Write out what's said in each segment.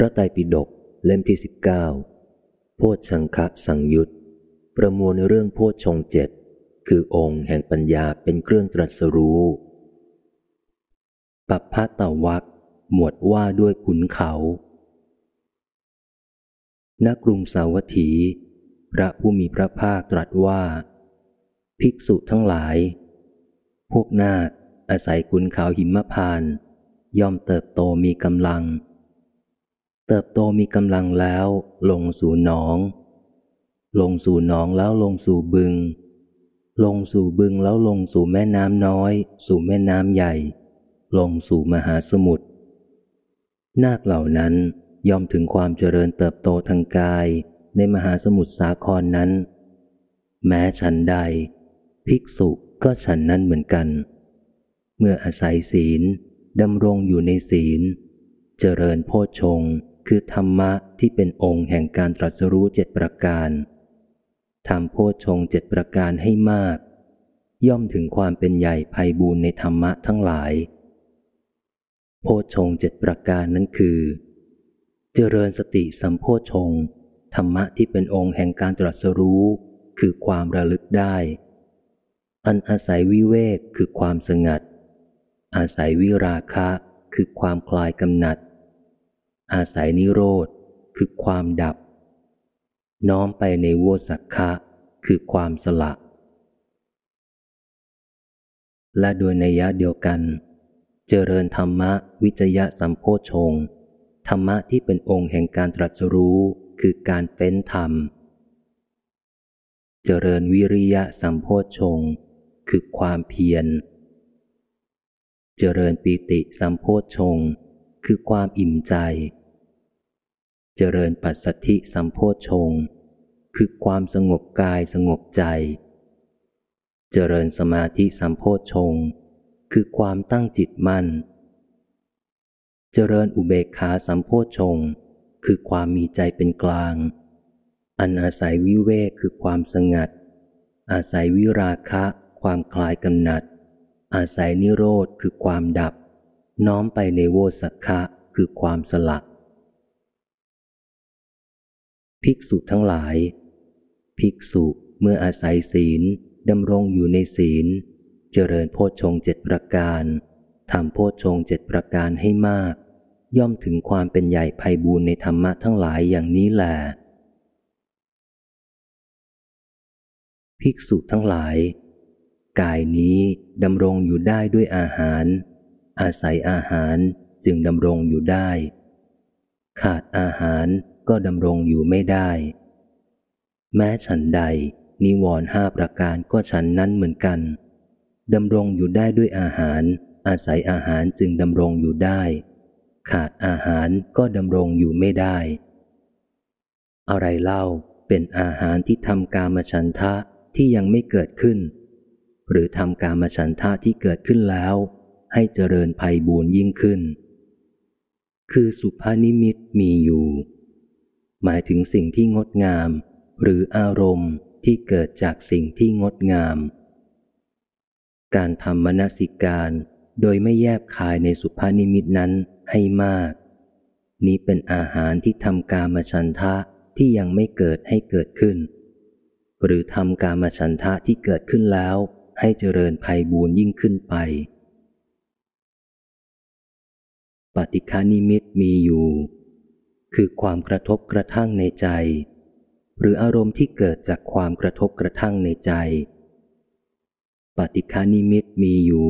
พระไตรปิฎกเล่มที่สิบเก้าโพชังคะสังยุตประมวลเรื่องโพชงเจ็ดคือองค์แห่งปัญญาเป็นเครื่องตรัสรู้ ปัปพะตะวักหมวดว่าด้วยขุนเขานักรุงสาวัตถี พระผู้มีพระภาคตรัสว่า ภิกษุทั้งหลาย พวกนาคอาศัยขุนเขาหิมพาน ย่อมเติบโตมีกำลัง เติบโตมีกำลังแล้วลงสู่หนอง ลงสู่หนองแล้วลงสู่บึง ลงสู่บึงแล้วลงสู่แม่น้ำน้อย สู่แม่น้ำใหญ่ ลงสู่มหาสมุทรนาคเหล่านั้นย่อมถึงความเจริญเติบโตทางกายในมหาสมุทรสาครนั้น แม้ฉันใด ภิกษุก็ฉันนั้นเหมือนกัน เมื่ออาศัยศีลดำรงอยู่ในศีล เจริญโพชง คือธรรมะที่เป็นองค์แห่งการตรัสรู้เจ็ดประการทำโพชงเจ็ดประการให้มาก ย่อมถึงความเป็นใหญ่ภัยบูรในธรรมะทั้งหลาย โพชงเจ็ดประการนั้นคือ เจริญสติสัมโพชงธรรมะที่เป็นองค์แห่งการตรัสรู้ คือความระลึกได้ อันอาศัยวิเวกคือความสงัด อาศัยวิราคะคือความคลายกำหนัด อาศัยนิโรธ คือความดับ น้อมไปในโวสักคะคือความสละ และโดยในยะเดียวกัน เจริญธรรมะวิจยะสัมโพชงธรรมะที่เป็นองค์แห่งการตรัสรู้คือการเป็นธรรม เจริญวิริยะสัมโพชงคือความเพียร เจริญปิติสัมโพชงคือความอิ่มใจ เจริญปัสสัทธิสัมโพชงคือความสงบกายสงบใจ เจริญสมาธิสัมโพชงคือความตั้งจิตมั่น เจริญอุเบกขาสัมโพชงคือความมีใจเป็นกลาง อันอาศัยวิเวกคือความสงัด อาศัยวิราคะ ความคลายกำหนัด อาศัยนิโรธคือความดับ น้อมไปในโวสักคะคือความสลัก ภิกษุทั้งหลาย ภิกษุเมื่ออาศัยศีลดำรงอยู่ในศีล เจริญโพชงเจ็ดประการทำโพชงเจ็ดประการให้มาก ย่อมถึงความเป็นใหญ่ภัยบูรในธรรมะทั้งหลายอย่างนี้แหละภิกษุทั้งหลาย กายนี้ดำรงอยู่ได้ด้วยอาหาร อาศัยอาหารจึงดำรงอยู่ได้ ขาดอาหาร ก็ดำรงอยู่ไม่ได้ แม้ฉันใด นิวรห้าประการก็ฉันนั้นเหมือนกันดำรงอยู่ได้ด้วยอาหาร อาศัยอาหารจึงดำรงอยู่ได้ ขาดอาหารก็ดำรงอยู่ไม่ได้ อะไรเล่าเป็นอาหารที่ทำกามฉันทะที่ยังไม่เกิดขึ้น หรือทำกามฉันทะที่เกิดขึ้นแล้ว ให้เจริญภัยบูญยิ่งขึ้น คือสุภานิมิตมีอยู่ หมายถึงสิ่งที่งดงาม หรืออารมณ์ที่เกิดจากสิ่งที่งดงาม การทำมนสิการโดยไม่แยบคายในสุภานิมิตนั้นให้มาก นี้เป็นอาหารที่ทำกามฉันทะที่ยังไม่เกิดให้เกิดขึ้น หรือทำกามฉันทะที่เกิดขึ้นแล้ว ให้เจริญภัยบูญยิ่งขึ้นไป ปฏิฆานิมิตมีอยู่ คือความกระทบกระทั่งในใจ หรืออารมณ์ที่เกิดจากความกระทบกระทั่งในใจ ปฏิฆานิมิตมีอยู่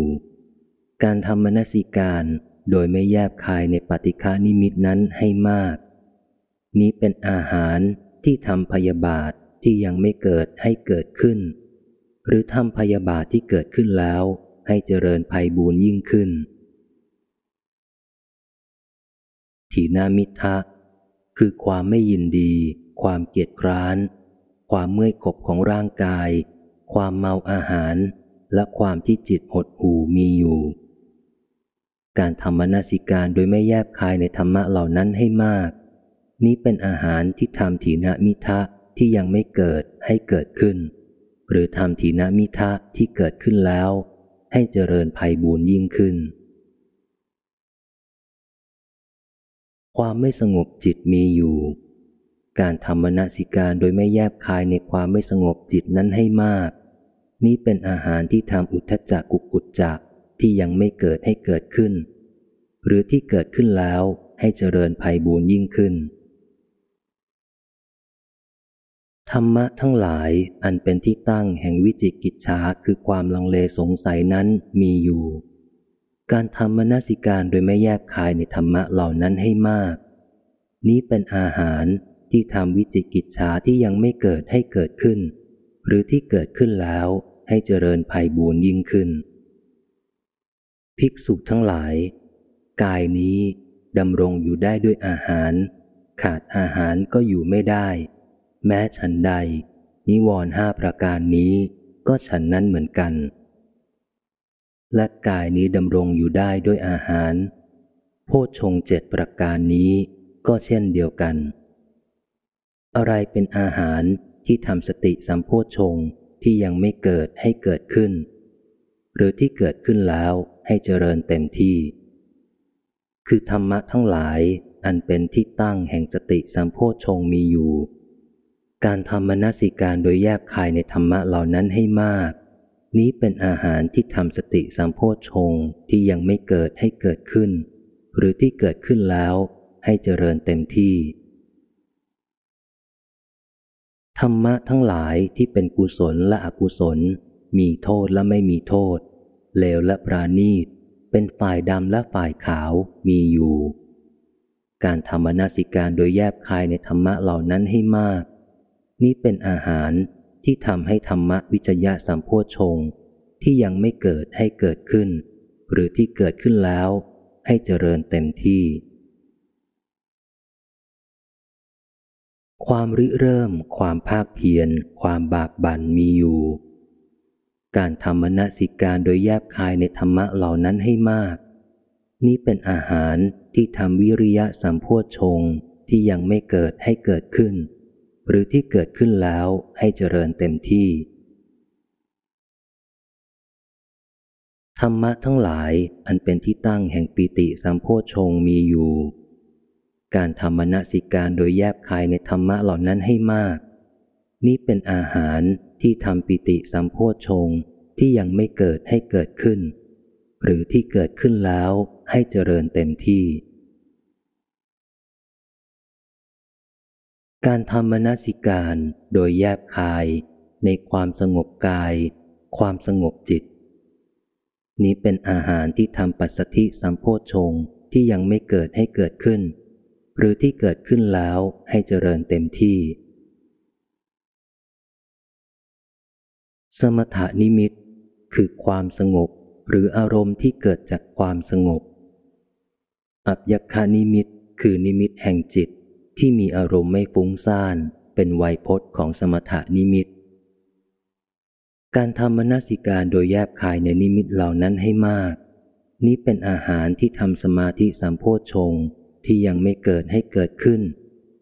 การทำมนสิการโดยไม่แยบคายในปฏิฆานิมิตนั้นให้มาก นี้เป็นอาหารที่ทำพยาบาทที่ยังไม่เกิดให้เกิดขึ้น หรือทำพยาบาทที่เกิดขึ้นแล้วให้เจริญภัยบูญยิ่งขึ้นทีนามิทะ คือความไม่ยินดี ความเกียดคร้าน ความเมื่อยขบของร่างกาย ความเมาอาหาร และความที่จิตหดหู่มีอยู่ การทำมนาสิการโดยไม่แยบคายในธรรมะเหล่านั้นให้มาก นี้เป็นอาหารที่ทำถีนมิทะที่ยังไม่เกิดให้เกิดขึ้น หรือทำถีนมิทะที่เกิดขึ้นแล้ว ให้เจริญภัยบูญยิ่งขึ้น ความไม่สงบจิตมีอยู่ การทำมนสิการโดยไม่แยบคายในความไม่สงบจิตนั้นให้มาก นี้เป็นอาหารที่ทำอุทธจักกุกุจจะที่ยังไม่เกิดให้เกิดขึ้น หรือที่เกิดขึ้นแล้วให้เจริญภัยบูญยิ่งขึ้น ธรรมะทั้งหลายอันเป็นที่ตั้งแห่งวิจิกิจฉาคือความลังเลสงสัยนั้นมีอยู่ การทำมนสิการโดยไม่แยบคายในธรรมะเหล่านั้นให้มาก นี้เป็นอาหารที่ทำวิจิกิจฉาที่ยังไม่เกิดให้เกิดขึ้น หรือที่เกิดขึ้นแล้วให้เจริญภัยบูญยิ่งขึ้น ภิกษุทั้งหลาย กายนี้ดำรงอยู่ได้ด้วยอาหาร ขาดอาหารก็อยู่ไม่ได้ แม้ฉันใด นิวรห้าประการนี้ก็ฉันนั้นเหมือนกัน และกายนี้ดำรงอยู่ได้ด้วยอาหาร โพชงเจ็ดประการนี้ก็เช่นเดียวกัน อะไรเป็นอาหารที่ทำสติสัมโพชงที่ยังไม่เกิดให้เกิดขึ้น หรือที่เกิดขึ้นแล้วให้เจริญเต็มที่ คือธรรมะทั้งหลายอันเป็นที่ตั้งแห่งสติสัมโพชงมีอยู่ การทำมนสิการโดยแยบคายในธรรมะเหล่านั้นให้มาก นี้เป็นอาหารที่ทำสติสัมโพชงที่ยังไม่เกิดให้เกิดขึ้น หรือที่เกิดขึ้นแล้วให้เจริญเต็มที่ ธรรมะทั้งหลายที่เป็นกุศลและอกุศล มีโทษและไม่มีโทษ เลวและปราณีต เป็นฝ่ายดำและฝ่ายขาวมีอยู่ การทำมนาสิการโดยแยบคายในธรรมะเหล่านั้นให้มาก นี่เป็นอาหาร ที่ทำให้ธรรมะวิจยะสัมโพชงที่ยังไม่เกิดให้เกิดขึ้น หรือที่เกิดขึ้นแล้ว ให้เจริญเต็มที่ ความริเริ่ม ความภาคเพียร ความบากบั่นมีอยู่ การทำมณสิการโดยแยบคายในธรรมะเหล่านั้นให้มาก นี่เป็นอาหารที่ทำวิริยะสัมโพชงที่ยังไม่เกิดให้เกิดขึ้น หรือที่เกิดขึ้นแล้วให้เจริญเต็มที่ ธรรมะทั้งหลายอันเป็นที่ตั้งแห่งปิติสัมโพชงมีอยู่ การทำมณสิการโดยแยบคายในธรรมะเหล่านั้นให้มาก นี่เป็นอาหารที่ทำปิติสัมโพชงที่ยังไม่เกิดให้เกิดขึ้น หรือที่เกิดขึ้นแล้วให้เจริญเต็มที่ การทำมนสิการโดยแยบคาย ในความสงบกาย ความสงบจิต นี้เป็นอาหารที่ทำปัสสธิสัมโพชงที่ยังไม่เกิดให้เกิดขึ้น หรือที่เกิดขึ้นแล้วให้เจริญเต็มที่ สมถานิมิต คือความสงบ หรืออารมณ์ที่เกิดจากความสงบ อับยคานิมิต คือนิมิตแห่งจิต ที่มีอารมณ์ไม่ฟุ้งซ่าน เป็นไวยพจน์ของสมถานิมิต การทำมนสิการโดยแยบคายในนิมิตเหล่านั้นให้มาก นี้เป็นอาหารที่ทำสมาธิสัมโพชงที่ยังไม่เกิดให้เกิดขึ้น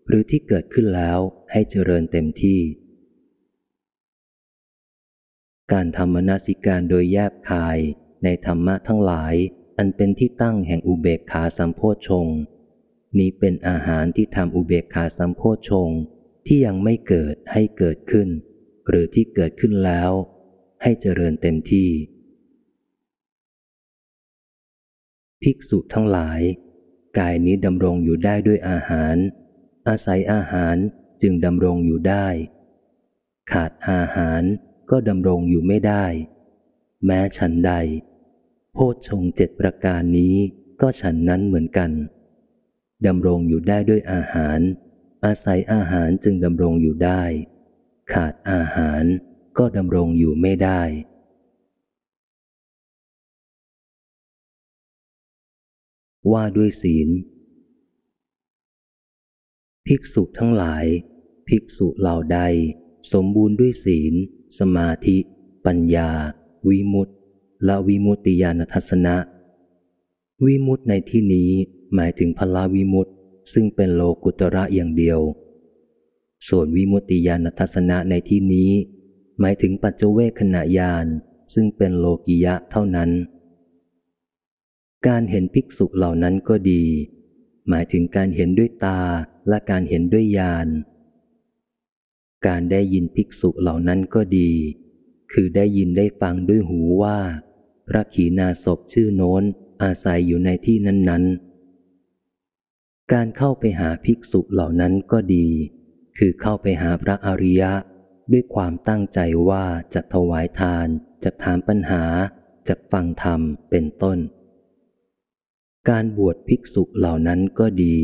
หรือที่เกิดขึ้นแล้วให้เจริญเต็มที่ การทำมนสิการโดยแยบคายในธรรมะทั้งหลาย อันเป็นที่ตั้งแห่งอุเบกขาสัมโพชง นี้เป็นอาหารที่ทำอุเบกขาสัมโพชงที่ยังไม่เกิดให้เกิดขึ้น หรือที่เกิดขึ้นแล้ว ให้เจริญเต็มที่ ภิกษุทั้งหลาย กายนี้ดำรงอยู่ได้ด้วยอาหาร อาศัยอาหารจึงดำรงอยู่ได้ ขาดอาหารก็ดำรงอยู่ไม่ได้ แม้ฉันใด โพชฌงเจ็ดประการนี้ก็ฉันนั้นเหมือนกัน ดำรงอยู่ได้ด้วยอาหาร อาศัยอาหารจึงดำรงอยู่ได้ ขาดอาหารก็ดำรงอยู่ไม่ได้ ว่าด้วยศีล ภิกษุทั้งหลาย ภิกษุเหล่าใด สมบูรณ์ด้วยศีล สมาธิ ปัญญา วิมุตติและวิมุตติญาณทัศนะ วิมุตติในที่นี้ หมายถึงพลาวิมุตติซึ่งเป็นโลกุตระอย่างเดียว ส่วนวิมุตติญาณทัศนะในที่นี้ หมายถึงปัจเจเวคขณะญาณซึ่งเป็นโลกิยะเท่านั้น การเห็นภิกษุเหล่านั้นก็ดี หมายถึงการเห็นด้วยตาและการเห็นด้วยญาณการได้ยินภิกษุเหล่านั้นก็ดี คือได้ยินได้ฟังด้วยหูว่า พระขีณาสพชื่อโน้นอาศัยอยู่ในที่นั้นๆ การเข้าไปหาภิกษุเหล่านั้นก็ดี คือเข้าไปหาพระอริยะ ด้วยความตั้งใจว่าจะถวายทาน จะถามปัญหา จะฟังธรรมเป็นต้น การบวชภิกษุเหล่านั้นก็ดี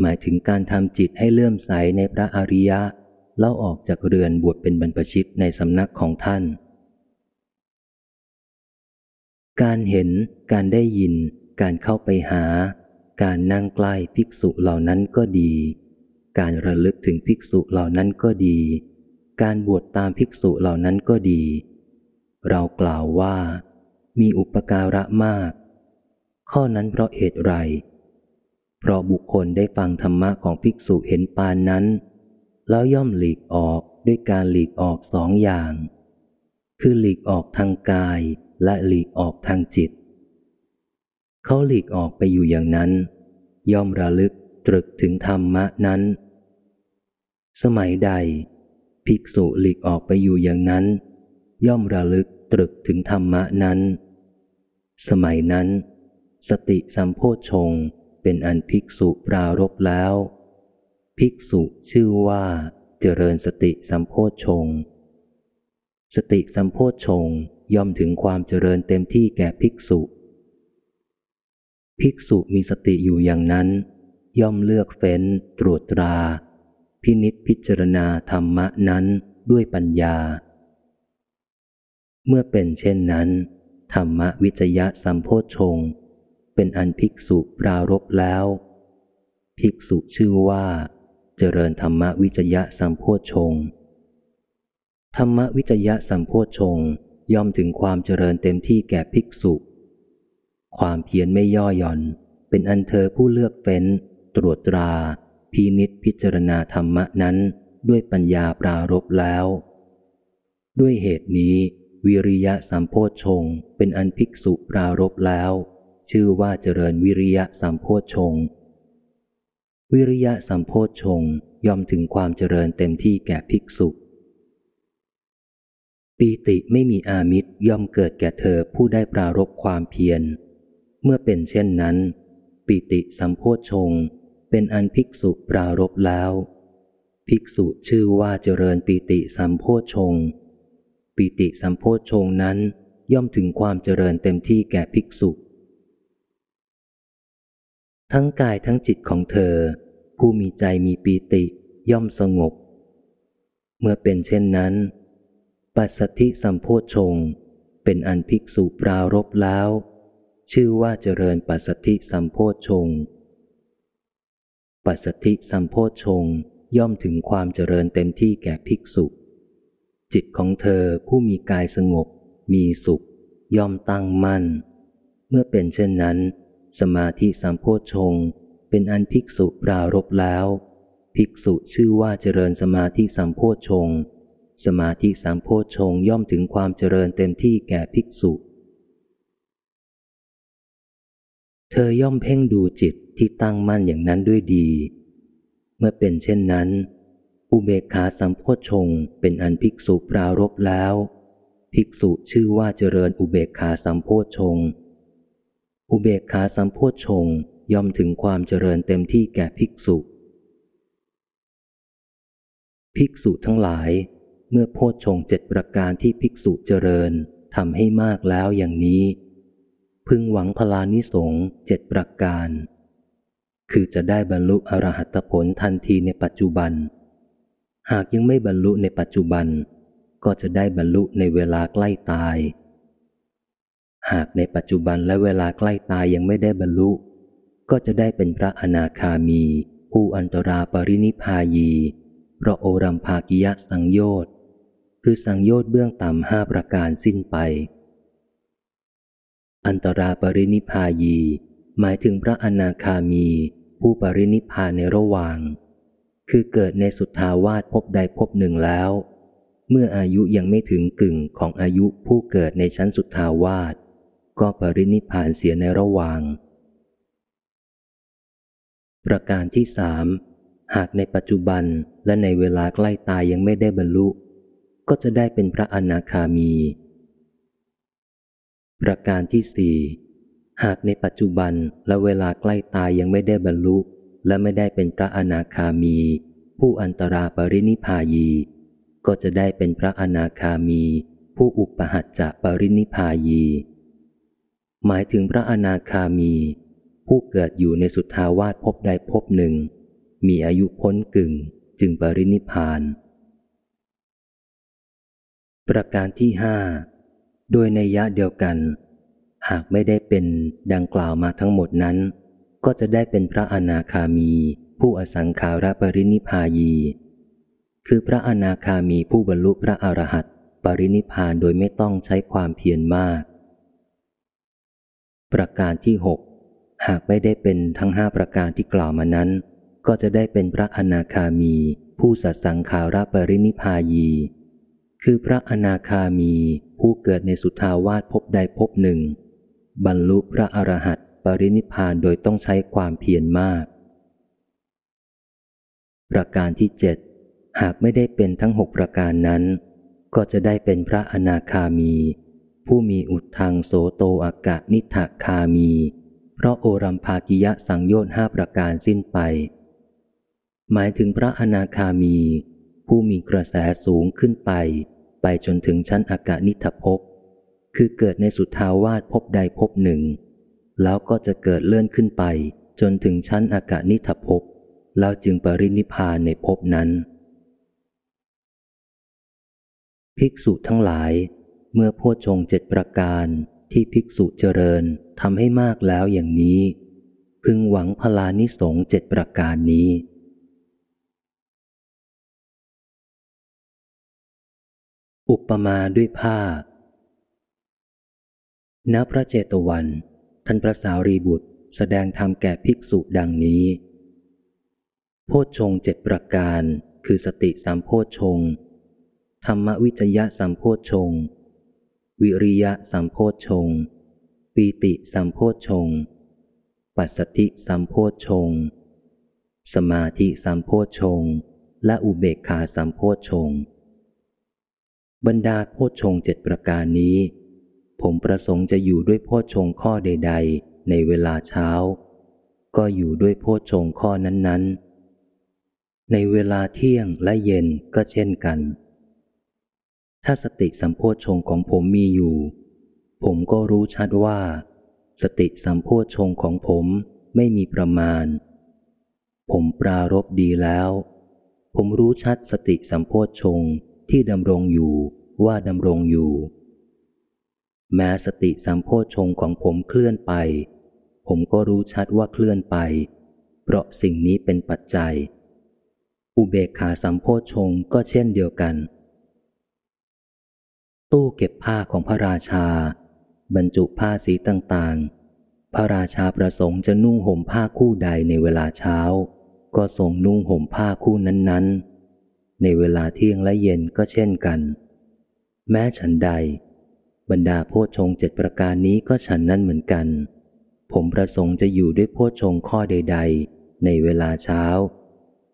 หมายถึงการทำจิตให้เลื่อมใสในพระอริยะ แล้วออกจากเรือนบวชเป็นบรรพชิตในสำนักของท่าน การเห็น การได้ยิน การเข้าไปหา การนั่งใกล้ภิกษุเหล่านั้นก็ดี การระลึกถึงภิกษุเหล่านั้นก็ดี การบวชตามภิกษุเหล่านั้นก็ดี เรากล่าวว่า มีอุปการะมาก ข้อนั้นเพราะเหตุไร เพราะบุคคลได้ฟังธรรมะของภิกษุเห็นปานนั้น แล้วย่อมหลีกออกด้วยการหลีกออกสองอย่าง คือหลีกออกทางกายและหลีกออกทางจิต เขาหลีกออกไปอยู่อย่างนั้น ย่อมระลึกตรึกถึงธรรมะนั้น สมัยใด ภิกษุหลีกออกไปอยู่อย่างนั้น ย่อมระลึกตรึกถึงธรรมะนั้น สมัยนั้น สติสัมโพชงเป็นอันภิกษุปรารบแล้ว ภิกษุชื่อว่าเจริญสติสัมโพชงสติสัมโพชงย่อมถึงความเจริญเต็มที่แก่ภิกษุ ภิกษุมีสติอยู่อย่างนั้น ย่อมเลือกเฟ้น ตรวจตรา พินิษพิจารณาธรรมะนั้นด้วยปัญญา เมื่อเป็นเช่นนั้น ธรรมวิจยะสัมโพชงเป็นอันภิกษุปรารบแล้ว ภิกษุชื่อว่า เจริญธรรมวิจยะสัมโพชงธรรมวิจยะสัมโพชงย่อมถึงความเจริญเต็มที่แก่ภิกษุ ความเพียรไม่ย่อหย่อน เป็นอันเธอผู้เลือกเฟ้น ตรวจตรา พินิษพิจารณาธรรมะนั้นด้วยปัญญาปรารบแล้ว ด้วยเหตุนี้วิริยะสัมโพชงเป็นอันภิกษุปรารบแล้ว ชื่อว่าเจริญวิริยะสัมโพชง วิริยะสัมโพชงย่อมถึงความเจริญเต็มที่แก่ภิกษุ ปีติไม่มีอามิตรย่อมเกิดแก่เธอผู้ได้ปรารบความเพียร เมื่อเป็นเช่นนั้นปีติสัมโพชงเป็นอันภิกษุปรารบแล้ว ภิกษุชื่อว่าเจริญปีติสัมโพชงปีติสัมโพชงนั้นย่อมถึงความเจริญเต็มที่แก่ภิกษุ ทั้งกายทั้งจิตของเธอ ผู้มีใจมีปีติย่อมสงบ เมื่อเป็นเช่นนั้น ปัสสธิสัมโพชงเป็นอันภิกษุปรารบแล้ว ชื่อว่าเจริญปัสสธิสัมโพชงปัสสธิสัมโพชงย่อมถึงความเจริญเต็มที่แก่ภิกษุ จิตของเธอผู้มีกายสงบ มีสุข ย่อมตั้งมั่น เมื่อเป็นเช่นนั้น สมาธิสัมโพชงเป็นอันภิกษุปรารบแล้ว ภิกษุชื่อว่าเจริญสมาธิสัมโพชงสมาธิสามโพชงย่อมถึงความเจริญเต็มที่แก่ภิกษุ เธอย่อมเพ่งดูจิตที่ตั้งมั่นอย่างนั้นด้วยดี เมื่อเป็นเช่นนั้น อุเบกขาสัมโพชงเป็นอันภิกษุปรารบแล้ว ภิกษุชื่อว่าเจริญอุเบกขาสัมโพชง อุเบกขาสัมโพชงย่อมถึงความเจริญเต็มที่แก่ภิกษุ ภิกษุทั้งหลาย เมื่อโพชงเจ็ดประการที่ภิกษุเจริญทำให้มากแล้วอย่างนี้ พึงหวังพลานิสงเจ็ดประการ คือจะได้บรรลุอรหัตผลทันทีในปัจจุบัน หากยังไม่บรรลุในปัจจุบัน ก็จะได้บรรลุในเวลาใกล้ตาย หากในปัจจุบันและเวลาใกล้ตายยังไม่ได้บรรลุ ก็จะได้เป็นพระอนาคามี ผู้อันตราปรินิพายีเพราะโอรัมภากิยะสังโยชน์คือสังโยชน์เบื้องต่ำห้าประการสิ้นไป อันตราปรินิพายี หมายถึงพระอนาคามี ผู้ปรินิพานในระหว่าง คือเกิดในสุทธาวาสพบใดพบหนึ่งแล้ว เมื่ออายุยังไม่ถึงกึ่งของอายุผู้เกิดในชั้นสุทธาวาสก็ปรินิพานเสียในระหว่าง ประการที่สามหากในปัจจุบันและในเวลาใกล้ตายยังไม่ได้บรรลุ ก็จะได้เป็นพระอนาคามี ประการที่สี่หากในปัจจุบันและเวลาใกล้ตายยังไม่ได้บรรลุ และไม่ได้เป็นพระอนาคามี ผู้อันตราปรินิพายี ก็จะได้เป็นพระอนาคามี ผู้อุปหัจจะปรินิพายี หมายถึงพระอนาคามี ผู้เกิดอยู่ในสุทธาวาสพบใดพบหนึ่ง มีอายุพ้นกึ่งจึงปรินิพาน ประการที่ห้า โดยในยะเดียวกัน หากไม่ได้เป็นดังกล่าวมาทั้งหมดนั้น ก็จะได้เป็นพระอนาคามี ผู้อสังขาระปรินิพายี คือพระอนาคามีผู้บรรลุพระอรหันต์ปรินิพานโดยไม่ต้องใช้ความเพียรมาก ประการที่หกหากไม่ได้เป็นทั้งห้าประการที่กล่าวมานั้น ก็จะได้เป็นพระอนาคามี ผู้สัสังขาระปรินิพายี คือพระอนาคามีผู้เกิดในสุทาวาสพบใดพบหนึ่ง บรรลุพระอรหันต์ปรินิพานโดยต้องใช้ความเพียรมาก ประการที่เจ็ดหากไม่ได้เป็นทั้งหกประการนั้น ก็จะได้เป็นพระอนาคามี ผู้มีอุดทางโสโตอากะนิทะคามี เพราะโอรัมภากิยะสังโยชน์ห้าประการสิ้นไป หมายถึงพระอนาคามี ผู้มีกระแสสูงขึ้นไป ไปจนถึงชั้นอากาศนิทภพ คือเกิดในสุทาวาสพบใดพบหนึ่ง แล้วก็จะเกิดเลื่อนขึ้นไป จนถึงชั้นอากาศนิทภพ แล้วจึงปรินิพานในภพนั้น ภิกษุทั้งหลาย เมื่อโพชงเจ็ดประการที่ภิกษุเจริญทำให้มากแล้วอย่างนี้ พึงหวังพลานิสงเจ็ดประการนี้ อุปมาด้วยผ้า ณ พระเจตวัน ท่านพระสาวรีบุตรแสดงธรรมแก่ภิกษุดังนี้ โพชงเจ็ดประการ คือสติสามโพชงธรรมวิจยะสัมโพชงวิริยะสัมโพชงปีติสัมโพชงปัสสติสัมโพชงสมาธิสัมโพชงและอุเบกขาสัมโพชง บรรดาโพชงเจ็ดประการนี้ ผมประสงค์จะอยู่ด้วยโพชงข้อใด ๆ ในเวลาเช้า ก็อยู่ด้วยโพชงข้อนั้น ๆ ในเวลาเที่ยงและเย็นก็เช่นกัน ถ้าสติสัมโพชงของผมมีอยู่ ผมก็รู้ชัดว่า สติสัมโพชงของผมไม่มีประมาณ ผมปรารบดีแล้ว ผมรู้ชัดสติสัมโพชง ที่ดำรงอยู่ว่าดำรงอยู่ แม้สติสัมโพชงของผมเคลื่อนไป ผมก็รู้ชัดว่าเคลื่อนไป เพราะสิ่งนี้เป็นปัจจัย อุเบกขาสัมโพชงก็เช่นเดียวกัน ตู้เก็บผ้าของพระราชา บรรจุผ้าสีต่างๆ พระราชาประสงค์จะนุ่งห่มผ้าคู่ใดในเวลาเช้า ก็ทรงนุ่งห่มผ้าคู่นั้นๆ ในเวลาเที่ยงและเย็นก็เช่นกัน แม้ฉันใด บรรดาโพชงเจ็ดประการนี้ก็ฉันนั้นเหมือนกัน ผมประสงค์จะอยู่ด้วยโพชงข้อใด ๆ ในเวลาเช้า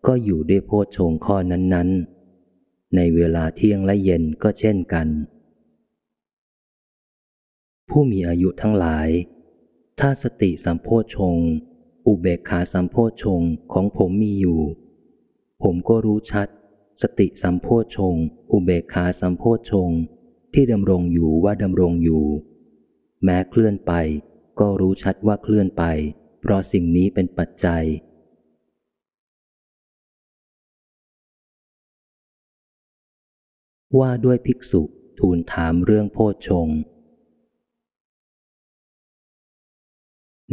ก็อยู่ด้วยโพชงข้อนั้น ๆ ในเวลาเที่ยงและเย็นก็เช่นกัน ผู้มีอายุทั้งหลาย ถ้าสติสัมโพชง อุเบกขาสัมโพชงของผมมีอยู่ ผมก็รู้ชัด สติสัมโพชงอุเบกขาสัมโพชงที่ดำรงอยู่ว่าดำรงอยู่ แม้เคลื่อนไป ก็รู้ชัดว่าเคลื่อนไป เพราะสิ่งนี้เป็นปัจจัย ว่าด้วยภิกษุทูลถามเรื่องโพชง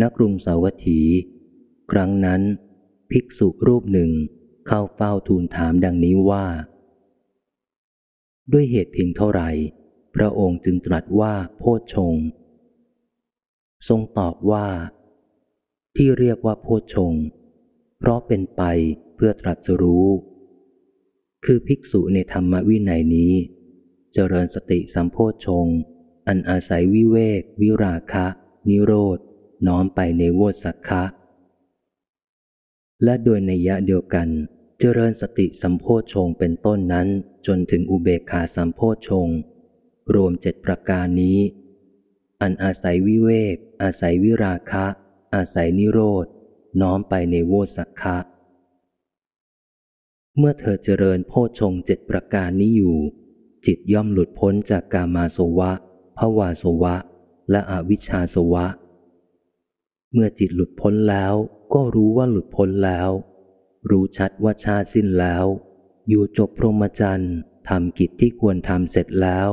นักรุงสาวัตถี ครั้งนั้น ภิกษุรูปหนึ่ง เข้าเฝ้าทูลถามดังนี้ว่า ด้วยเหตุเพียงเท่าไหร่ พระองค์จึงตรัสว่าโพชฌงทรงตอบว่า ที่เรียกว่าโพชฌงเพราะเป็นไปเพื่อตรัสรู้ คือภิกษุในธรรมวินัยนี้ เจริญสติสัมโพชฌงอันอาศัยวิเวก วิราคะ นิโรธน้อมไปในโวสักคะและโดยในยะเดียวกัน เจริญสติสัมโพชงเป็นต้นนั้นจนถึงอุเบกขาสัมโพชง รวมเจ็ดประการนี้ อันอาศัยวิเวก อาศัยวิราคะ อาศัยนิโรธน้อมไปในโวสักคะเมื่อเธอเจริญโพชงเจ็ดประการนี้อยู่ จิตย่อมหลุดพ้นจากกามาสวะภวาสวะ และอวิชชาสวะ เมื่อจิตหลุดพ้นแล้วก็รู้ว่าหลุดพ้นแล้ว รู้ชัดว่าชาสิ้นแล้ว อยู่จบพรหมจรรย์ทำกิจที่ควรทำเสร็จแล้ว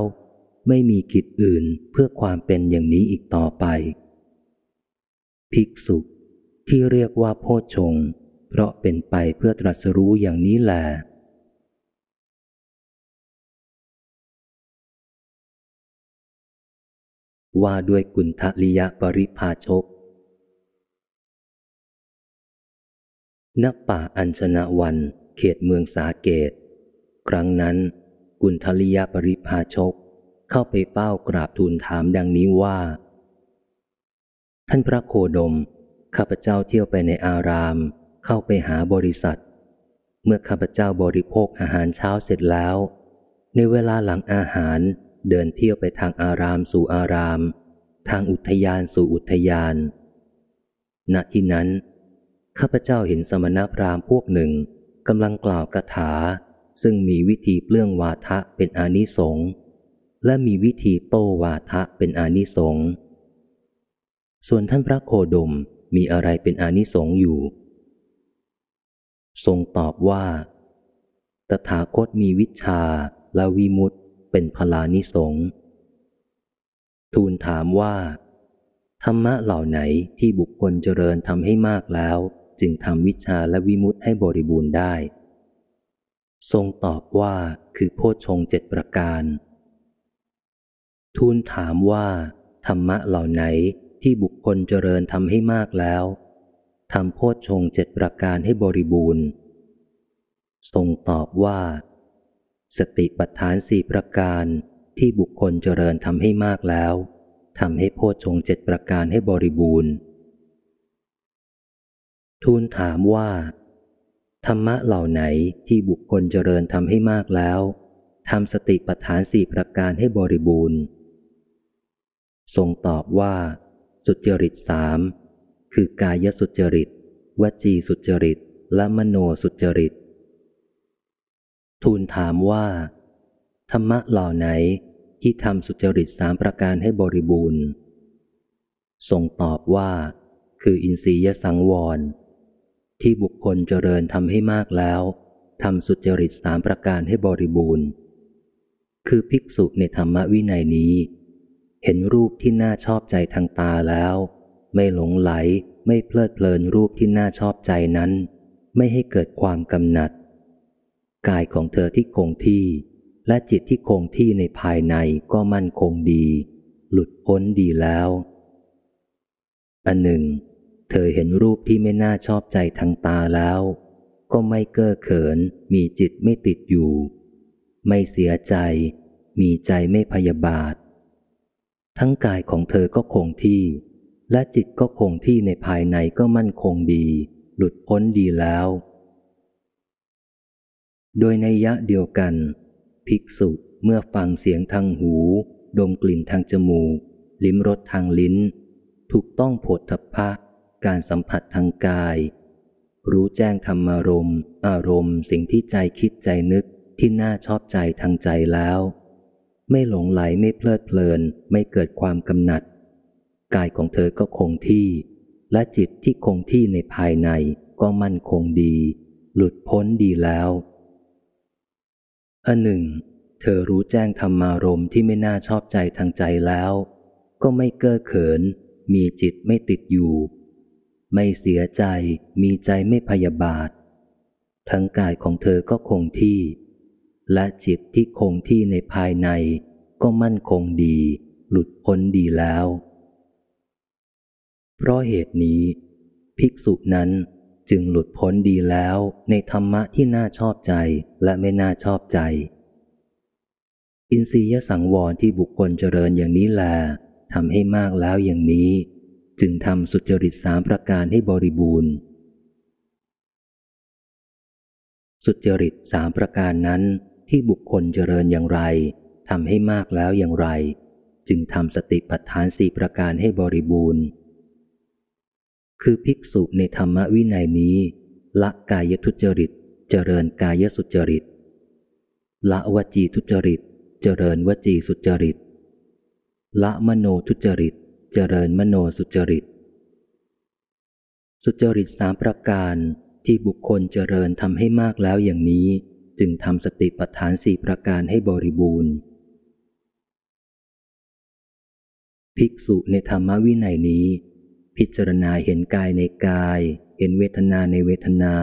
ไม่มีกิจอื่นเพื่อความเป็นอย่างนี้อีกต่อไป ภิกษุที่เรียกว่าโพชง เพราะเป็นไปเพื่อตรัสรู้อย่างนี้แหละว่าด้วยกุณทลิยปริภาชก ณป่าอัญชนะวัน เขตเมืองสาเกต ครั้งนั้น กุณทลิยปริภาชก เข้าไปเป้ากราบทูลถามดังนี้ว่า ท่านพระโคดม ข้าพเจ้าเที่ยวไปในอาราม เข้าไปหาบริษัท เมื่อข้าพเจ้าบริโภคอาหารเช้าเสร็จแล้ว ในเวลาหลังอาหารเดินเที่ยวไปทางอารามสู่อาราม ทางอุทยานสู่อุทยาน ณที่นั้น ข้าพเจ้าเห็นสมณพราหมณ์พวกหนึ่งกำลังกล่าวคาถา ซึ่งมีวิธีเปลื้องวาทะเป็นอานิสงส์และมีวิธีโต้วาทะเป็นอานิสงส์ส่วนท่านพระโคดมมีอะไรเป็นอานิสงส์อยู่ ทรงตอบว่า ตถาคตมีวิชาและวิมุตเป็นพลานิสงทูลถามว่า ธรรมะเหล่าไหนที่บุคคลเจริญทำให้มากแล้ว จึงทำวิชาและวิมุตให้บริบูรณ์ได้ ทรงตอบว่าคือโพชฌงเจ็ดประการ ทูลถามว่า ธรรมะเหล่าไหนที่บุคคลเจริญทำให้มากแล้วทำโพชฌงเจ็ดประการให้บริบูรณ์ ทรงตอบว่า สติปัฏฐานสี่ประการที่บุคคลเจริญทำให้มากแล้วทำให้โพชฌงเจ็ดประการให้บริบูรณ์ ทูลถามว่า ธรรมะเหล่าไหนที่บุคคลเจริญทำให้มากแล้วทำสติปัฏฐานสี่ประการให้บริบูรณ์ ทรงตอบว่า สุจริตสามคือกายสุจริต วจีสุจริต และมโนสุจริต ทูลถามว่า ธรรมะเหล่าไหนที่ทำสุจริตสามประการให้บริบูรณ์ ทรงตอบว่า คืออินทรียสังวร ที่บุคคลเจริญทำให้มากแล้วทำสุจริตสามประการให้บริบูรณ์ คือภิกษุในธรรมวินัยนี้ เห็นรูปที่น่าชอบใจทางตาแล้ว ไม่หลงไหลไม่เพลิดเพลินรูปที่น่าชอบใจนั้น ไม่ให้เกิดความกำหนัด กายของเธอที่คงที่ และจิตที่คงที่ในภายในก็มั่นคงดี หลุดพ้นดีแล้ว อันหนึ่ง เธอเห็นรูปที่ไม่น่าชอบใจทางตาแล้ว ก็ไม่เก้อเขิน มีจิตไม่ติดอยู่ ไม่เสียใจ มีใจไม่พยาบาท ทั้งกายของเธอก็คงที่ และจิตก็คงที่ในภายในก็มั่นคงดี หลุดพ้นดีแล้ว โดยในยะเดียวกัน ภิกษุเมื่อฟังเสียงทางหู ดมกลิ่นทางจมูก ลิ้มรสทางลิ้น ถูกต้องโผฏฐพพะ การสัมผัสทางกาย รู้แจ้งธรรมารมณ์ อารมณ์ สิ่งที่ใจคิดใจนึกที่น่าชอบใจทางใจแล้ว ไม่หลงไหลไม่เพลิดเพลิน ไม่เกิดความกำหนัด กายของเธอก็คงที่ และจิตที่คงที่ในภายในก็มั่นคงดี หลุดพ้นดีแล้วอันหนึ่ง เธอรู้แจ้งธรรมารมที่ไม่น่าชอบใจทางใจแล้ว ก็ไม่เก้อเขิน มีจิตไม่ติดอยู่ ไม่เสียใจ มีใจไม่พยาบาท ทั้งกายของเธอก็คงที่ และจิตที่คงที่ในภายในก็มั่นคงดี หลุดพ้นดีแล้ว เพราะเหตุนี้ ภิกษุนั้นจึงหลุดพ้นดีแล้วในธรรมะที่น่าชอบใจและไม่น่าชอบใจ อินทรียสังวรที่บุคคลเจริญอย่างนี้แลทำให้มากแล้วอย่างนี้ จึงทำสุจริตสามประการให้บริบูรณ์ สุจริตสามประการนั้นที่บุคคลเจริญอย่างไรทำให้มากแล้วอย่างไร จึงทำสติปัฏฐานสี่ประการให้บริบูรณ์ คือภิกษุในธรรมวินัยนี้ ละกายทุจริต เจริญกายสุจริต ละวจีทุจริต เจริญวจีสุจริต ละมโนทุจริต เจริญมโนสุจริต สุจริตสามประการที่บุคคลเจริญทำให้มากแล้วอย่างนี้ จึงทำสติปัฏฐานสี่ประการให้บริบูรณ์ ภิกษุในธรรมวินัยนี้ พิจารณาเห็นกายในกาย เห็นเวทนาในเวทนา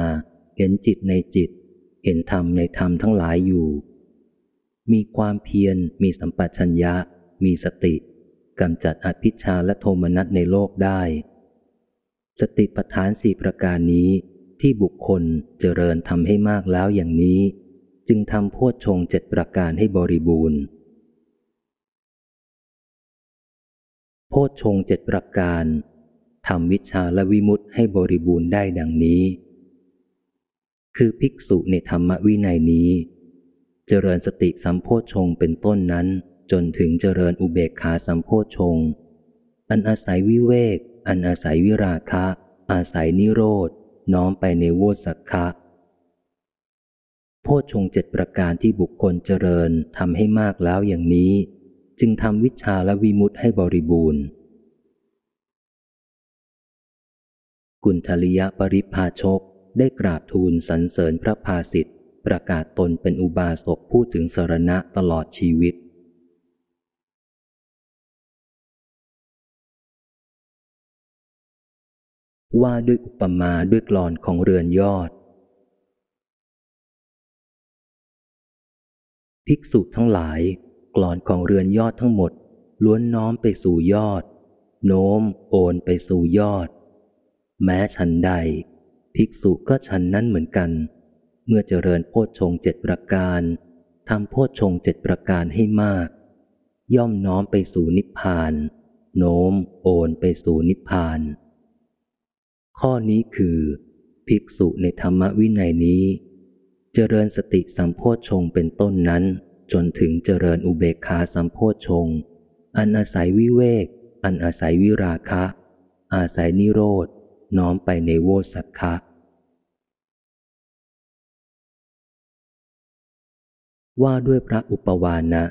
เห็นจิตในจิต เห็นธรรมในธรรมทั้งหลายอยู่ มีความเพียรมีสัมปชัญญะ มีสติ กำจัดอภิชาและโทมนัสในโลกได้ สติปัฏฐานสี่ประการนี้ที่บุคคลเจริญทำให้มากแล้วอย่างนี้ จึงทำโพชฌงเจ็ดประการให้บริบูรณ์ โพชฌงเจ็ดประการทำวิชาและวิมุตให้บริบูรณ์ได้ดังนี้ คือภิกษุในธรรมวินัยนี้ เจริญสติสัมโพชฌงเป็นต้นนั้น จนถึงเจริญอุเบกขาสัมโพชง อันอาศัยวิเวก อันอาศัยวิราคะ อาศัยนิโรธน้อมไปในโวสักคะโพชงเจ็ดประการที่บุคคลเจริญทำให้มากแล้วอย่างนี้ จึงทำวิชาและวิมุตให้บริบูรณ์ กุณทลิยปริพาชกได้กราบทูลสรรเสริญพระภาสิทธิ์ประกาศตนเป็นอุบาสกพูดถึงสารณะตลอดชีวิต ว่าด้วยอุปมาด้วยกลอนของเรือนยอด ภิกษุทั้งหลาย กลอนของเรือนยอดทั้งหมด ล้วนน้อมไปสู่ยอด โน้มโอนไปสู่ยอด แม้ฉันใด ภิกษุก็ฉันนั้นเหมือนกัน เมื่อเจริญโพชฌงเจ็ดประการทำโพชฌงเจ็ดประการให้มาก ย่อมน้อมไปสู่นิพพาน โน้มโอนไปสู่นิพพาน ข้อนี้คือ ภิกษุในธรรมวินัยนี้ เจริญสติสัมโพชงเป็นต้นนั้น จนถึงเจริญอุเบกขาสัมโพชง อันอาศัยวิเวก อันอาศัยวิราคะ อาศัยนิโรธน้อมไปในโวสักคะว่าด้วยพระอุปวานะ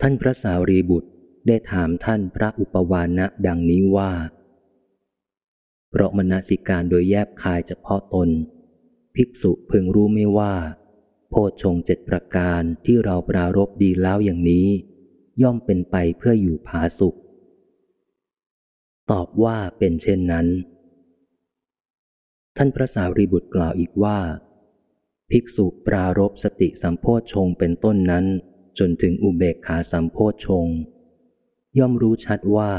ท่านพระสารีบุตร ได้ถามท่านพระอุปวานะดังนี้ว่า เพราะมนสิการโดยแยบคายเฉพาะตน ภิกษุพึงรู้ไม่ว่า โพชงเจ็ดประการที่เราปรารบดีแล้วอย่างนี้ ย่อมเป็นไปเพื่ออยู่ผาสุข ตอบว่าเป็นเช่นนั้น ท่านพระสารีบุตรกล่าวอีกว่า ภิกษุปรารบสติสัมโพชงเป็นต้นนั้น จนถึงอุเบกขาสัมโพชง ย่อมรู้ชัดว่า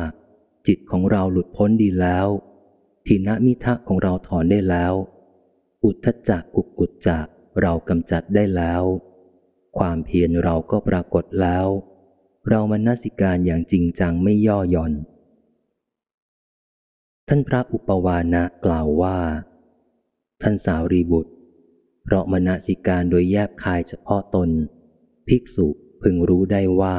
จิตของเราหลุดพ้นดีแล้วทินมิทะของเราถอนได้แล้ว อุทธจักกุกกุจจะเรากำจัดได้แล้ว ความเพียรเราก็ปรากฏแล้ว เรามนสิการอย่างจริงจังไม่ย่อหย่อน ท่านพระอุปวานะกล่าวว่า ท่านสาวรีบุตร เพราะมนสิการโดยแยบคายเฉพาะตน ภิกษุพึงรู้ได้ว่า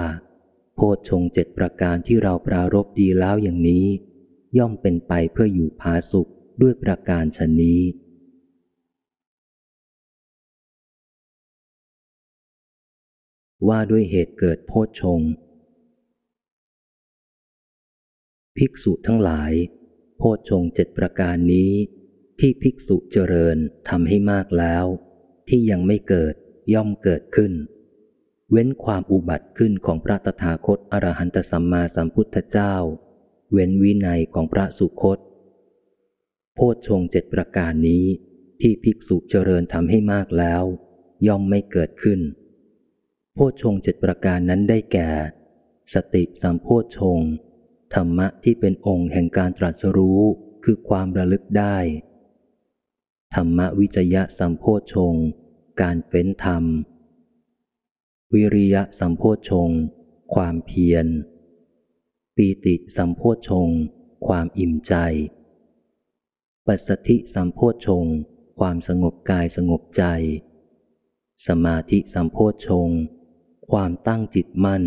โพชงเจ็ดประการที่เราปรารบดีแล้วอย่างนี้ ย่อมเป็นไปเพื่ออยู่ผาสุขด้วยประการชนนี้ ว่าด้วยเหตุเกิดโพชงภิกษุทั้งหลาย โพชงเจ็ดประการนี้ ที่ภิกษุเจริญทำให้มากแล้ว ที่ยังไม่เกิดย่อมเกิดขึ้น เว้นความอุบัติขึ้นของพระตถาคตอรหันตสัมมาสัมพุทธเจ้า เว้นวินัยของพระสุคต โพชฌงเจ็ดประการนี้ที่ภิกษุเจริญทำให้มากแล้ว ย่อมไม่เกิดขึ้น โพชฌงเจ็ดประการนั้นได้แก่ สติสัมโพชฌงธรรมะที่เป็นองค์แห่งการตรัสรู้คือความระลึกได้ ธรรมวิจยะสัมโพชฌงการเฟ้นธรรม วิริยะสัมโพชง ความเพียร ปีติสัมโพชง ความอิ่มใจ ปัสสธิสัมโพชง ความสงบกายสงบใจ สมาธิสัมโพชง ความตั้งจิตมั่น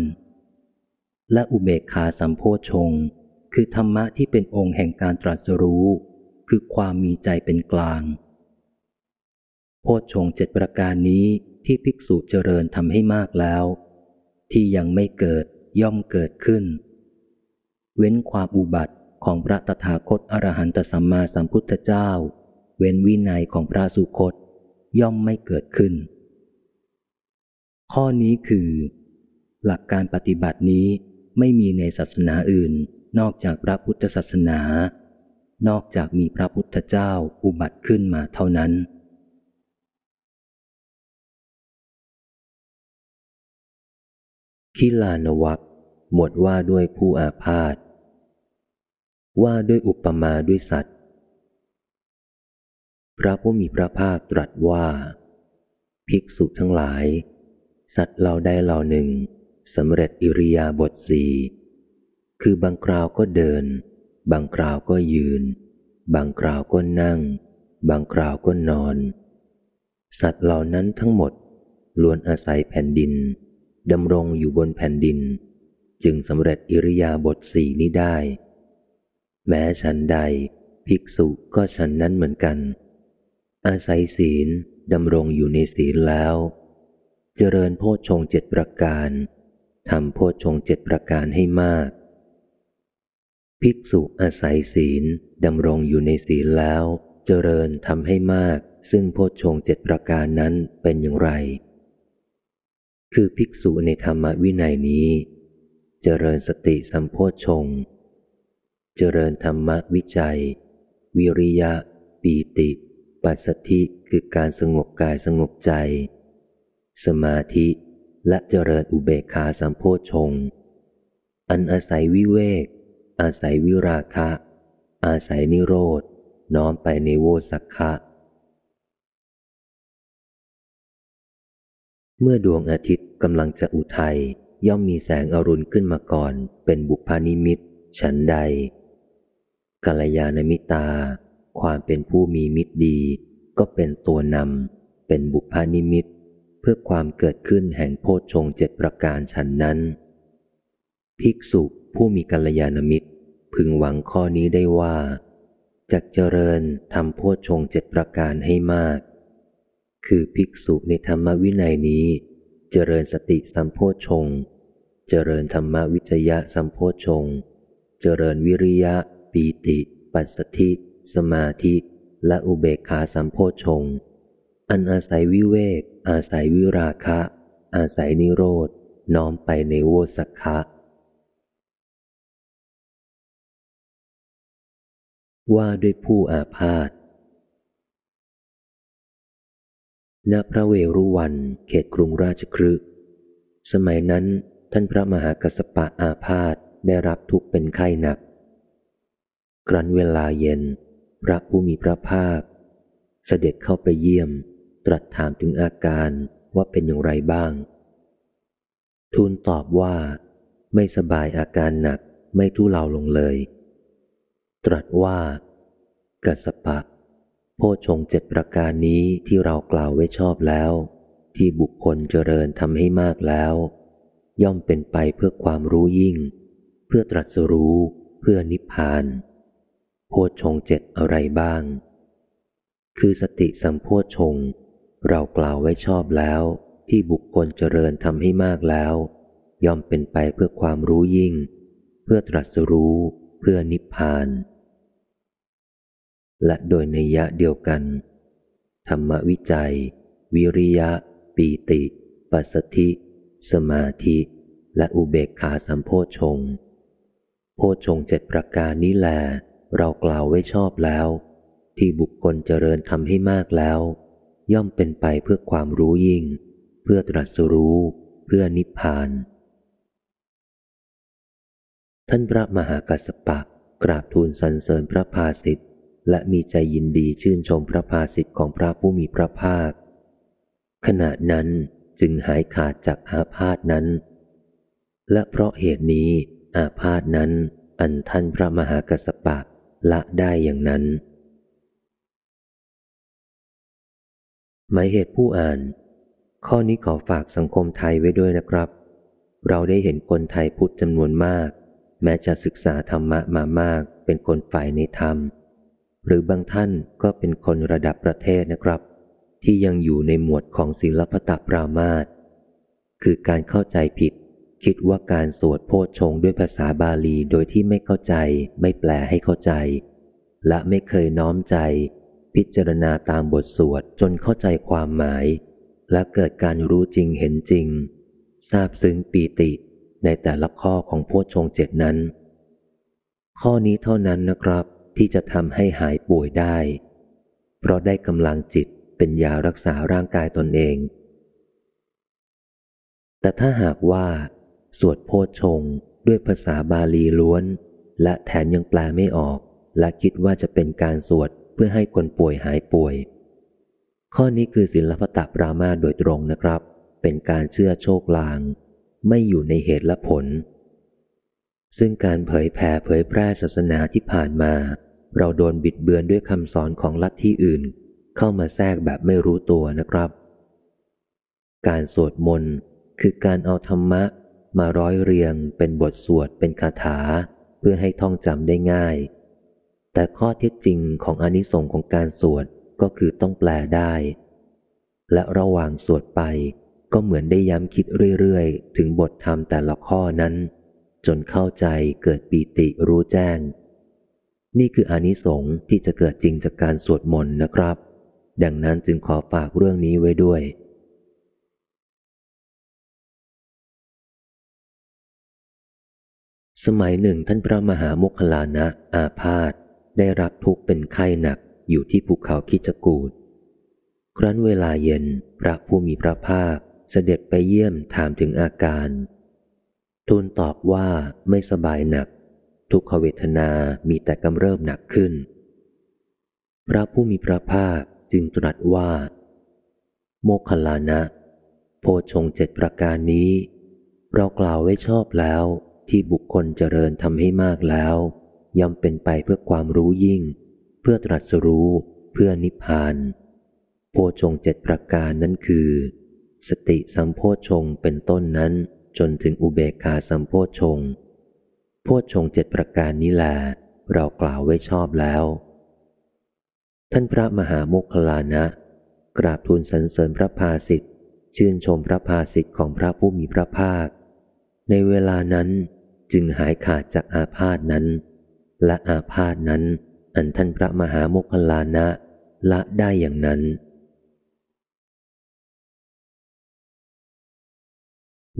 และอุเบกขาสัมโพชง คือธรรมะที่เป็นองค์แห่งการตรัสรู้ คือความมีใจเป็นกลาง โพชงเจ็ดประการนี้ ที่ภิกษุเจริญทำให้มากแล้ว ที่ยังไม่เกิดย่อมเกิดขึ้น เว้นความอุบัติของพระตถาคตอรหันตสัมมาสัมพุทธเจ้า เว้นวินัยของพระสุคตย่อมไม่เกิดขึ้น ข้อนี้คือ หลักการปฏิบัตินี้ไม่มีในศาสนาอื่น นอกจากพระพุทธศาสนา นอกจากมีพระพุทธเจ้าอุบัติขึ้นมาเท่านั้น คิลานวักหมวดว่าด้วยผู้อาพาธว่าด้วยอุปมาด้วยสัตว์ พระผู้มีพระภาคตรัสว่า ภิกษุทั้งหลาย สัตว์เราได้เหล่าหนึ่งสำเร็จอิริยาบถสีคือบางคราวก็เดิน บางคราวก็ยืน บางคราวก็นั่ง บางคราวก็นอน สัตว์เหล่านั้นทั้งหมดล้วนอาศัยแผ่นดิน ดำรงอยู่บนแผ่นดิน จึงสำเร็จอิริยาบถสี่นี้ได้ แม้ฉันใด ภิกษุก็ฉันนั้นเหมือนกัน อาศัยศีลดำรงอยู่ในศีลแล้ว เจริญโพชฌงเจ็ดประการทำโพชฌงเจ็ดประการให้มาก ภิกษุอาศัยศีลดำรงอยู่ในศีลแล้ว เจริญทำให้มาก ซึ่งโพชฌงเจ็ดประการนั้นเป็นอย่างไร คือภิกษุในธรรมวินัยนี้ เจริญสติสัมโพชฌงค์เจริญธรรมวิจัย วิริยะ ปีติ ปัสสธิคือการสงบกายสงบใจ สมาธิและเจริญอุเบกขาสัมโพชง อันอาศัยวิเวก อาศัยวิราคะ อาศัยนิโรธน้อมไปในโวสักคะ เมื่อดวงอาทิตย์กำลังจะอุทัยย่อมมีแสงอรุณขึ้นมาก่อน เป็นบุพานิมิตฉันใดกัลยาณมิตา ความเป็นผู้มีมิตรดี ก็เป็นตัวนำเป็นบุพานิมิต เพื่อความเกิดขึ้นแห่งโพชฌงเจ็ดประการฉันนั้น ภิกษุผู้มีกัลยาณมิตร พึงหวังข้อนี้ได้ว่า จากเจริญทำโพชฌงเจ็ดประการให้มาก คือภิกษุในธรรมวินัยนี้ เจริญสติสัมโพชฌงเจริญธรรมวิจยะสัมโพชฌงเจริญวิริยะ ปีติ ปัสสธิ สมาธิ และอุเบกขาสัมโพชง อันอาศัยวิเวก อาศัยวิราคะ อาศัยนิโรธน้อมไปในโวสักคะว่าด้วยผู้อาพาธ ณพระเวรุวัน เขตกรุงราชครึสมัยนั้นท่านพระมหากัสปะอาพาธได้รับทุกข์เป็นไข้หนัก ครั้นเวลาเย็น พระผู้มีพระภาค เสด็จเข้าไปเยี่ยม ตรัสถามถึงอาการว่าเป็นอย่างไรบ้าง ทูลตอบว่า ไม่สบายอาการหนักไม่ทุเลาลงเลย ตรัสว่า กัสปะ โพชงเจ็ดประการนี้ที่เรากล่าวไว้ชอบแล้ว ที่บุคคลเจริญทำให้มากแล้ว ย่อมเป็นไปเพื่อความรู้ยิ่ง เพื่อตรัสรู้เพื่อนิพพาน โพชงเจ็ดอะไรบ้าง คือสติสัมโพชง เรากล่าวไว้ชอบแล้ว ที่บุคคลเจริญทำให้มากแล้ว ย่อมเป็นไปเพื่อความรู้ยิ่ง เพื่อตรัสรู้เพื่อนิพพาน และโดยในยะเดียวกัน ธรรมวิจัย วิริยะ ปีติ ปัสสธิ สมาธิ และอุเบกขาสัมโพชง โพชงเจ็ดประการนี้แหละเรากล่าวไว้ชอบแล้ว ที่บุคคลเจริญทำให้มากแล้ว ย่อมเป็นไปเพื่อความรู้ยิ่ง เพื่อตรัสรู้ เพื่อนิพพาน ท่านพระมหากัสปะกราบทูลสรรเสริญพระภาสิทธ และมีใจยินดีชื่นชมพระภาสิทธิ์ของพระผู้มีพระภาค ขณะนั้นจึงหายขาดจากอาพาธนั้น และเพราะเหตุนี้อาพาธนั้นอันท่านพระมหากัสปะละได้อย่างนั้น หมายเหตุผู้อ่าน ข้อนี้ขอฝากสังคมไทยไว้ด้วยนะครับ เราได้เห็นคนไทยพุทธจำนวนมาก แม้จะศึกษาธรรมะมามากเป็นคนฝ่ายในธรรม หรือบางท่านก็เป็นคนระดับประเทศนะครับ ที่ยังอยู่ในหมวดของศิลปตปรามาตคือการเข้าใจผิด คิดว่าการสวดโพชงด้วยภาษาบาลีโดยที่ไม่เข้าใจ ไม่แปลให้เข้าใจ และไม่เคยน้อมใจ พิจารณาตามบทสวดจนเข้าใจความหมาย และเกิดการรู้จริงเห็นจริงทราบซึ้งปีติในแต่ละข้อของโพชงเจ็ดนั้น ข้อนี้เท่านั้นนะครับ ที่จะทำให้หายป่วยได้ เพราะได้กำลังจิตเป็นยารักษาร่างกายตนเอง แต่ถ้าหากว่า สวดโพชงด้วยภาษาบาลีล้วน และแถมยังแปลไม่ออก และคิดว่าจะเป็นการสวดเพื่อให้คนป่วยหายป่วย ข้อนี้คือศิลปตปรามาโดยตรงนะครับ เป็นการเชื่อโชคลาง ไม่อยู่ในเหตุและผลซึ่งการเผยแผ่เผยแพร่ศาสนาที่ผ่านมา เราโดนบิดเบือนด้วยคำสอนของลัทธิอื่น เข้ามาแทรกแบบไม่รู้ตัวนะครับ การสวดมนต์คือการเอาธรรมะมาร้อยเรียงเป็นบทสวดเป็นคาถา เพื่อให้ท่องจำได้ง่าย แต่ข้อเท็จจริงของอนิสงค์ของการสวดก็คือต้องแปลได้ และระหว่างสวดไปก็เหมือนได้ย้ำคิดเรื่อยๆ ถึงบทธรรมแต่ละข้อนั้น จนเข้าใจเกิดปีติรู้แจ้ง นี่คืออนิสงส์ที่จะเกิดจริงจากการสวดมนต์นะครับ ดังนั้นจึงขอฝากเรื่องนี้ไว้ด้วย สมัยหนึ่งท่านพระมหาโมคคลานะอาพาธได้รับทุกข์เป็นไข้หนักอยู่ที่ภูเขาคิจกูดครั้นเวลาเย็นพระผู้มีพระภาคเสด็จไปเยี่ยมถามถึงอาการ ทูลตอบว่าไม่สบายหนัก ทุกขเวทนามีแต่กำเริบหนักขึ้น พระผู้มีพระภาคจึงตรัสว่า โมคคลานะ โพชงเจ็ดประการนี้ เรากล่าวไว้ชอบแล้วที่บุคคลเจริญทำให้มากแล้วย่อมเป็นไปเพื่อความรู้ยิ่ง เพื่อตรัสรู้เพื่อนิพพาน โพชงเจ็ดประการนั้นคือ สติสัมโพชงเป็นต้นนั้นจนถึงอุเบกขาสัมโพชง พชงเจ็ดประการนี้แหละเรากล่าวไว้ชอบแล้ว ท่านพระมหาโมคคลานะ กราบทูลสรรเสริญพระภาสิทธิ์ชื่นชมพระภาสิทธิ์ของพระผู้มีพระภาค ในเวลานั้นจึงหายขาดจากอาพาธนั้น และอาพาธนั้น อันท่านพระมหาโมคคลานะละได้อย่างนั้น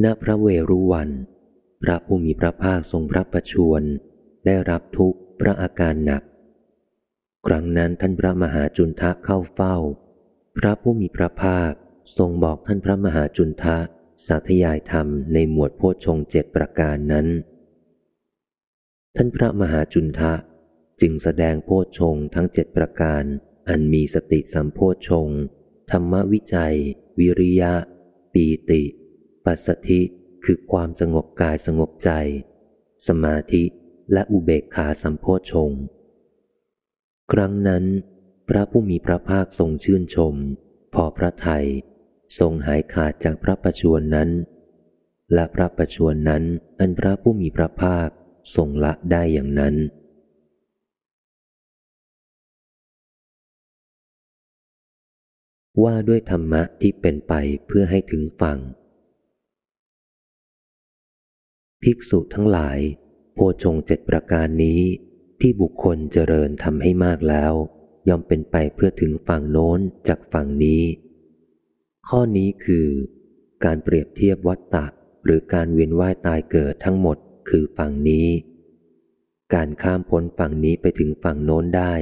ณพระเวรุวัน พระผู้มีพระภาคทรงพระประชวรได้รับทุกข์พระอาการหนัก ครั้งนั้นท่านพระมหาจุนทะเข้าเฝ้า พระผู้มีพระภาคทรงบอกท่านพระมหาจุนทะสาธยายธรรมในหมวดโพชฌงเจ็ดประการนั้น ท่านพระมหาจุนทะจึงแสดงโพชฌงทั้งเจ็ดประการ อันมีสติสัมโพชฌงธรรมวิจัย วิริยะ ปีติ ปัสสธิ คือความสงบกายสงบใจ สมาธิและอุเบกขาสัมโพชง ครั้งนั้น พระผู้มีพระภาคทรงชื่นชม พอพระไทยทรงหายขาดจากพระประชวรนั้น และพระประชวรนั้นอันพระผู้มีพระภาคทรงละได้อย่างนั้น ว่าด้วยธรรมะที่เป็นไปเพื่อให้ถึงฝั่ง ภิกษุทั้งหลาย โพชงเจ็ดประการนี้ที่บุคคลเจริญทำให้มากแล้ว ย่อมเป็นไปเพื่อถึงฝั่งโน้นจากฝั่งนี้ ข้อนี้คือ การเปรียบเทียบวัตตะหรือการเวียนว่ายตายเกิดทั้งหมดคือฝั่งนี้ การข้ามพ้นฝั่งนี้ไปถึงฝั่งโน้นได้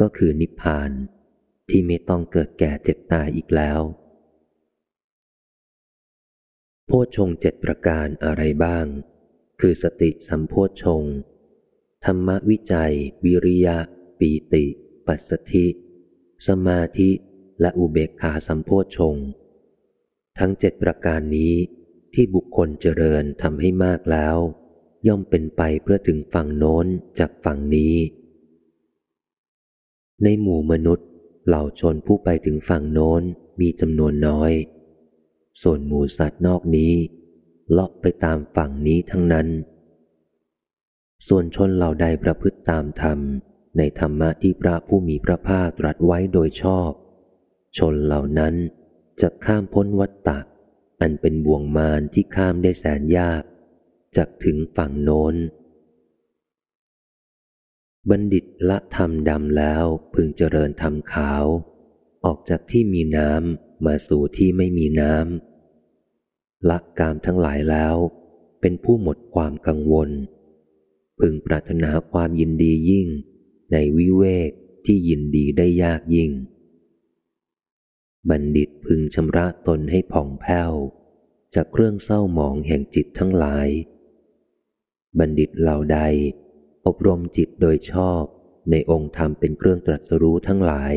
ก็คือนิพพาน ที่ไม่ต้องเกิดแก่เจ็บตายอีกแล้ว โพชงเจ็ดประการอะไรบ้าง คือสติสัมโพชง ธรรมวิจัย วิริยะ ปีติ ปัสสธิ สมาธิ และอุเบกขาสัมโพชง ทั้งเจ็ดประการนี้ที่บุคคลเจริญทำให้มากแล้ว ย่อมเป็นไปเพื่อถึงฝั่งโน้นจากฝั่งนี้ ในหมู่มนุษย์ เหล่าชนผู้ไปถึงฝั่งโน้นมีจำนวนน้อย ส่วนหมูสัตว์นอกนี้ เลาะไปตามฝั่งนี้ทั้งนั้น ส่วนชนเหล่าใดประพฤติตามธรรม ในธรรมะที่พระผู้มีพระภาคตรัสไว้โดยชอบ ชนเหล่านั้นจะข้ามพ้นวัฏฏะอันเป็นบ่วงมารที่ข้ามได้แสนยากจักถึงฝั่งโน้น บัณฑิตละธรรมดำแล้วพึงเจริญธรรมขาว ออกจากที่มีน้ำมาสู่ที่ไม่มีน้ำ ละกามทั้งหลายแล้ว เป็นผู้หมดความกังวล พึงปรารถนาความยินดียิ่ง ในวิเวกที่ยินดีได้ยากยิ่ง บัณฑิตพึงชำระตนให้ผ่องแผ้ว จากเครื่องเศร้าหมองแห่งจิตทั้งหลาย บัณฑิตเหล่าใด อบรมจิตโดยชอบในองค์ธรรมเป็นเครื่องตรัสรู้ทั้งหลาย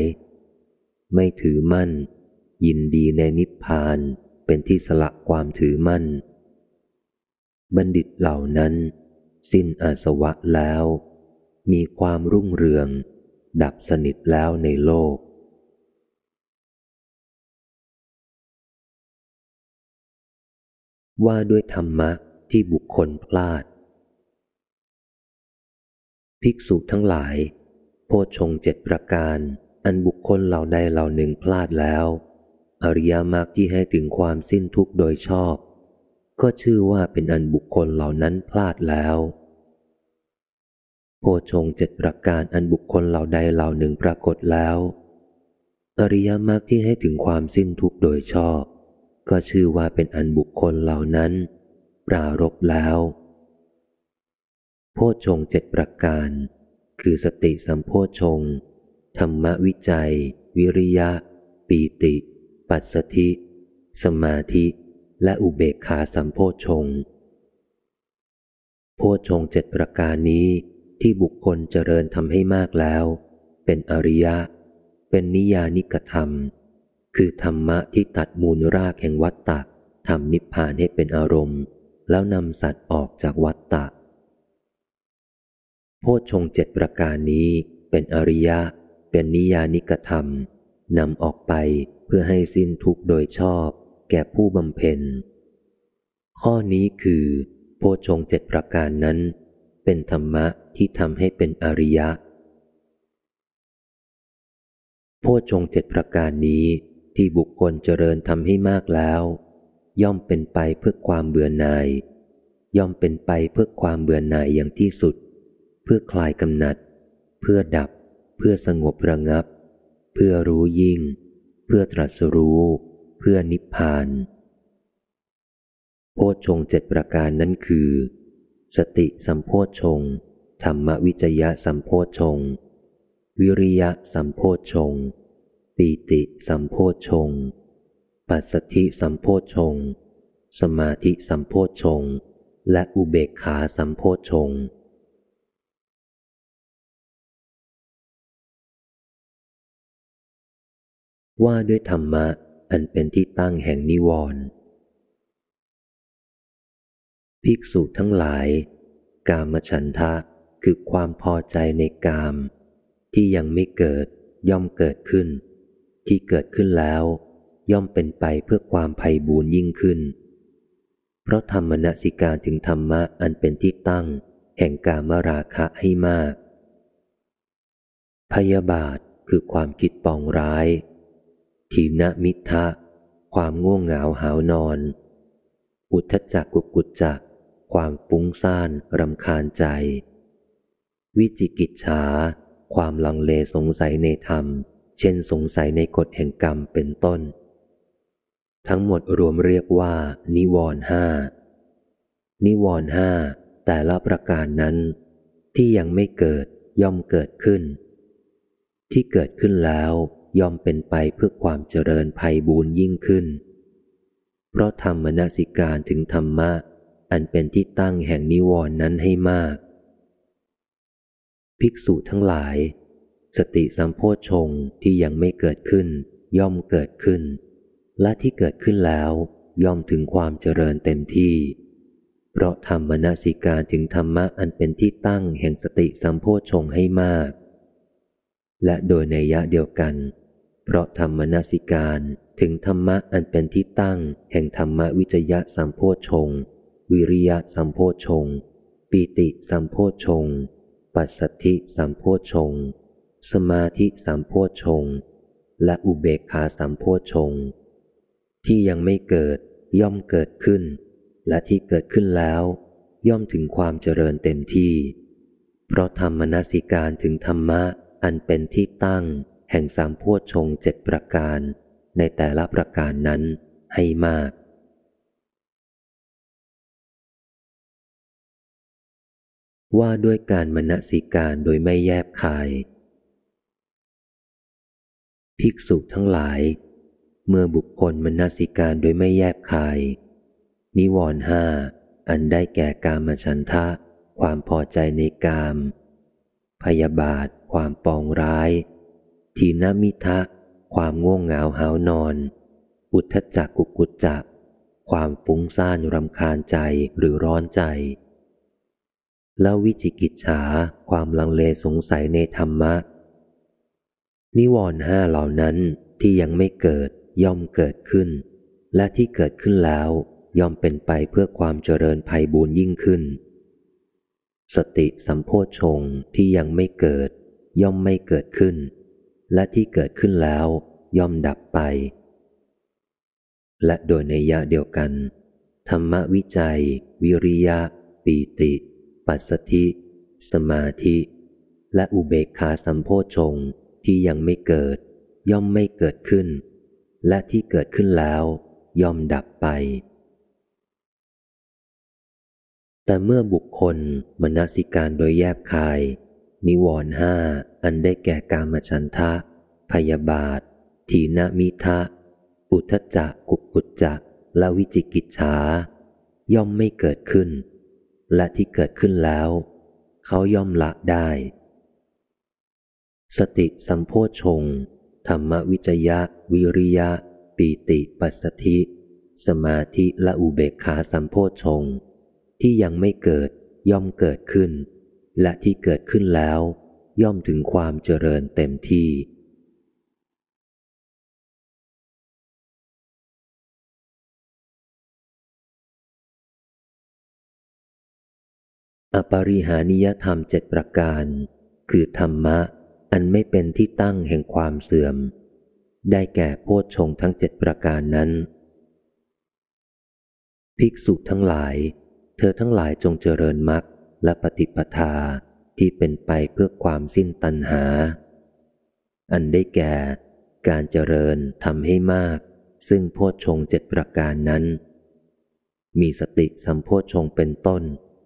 ไม่ถือมั่น ยินดีในนิพพาน เป็นที่สละความถือมั่น บัณฑิตเหล่านั้น สิ้นอาสวะแล้ว มีความรุ่งเรือง ดับสนิทแล้วในโลก ว่าด้วยธรรมะที่บุคคลพลาด ภิกษุทั้งหลาย โพชงเจ็ดประการ อันบุคคลเหล่าใดเหล่าหนึ่งพลาดแล้ว อริยมรรคที่ให้ถึงความสิ้นทุกข์โดยชอบ ก็ชื่อว่าเป็นอันบุคคลเหล่านั้นพลาดแล้ว โพชงเจ็ดประการอันบุคคลเหล่าใดเหล่าหนึ่งปรากฏแล้ว อริยมรรคที่ให้ถึงความสิ้นทุกข์โดยชอบ ก็ชื่อว่าเป็นอันบุคคลเหล่านั้น ปรารบแล้ว โพชงเจ็ดประการ คือสติสัมโพชงธรรมวิจัย วิริยะ ปีติ ปัสสธิ สมาธิ และอุเบกขาสัมโพชงโพชงเจ็ดประการนี้ที่บุคคลเจริญทำให้มากแล้ว เป็นอริยะ เป็นนิยานิกธรรม คือธรรมะที่ตัดมูลรากแห่งวัตตะทำนิพพานให้เป็นอารมณ์ แล้วนำสัตว์ออกจากวัตตะโพชงเจ็ดประการนี้เป็นอริยะ เป็นนิยานิกธรรมนำออกไป พื่อให้สิ้นทุกข์โดยชอบแก่ผู้บำเพ็ญ ข้อนี้คือ โพชงเจ็ดประการนั้น เป็นธรรมะที่ทำให้เป็นอริยะ โพชงเจ็ดประการนี้ที่บุคคลเจริญทำให้มากแล้ว ย่อมเป็นไปเพื่อความเบื่อหน่าย ย่อมเป็นไปเพื่อความเบื่อหน่ายอย่างที่สุด เพื่อคลายกำหนัด เพื่อดับ เพื่อสงบระงับ เพื่อรู้ยิ่ง พื่อตรัสรู้ เพื่อนิพพาน โพชงเจ็ดประการนั้นคือ สติสัมโพชงธรรมวิจยะสัมโพชงวิริยะสัมโพชงปีติสัมโพชงปัสสธิสัมโพชงสมาธิสัมโพชงและอุเบกขาสัมโพชง ว่าด้วยธรรมะอันเป็นที่ตั้งแห่งนิวรณ์ภิกษุทั้งหลาย กามฉันทะคือความพอใจในกาม ที่ยังไม่เกิดย่อมเกิดขึ้น ที่เกิดขึ้นแล้ว ย่อมเป็นไปเพื่อความไพ่บูรยิ่งขึ้น เพราะธรรมนสิการถึงธรรมะอันเป็นที่ตั้ง แห่งกามราคะให้มาก พยาบาทคือความคิดปองร้าย ทีนมิทะ ความง่วงเหงาหานอน อุทจักกุกุจจัก ความฟุ้งซ่านรำคาญใจ วิจิกิจฉา ความลังเลสงสัยในธรรม เช่นสงสัยในกฎแห่งกรรมเป็นต้น ทั้งหมดรวมเรียกว่า นิวรห้า นิวรห้าแต่ละประการนั้น ที่ยังไม่เกิดย่อมเกิดขึ้น ที่เกิดขึ้นแล้ว ย่อมเป็นไปเพื่อความเจริญภัยบูญยิ่งขึ้น เพราะธรรมนสิการถึงธรรมะ อันเป็นที่ตั้งแห่งนิวรณ์นั้นให้มาก ภิกษุทั้งหลาย สติสัมโพชงที่ยังไม่เกิดขึ้น ย่อมเกิดขึ้น และที่เกิดขึ้นแล้ว ย่อมถึงความเจริญเต็มที่ เพราะธรรมนสิการถึงธรรมะอันเป็นที่ตั้งแห่งสติสัมโพชงให้มากและโดยในยะเดียวกัน เพราะธรรมนาสิการถึงธรรมะอันเป็นที่ตั้ง แห่งธรรมวิจยะสัมโพชง วิริยะสัมโพชง ปีติสัมโพชง ปัสสธิสัมโพชง สมาธิสัมโพชง และอุเบกขาสัมโพชง ที่ยังไม่เกิดย่อมเกิดขึ้น และที่เกิดขึ้นแล้ว ย่อมถึงความเจริญเต็มที่ เพราะธรรมนาสิการถึงธรรมะอันเป็นที่ตั้ง แห่งสามโพชงเจ็ดประการ ในแต่ละประการนั้นให้มาก ว่าด้วยการมณสิการโดยไม่แยบคาย ภิกษุทั้งหลาย เมื่อบุคคลมณสิการโดยไม่แยบคาย นิวรห้าอันได้แก่กามฉันทะ ความพอใจในกาม พยาบาท ความปองร้าย ทีนมิทะ ความง่วงเหงาหานอน อุทธจักกุกุจจะความฟุ้งซ่านรำคาญใจหรือร้อนใจ แล้ววิจิกิจฉา ความลังเลสงสัยในธรรมะ นิวรณ์ห้าเหล่านั้นที่ยังไม่เกิดย่อมเกิดขึ้น และที่เกิดขึ้นแล้ว ย่อมเป็นไปเพื่อความเจริญภัยบูญยิ่งขึ้น สติสัมโพชงที่ยังไม่เกิด ย่อมไม่เกิดขึ้น และที่เกิดขึ้นแล้ว ย่อมดับไป และโดยในยะเดียวกัน ธรรมวิจัย วิริยะ ปีติ ปัสสธิ สมาธิ และอุเบกขาสัมโพชงที่ยังไม่เกิด ย่อมไม่เกิดขึ้น และที่เกิดขึ้นแล้ว ย่อมดับไป แต่เมื่อบุคคลมนสิการโดยแยบคาย นิวรณ์ห้า อันได้แก่กามฉันทะ พยาบาท ทีนมิทะ อุทจักกุกุจจะและวิจิกิจฉา ย่อมไม่เกิดขึ้น และที่เกิดขึ้นแล้ว เขาย่อมละได้ สติสัมโพชง ธรรมวิจยะ วิริยะ ปีติปัสสธิ สมาธิและอุเบกขาสัมโพชง ที่ยังไม่เกิดย่อมเกิดขึ้น และที่เกิดขึ้นแล้ว ย่อมถึงความเจริญเต็มที่อปริหานิยธรรมเจ็ดประการ คือธรรมะ อันไม่เป็นที่ตั้งแห่งความเสื่อม ได้แก่โพชฌงทั้งเจ็ดประการนั้น ภิกษุทั้งหลาย เธอทั้งหลายจงเจริญมรรคและปฏิปทา ที่เป็นไปเพื่อความสิ้นตัณหา อันได้แก่ การเจริญทำให้มาก ซึ่งโพชฌงเจ็ดประการนั้น มีสติสัมโพชฌงเป็นต้น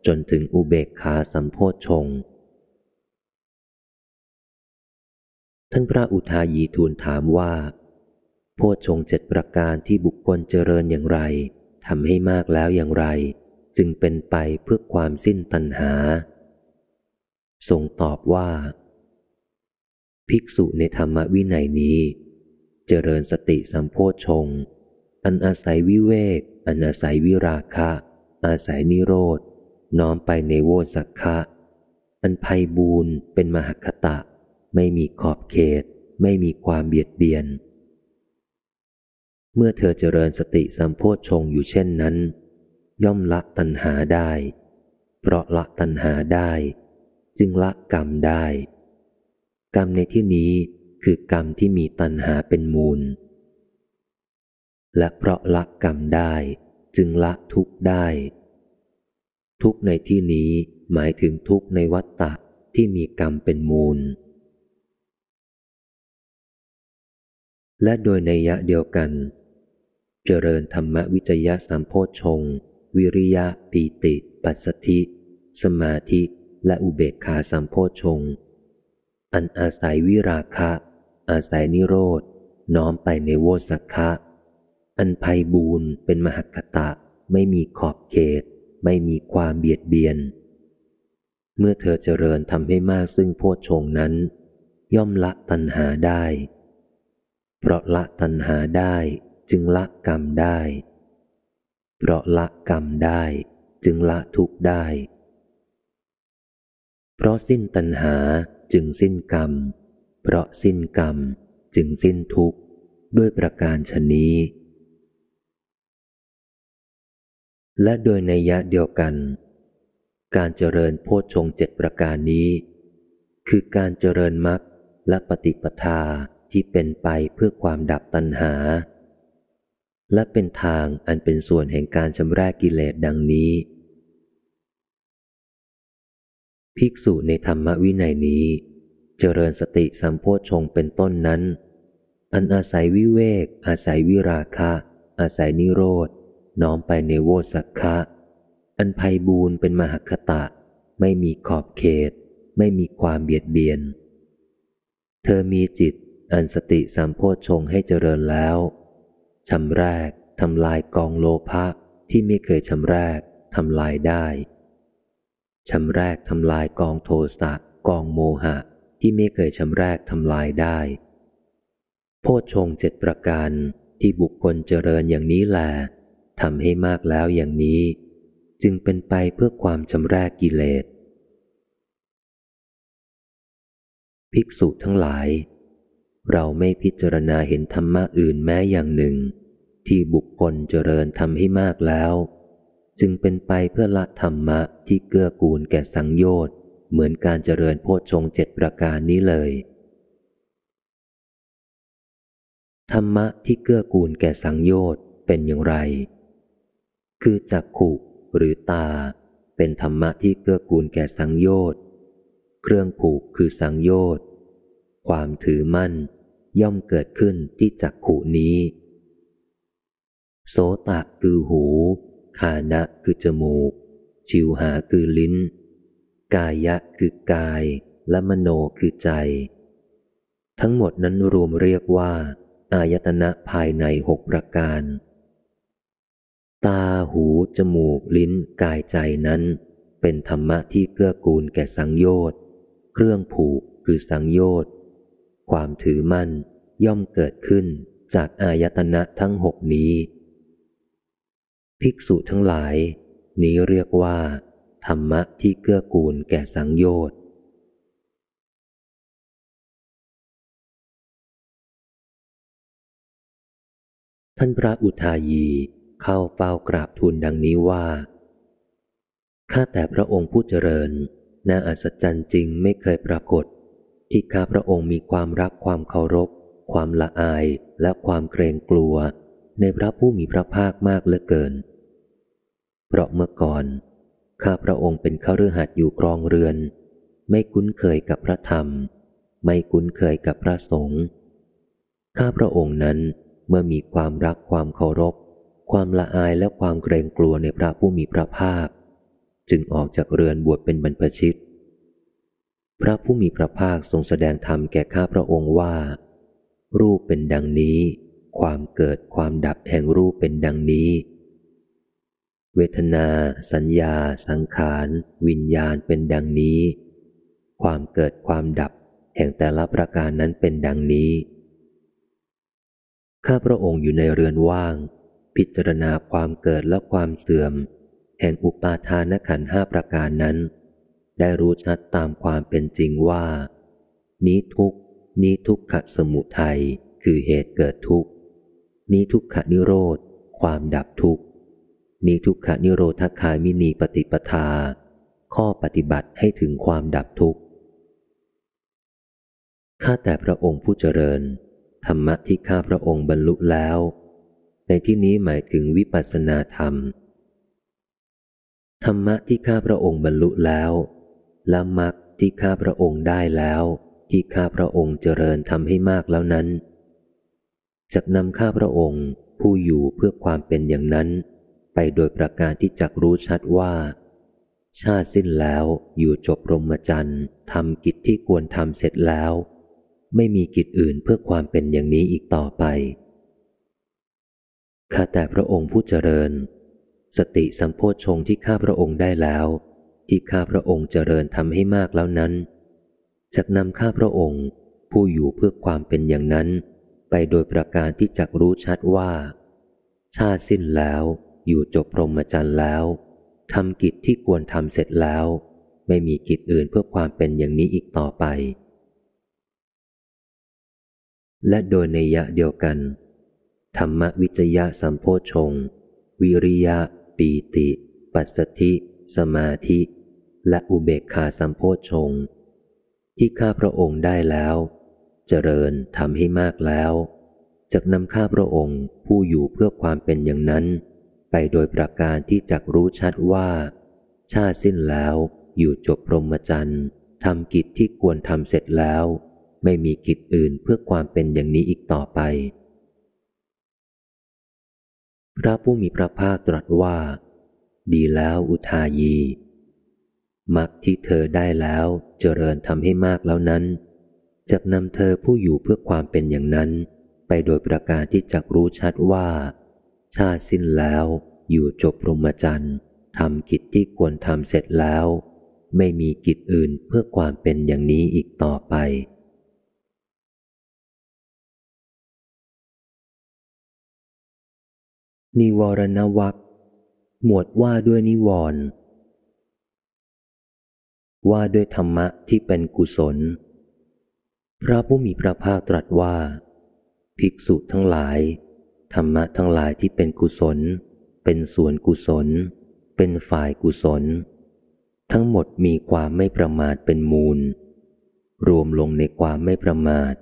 จนถึงอุเบกขาสัมโพชฌงท่านพระอุทายีทูลถามว่า โพชฌงเจ็ดประการที่บุคคลเจริญอย่างไรทำให้มากแล้วอย่างไร จึงเป็นไปเพื่อความสิ้นตัณหา ทรงตอบว่า ภิกษุในธรรมวินัยนี้ เจริญสติสัมโพชง อันอาศัยวิเวก อันอาศัยวิราคะ อาศัยนิโรธ น้อมไปในโวสักคะ อันภัยบูนเป็นมหคตะ ไม่มีขอบเขต ไม่มีความเบียดเบียน เมื่อเธอเจริญสติสัมโพชงอยู่เช่นนั้น ย่อมละตัณหาได้ เพราะละตัณหาได้ จึงละกรรมได้ กรรมในที่นี้คือกรรมที่มีตัณหาเป็นมูล และเพราะละกรรมได้ จึงละทุกได้ ทุกในที่นี้หมายถึงทุกในวัฏฏะที่มีกรรมเป็นมูล และโดยในยะเดียวกัน เจริญธรรมวิจยะสัมโพชง วิริยะปีติ ปัสสธิ สมาธิ และอุเบกขาสัมโพชง อันอาศัยวิราคะ อาศัยนิโรธน้อมไปในโวสักคะ อันภัยบูนเป็นมหคตะ ไม่มีขอบเขต ไม่มีความเบียดเบียน เมื่อเธอเจริญทำให้มากซึ่งโพชงนั้น ย่อมละตัณหาได้ เพราะละตัณหาได้จึงละกรรมได้ เพราะละกรรมได้ จึงละทุกได้ เพราะสิ้นตัณหาจึงสิ้นกรรม เพราะสิ้นกรรมจึงสิ้นทุกข์ ด้วยประการชนี้ และโดยในยะเดียวกัน การเจริญโพชฌงเจ็ดประการนี้ คือการเจริญมรรคและปฏิปทาที่เป็นไปเพื่อความดับตัณหา และเป็นทางอันเป็นส่วนแห่งการชำระกิเลสดังนี้ ภิกษุในธรรมวินัยนี้ เจริญสติสัมโพชงเป็นต้นนั้น อันอาศัยวิเวก อาศัยวิราคะ อาศัยนิโรธน้อมไปในโวสักคะอันภัยบูนเป็นมหคตะ ไม่มีขอบเขต ไม่มีความเบียดเบียน เธอมีจิต อันสติสัมโพชงให้เจริญแล้วชำแรกทำลายกองโลภะที่ไม่เคยชำแรกทำลายได้ ชำแรกทำลายกองโทสะกองโมหะ ที่ไม่เคยชำแรกทำลายได้ โพชงเจ็ดประการที่บุคคลเจริญอย่างนี้แลทำให้มากแล้วอย่างนี้ จึงเป็นไปเพื่อความชำแรกกิเลส ภิกษุทั้งหลาย เราไม่พิจารณาเห็นธรรมะอื่นแม้อย่างหนึ่ง ที่บุคคลเจริญทำให้มากแล้ว จึงเป็นไปเพื่อละธรรมะที่เกื้อกูลแก่สังโยชน์ เหมือนการเจริญโพชฌงเจ็ดประการนี้เลย ธรรมะที่เกื้อกูลแก่สังโยชน์เป็นอย่างไร คือจักขุหรือตา เป็นธรรมะที่เกื้อกูลแก่สังโยชน์ เครื่องผูกคือสังโยชน์ ความถือมั่นย่อมเกิดขึ้นที่จักขุนี้ โสตะคือหู คานะคือจมูก ชิวหาคือลิ้น กายะคือกาย และมโนคือใจ ทั้งหมดนั้นรวมเรียกว่า อายตนะภายในหกประการ ตาหู จมูก ลิ้น กายใจนั้น เป็นธรรมะที่เกื้อกูลแก่สังโยชน์ เครื่องผูกคือสังโยชน์ ความถือมั่นย่อมเกิดขึ้นจากอายตนะทั้งหกนี้ ภิกษุทั้งหลาย นี้เรียกว่า ธรรมะที่เกื้อกูลแก่สังโยชน์ท่านพระอุทายีเข้าเฝ้ากราบทูลดังนี้ว่า ข้าแต่พระองค์ผู้เจริญ น่าอัศจรรย์จริงไม่เคยปรากฏ ที่ข้าพระองค์มีความรักความเคารพ ความละอายและความเกรงกลัว ในพระผู้มีพระภาคมากเหลือเกิน เพราะเมื่อก่อน ข้าพระองค์เป็นข้ารือหัดอยู่กรองเรือน ไม่คุ้นเคยกับพระธรรม ไม่คุ้นเคยกับพระสงฆ์ข้าพระองค์นั้นเมื่อมีความรักความเคารพ ความละอายและความเกรงกลัวในพระผู้มีพระภาค จึงออกจากเรือนบวชเป็นบรรพชิต พระผู้มีพระภาคทรงแสดงธรรมแก่ข้าพระองค์ว่า รูปเป็นดังนี้ ความเกิดความดับแห่งรูปเป็นดังนี้ เวทนา สัญญา สังขาร วิญญาณเป็นดังนี้ ความเกิดความดับ แห่งแต่ละประการนั้นเป็นดังนี้ ข้าพระองค์อยู่ในเรือนว่าง พิจารณาความเกิดและความเสื่อม แห่งอุปาทานขันห้าประการนั้น ได้รู้ชัดตามความเป็นจริงว่า นี้ทุกนี้ทุกขสมุทัยคือเหตุเกิดทุกนี้ทุกขนิโรธ ความดับทุก นี้ทุกขนิโรธคามินีปฏิปทา ข้อปฏิบัติให้ถึงความดับทุกข์ ข้าแต่พระองค์ผู้เจริญ ธรรมะที่ข้าพระองค์บรรลุแล้ว ในที่นี้หมายถึงวิปัสสนาธรรม ธรรมะที่ข้าพระองค์บรรลุแล้วและมรรคที่ข้าพระองค์ได้แล้ว ที่ข้าพระองค์เจริญทำให้มากแล้วนั้นจะนำข้าพระองค์ผู้อยู่เพื่อความเป็นอย่างนั้น ไปโดยประการที่จักรู้ชัดว่า ชาติสิ้นแล้วอยู่จบรมจรรย์ทำกิจที่ควรทำเสร็จแล้ว ไม่มีกิจอื่นเพื่อความเป็นอย่างนี้อีกต่อไปข้าแต่พระองค์ผู้เจริญ สติสัมโพชงที่ข้าพระองค์ได้แล้ว ที่ข้าพระองค์เจริญทำให้มากแล้วนั้นจะนำข้าพระองค์ผู้อยู่เพื่อความเป็นอย่างนั้น ไปโดยประการที่จักรู้ชัดว่า ชาติสิ้นแล้ว อยู่จบพรหมจรรย์แล้วทำกิจที่ควรทำเสร็จแล้ว ไม่มีกิจอื่นเพื่อความเป็นอย่างนี้อีกต่อไป และโดยในยะเดียวกัน ธรรมวิจยะสัมโพชง วิริยะ ปีติ ปัสสธิ สมาธิ และอุเบกขาสัมโพชง ที่ข้าพระองค์ได้แล้ว เจริญทำให้มากแล้ว จะนำข้าพระองค์ผู้อยู่เพื่อความเป็นอย่างนั้น ไปโดยประการที่จักรู้ชัดว่า ชาติสิ้นแล้วอยู่จบพรหมจรรย์ทำกิจที่ควรทำเสร็จแล้ว ไม่มีกิจอื่นเพื่อความเป็นอย่างนี้อีกต่อไป พระผู้มีพระภาคตรัสว่า ดีแล้วอุทายีมักที่เธอได้แล้วเจริญทำให้มากแล้วนั้นจะนำเธอผู้อยู่เพื่อความเป็นอย่างนั้น ไปโดยประการที่จักรู้ชัดว่า ชาติสิ้นแล้ว อยู่จบพรหมจรรย์ทำกิจที่ควรทำเสร็จแล้ว ไม่มีกิจอื่นเพื่อความเป็นอย่างนี้อีกต่อไปนิวรณวัคหมวดว่าด้วยนิวรณ์ว่าด้วยธรรมะที่เป็นกุศล พระผู้มีพระภาคตรัสว่า ภิกษุทั้งหลาย ธรรมะทั้งหลายที่เป็นกุศล เป็นส่วนกุศล เป็นฝ่ายกุศล ทั้งหมดมีความไม่ประมาทเป็นมูล รวมลงในความไม่ประมาท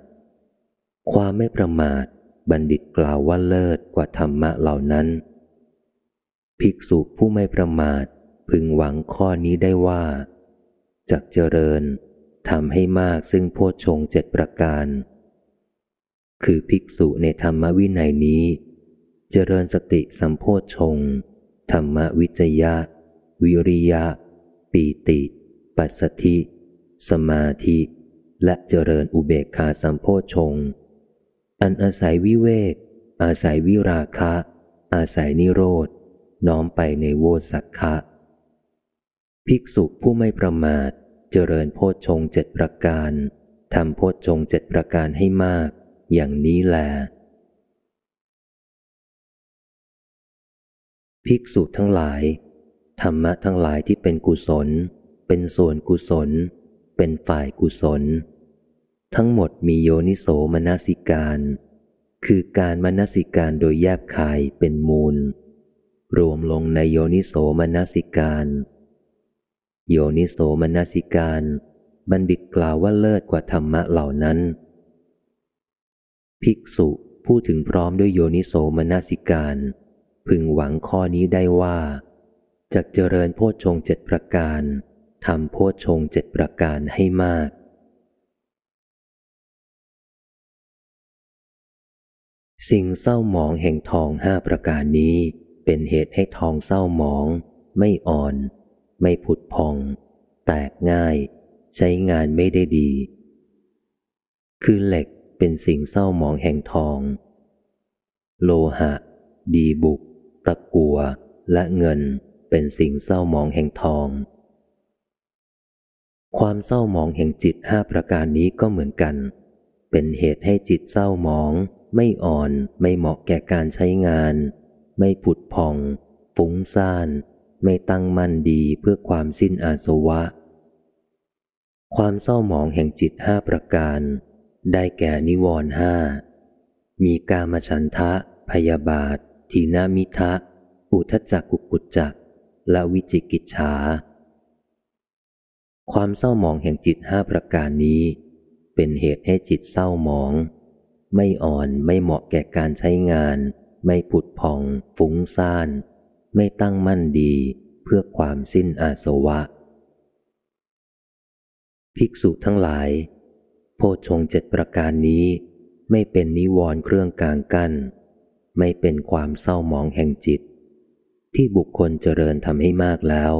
ความไม่ประมาทบัณฑิตกล่าวว่าเลิศกว่าธรรมะเหล่านั้น ภิกษุผู้ไม่ประมาทพึงหวังข้อนี้ได้ว่าจักเจริญทำให้มากซึ่งโพชฌงเจ็ดประการ คือภิกษุในธรรมวินัยนี้ เจริญสติสัมโพชงธรรมวิจยะ วิริยะ ปีติ ปัสสธิ สมาธิ และเจริญอุเบกขาสัมโพชงอันอาศัยวิเวก อาศัยวิราคะ อาศัยนิโรธ น้อมไปในโวสักคะภิกษุผู้ไม่ประมาท เจริญโพชฌงเจ็ดประการ ทำโพชฌงเจ็ดประการให้มาก อย่างนี้แล ภิกษุทั้งหลาย ธรรมะทั้งหลายที่เป็นกุศล เป็นส่วนกุศล เป็นฝ่ายกุศล ทั้งหมดมีโยนิโสมนสิการ คือการมนสิการโดยแยบคายเป็นมูล รวมลงในโยนิโสมนสิการ โยนิโสมนสิการ บัณฑิตกล่าวว่าเลิศกว่าธรรมะเหล่านั้น ภิกษุพูดถึงพร้อมด้วยโยนิโสมนสิการ พึงหวังข้อนี้ได้ว่าจะเจริญโพชฌงเจ็ดประการทำโพชฌงเจ็ดประการให้มาก สิ่งเศร้าหมองแห่งทองห้าประการนี้เป็นเหตุให้ทองเศร้าหมอง ไม่อ่อน ไม่ผุดพอง แตกง่าย ใช้งานไม่ได้ดี คือเหล็ก เป็นสิ่งเศร้าหมองแห่งทอง โลหะ ดีบุก ตะกัว และเงินเป็นสิ่งเศร้าหมองแห่งทอง ความเศร้าหมองแห่งจิตห้าประการนี้ก็เหมือนกัน เป็นเหตุให้จิตเศร้าหมอง ไม่อ่อนไม่เหมาะแก่การใช้งาน ไม่ผุดพอง ฟุ้งซ่าน ไม่ตั้งมั่นดีเพื่อความสิ้นอาสวะ ความเศร้าหมองแห่งจิตห้าประการ ได้แก่นิวรณ์ห้า มีกามฉันทะ พยาบาท ทีนามิทะ อุทจักกุกุจจัก และวิจิกิจฉา ความเศร้าหมองแห่งจิตห้าประการนี้ เป็นเหตุให้จิตเศร้าหมอง ไม่อ่อนไม่เหมาะแก่การใช้งาน ไม่ผุดพอง ฟุ้งซ่าน ไม่ตั้งมั่นดีเพื่อความสิ้นอาสวะ ภิกษุทั้งหลาย ชงเจ็ดประการนี้ไม่เป็นนิวรณ์เครื่องกลางกัน้น ไม่เป็นความเศร้าหมองแห่งจิต ที่บุคคลเจริญทำให้มากแล้ว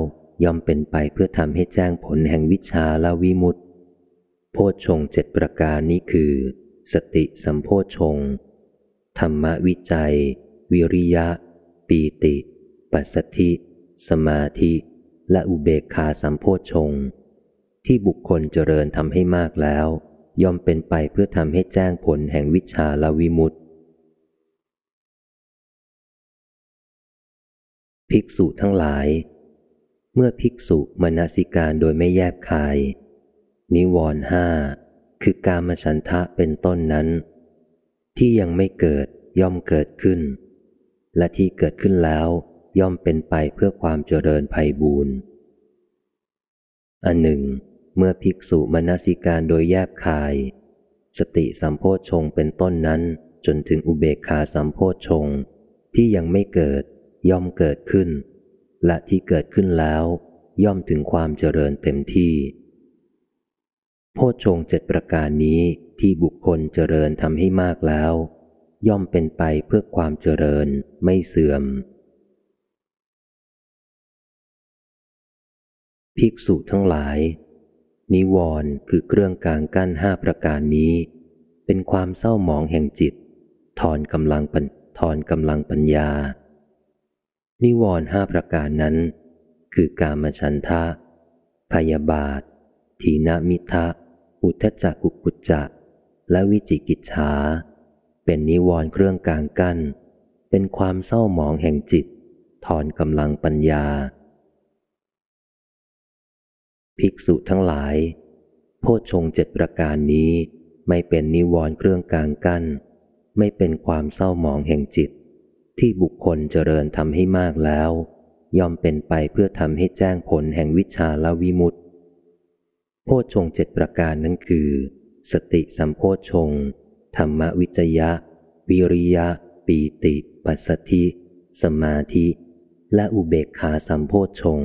ย่อมเป็นไปเพื่อทำให้แจ้งผลแห่งวิชาและวิมุตติโพชงเจ็ดประการนี้คือ สติสัมโพชงธรรมวิจัย วิริยะ ปีติ ปัสสธิ สมาธิ และอุเบกขาสัมโพชงที่บุคคลเจริญทำให้มากแล้ว ย่อมเป็นไปเพื่อทำให้แจ้งผลแห่งวิชาละวิมุตติ ภิกษุทั้งหลาย เมื่อภิกษุมนสิการโดยไม่แยบคาย นิวรห้าคือการมฉันทะเป็นต้นนั้น ที่ยังไม่เกิดย่อมเกิดขึ้น และที่เกิดขึ้นแล้วย่อมเป็นไปเพื่อความเจริญภัยบูรณ์อันหนึ่ง เมื่อภิกษุมนสิการโดยแยบคาย สติสัมโพชงเป็นต้นนั้นจนถึงอุเบกขาสัมโพชงที่ยังไม่เกิดย่อมเกิดขึ้น และที่เกิดขึ้นแล้ว ย่อมถึงความเจริญเต็มที่ โพชงเจ็ดประการนี้ที่บุคคลเจริญทำให้มากแล้ว ย่อมเป็นไปเพื่อความเจริญไม่เสื่อม ภิกษุทั้งหลาย นิวรณ์คือเครื่องกลางกั้นห้าประการนี้ เป็นความเศร้าหมองแห่งจิต ถอนกำลังปัญถอนกำลังปัญญา นิวรณ์ห้าประการนั้น คือกามฉันทะ พยาบาท ทีนามิทะ อุทจักกุกุจจะ และวิจิกิจฉา เป็นนิวรณ์เครื่องกลางกั้น เป็นความเศร้าหมองแห่งจิต ถอนกำลังปัญญา ภิกษุทั้งหลาย โพชงเจ็ดประการนี้ไม่เป็นนิวรณ์เครื่องกลางกั้น ไม่เป็นความเศร้าหมองแห่งจิต ที่บุคคลเจริญทำให้มากแล้ว ย่อมเป็นไปเพื่อทำให้แจ้งผลแห่งวิชาและวิมุตติ โพชงเจ็ดประการนั้นคือ สติสัมโพชง ธรรมวิจยะ วิริยะ ปีติ ปัสสธิ สมาธิ และอุเบกขาสัมโพชง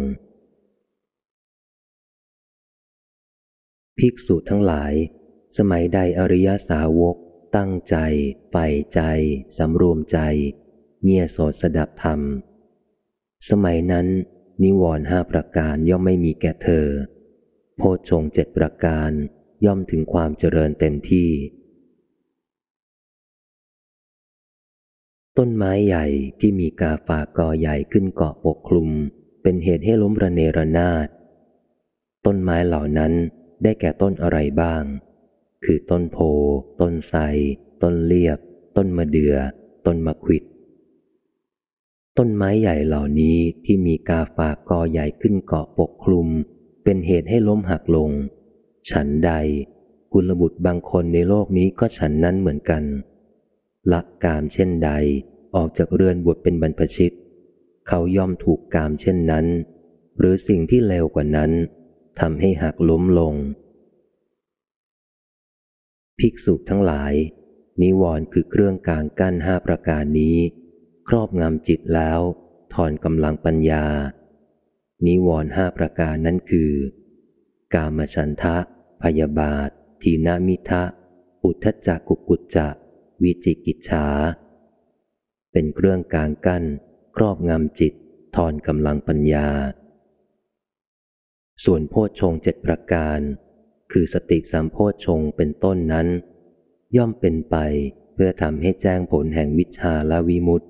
ภิกษุทั้งหลาย สมัยใดอริยสาวก ตั้งใจใฝ่ใจสำรวมใจ เงียโสดสดับธรรม สมัยนั้น นิวรณ์ห้าประการย่อมไม่มีแก่เธอ โพชงเจ็ดประการย่อมถึงความเจริญเต็มที่ ต้นไม้ใหญ่ที่มีกาฝากกอใหญ่ขึ้นเกาะปกคลุม เป็นเหตุให้ล้มระเนระนาด ต้นไม้เหล่านั้น ได้แก่ต้นอะไรบ้าง คือต้นโพ ต้นไทรต้นเลียบ ต้นมะเดือ่อ ต้นมะขวิด ต้นไม้ใหญ่เหล่านี้ที่มีกาฝากกอใหญ่ขึ้นเกาะปกคลุม เป็นเหตุให้ล้มหักลง ฉันใด กุลบุตรบางคนในโลกนี้ก็ฉันนั้นเหมือนกันลักกามเช่นใด ออกจากเรือนบวชเป็นบรรพชิต เขาย่อมถูกกามเช่นนั้น หรือสิ่งที่เลวกว่านั้น ทำให้หักล้มลง ภิกษุทั้งหลาย นิวรณ์คือเครื่องกลางกั้นห้าประการนี้ ครอบงำจิตแล้วถอนกำลังปัญญา นิวรณ์ห้าประการนั้นคือ กามฉันทะ พยาบาท ทีนามิทะ อุทจักกุกุจจะ วิจิกิจฉา เป็นเครื่องกลางกั้น ครอบงำจิตถอนกำลังปัญญา ส่วนโพชฌงเจ็ดประการ คือสติสัมโพชงเป็นต้นนั้น ย่อมเป็นไปเพื่อทำให้แจ้งผลแห่งวิชาและวิมุตติ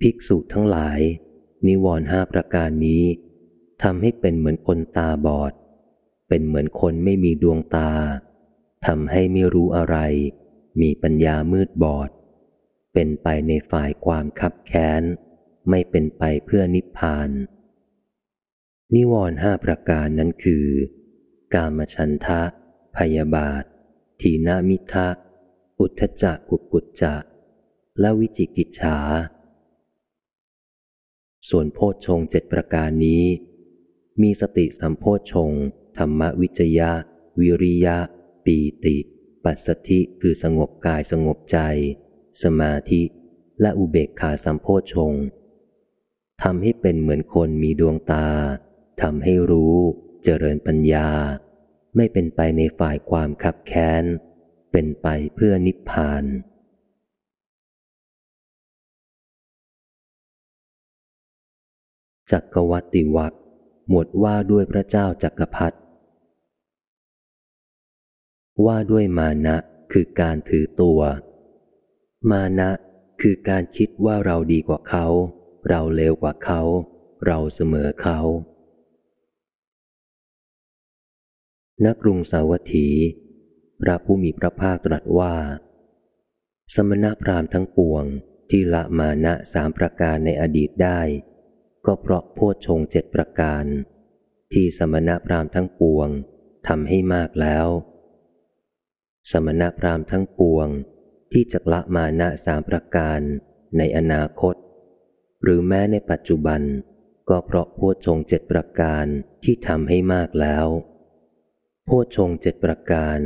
ภิกษุทั้งหลาย นิวรห้าประการนี้ทำให้เป็นเหมือนคนตาบอด เป็นเหมือนคนไม่มีดวงตาทำให้ไม่รู้อะไร มีปัญญามืดบอด เป็นไปในฝ่ายความคับแค้น ไม่เป็นไปเพื่อนิพพาน นิวรณ์ห้าประการนั้นคือ กามฉันทะ พยาบาท ทีนามิทะ อุทธจักกุกุจจะ และวิจิกิจฉา ส่วนโพชฌงเจ็ดประการนี้ มีสติสัมโพชฌงธรรมวิจยะ วิริยะ ปีติ ปัสสธิคือสงบกายสงบใจ สมาธิ และอุเบกขาสัมโพชฌง ทำให้เป็นเหมือนคนมีดวงตาทำให้รู้เจริญปัญญา ไม่เป็นไปในฝ่ายความขับแค้น เป็นไปเพื่อนิพพาน จักรวัติวักหมวดว่าด้วยพระเจ้าจักรพรรดิว่าด้วยมานะคือการถือตัว มานะคือการคิดว่าเราดีกว่าเขา เราเลวกว่าเขา เราเสมอเขาณกรุงสาวัตถี พระผู้มีพระภาคตรัสว่า สมณพราหมณ์ทั้งปวงที่ละมานะสามประการในอดีตได้ ก็เพราะโพชฌงเจ็ดประการ ที่สมณพราหมณ์ทั้งปวงทำให้มากแล้ว สมณพราหมณ์ทั้งปวงที่จะละมานะสามประการในอนาคต หรือแม้ในปัจจุบัน ก็เพราะโพชงเจ็ดประการที่ทำให้มากแล้ว โพชงเจ็ดประการ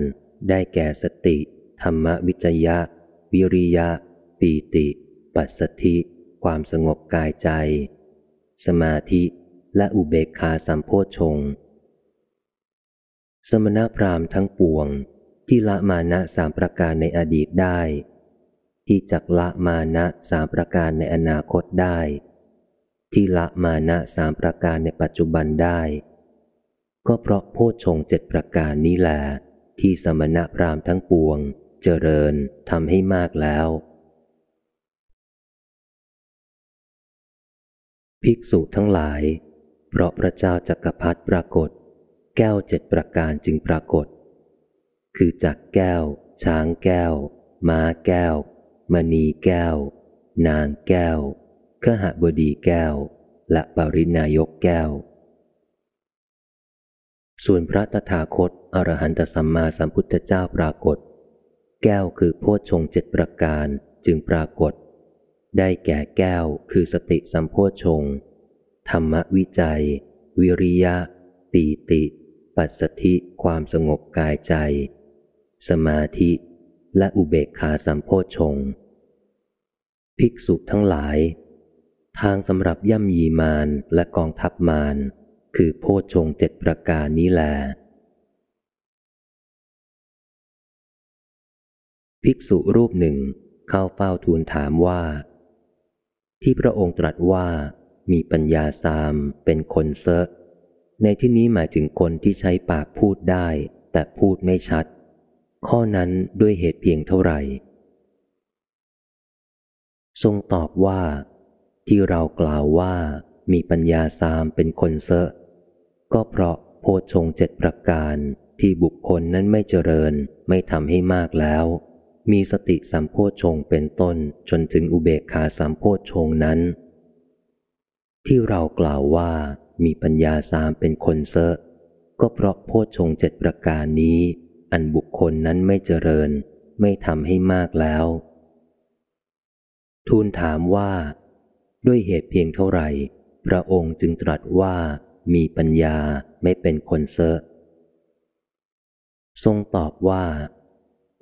ได้แก่สติ ธรรมวิจยะ วิริยะ ปีติ ปัสสธิ ความสงบกายใจ สมาธิและอุเบกขาสัมโพชงสมณพราหมณ์ทั้งปวงที่ละมานะสามประการในอดีตได้ ที่จักละมานะสามประการในอนาคตได้ ที่ละมานะสามประการในปัจจุบันได้ ก็เพราะโพชงเจ็ดประการนี้แหละที่สมณพราหมณ์ทั้งปวง เจริญทำให้มากแล้ว ภิกษุทั้งหลาย เพราะพระเจ้าจักรพรรดิปรากฏ แก้วเจ็ดประการจึงปรากฏ คือจากแก้ว ช้างแก้ว ม้าแก้ว มณีแก้ว นางแก้วขหบดีแก้ว และปรินายกแก้ว ส่วนพระตถาคตอรหันตสัมมาสัมพุทธเจ้าปรากฏ แก้วคือโพชฌงเจ็ดประการจึงปรากฏ ได้แก่แก้วคือสติสัมโพชฌงธรรมวิจัย วิริยะ ปีติ ปัสสธิความสงบกายใจ สมาธิ และอุเบกขาสัมโพชง ภิกษุทั้งหลาย ทางสำหรับย่ำยีมารและกองทัพมารคือโพชงเจ็ดประการนี้แล ภิกษุรูปหนึ่งเข้าเฝ้าทูลถามว่า ที่พระองค์ตรัสว่ามีปัญญาสามเป็นคนเซอะในที่นี้หมายถึงคนที่ใช้ปากพูดได้ แต่พูดไม่ชัด ข้อนั้นด้วยเหตุเพียงเท่าไหร่ ทรงตอบว่า ที่เรากล่าวว่ามีปัญญาสามเป็นคนเซอะก็เพราะโพชงเจ็ดประการที่บุคคลนั้นไม่เจริญไม่ทำให้มากแล้ว มีสติสัมโพชงเป็นต้นจนถึงอุเบกขาสัมโพชงนั้น ที่เรากล่าวว่ามีปัญญาสามเป็นคนเซอะก็เพราะโพชงเจ็ดประการนี้ อันบุคคลนั้นไม่เจริญ ไม่ทำให้มากแล้ว ทูลถามว่า ด้วยเหตุเพียงเท่าไหร่ พระองค์จึงตรัสว่ามีปัญญาไม่เป็นคนเซอะทรงตอบว่า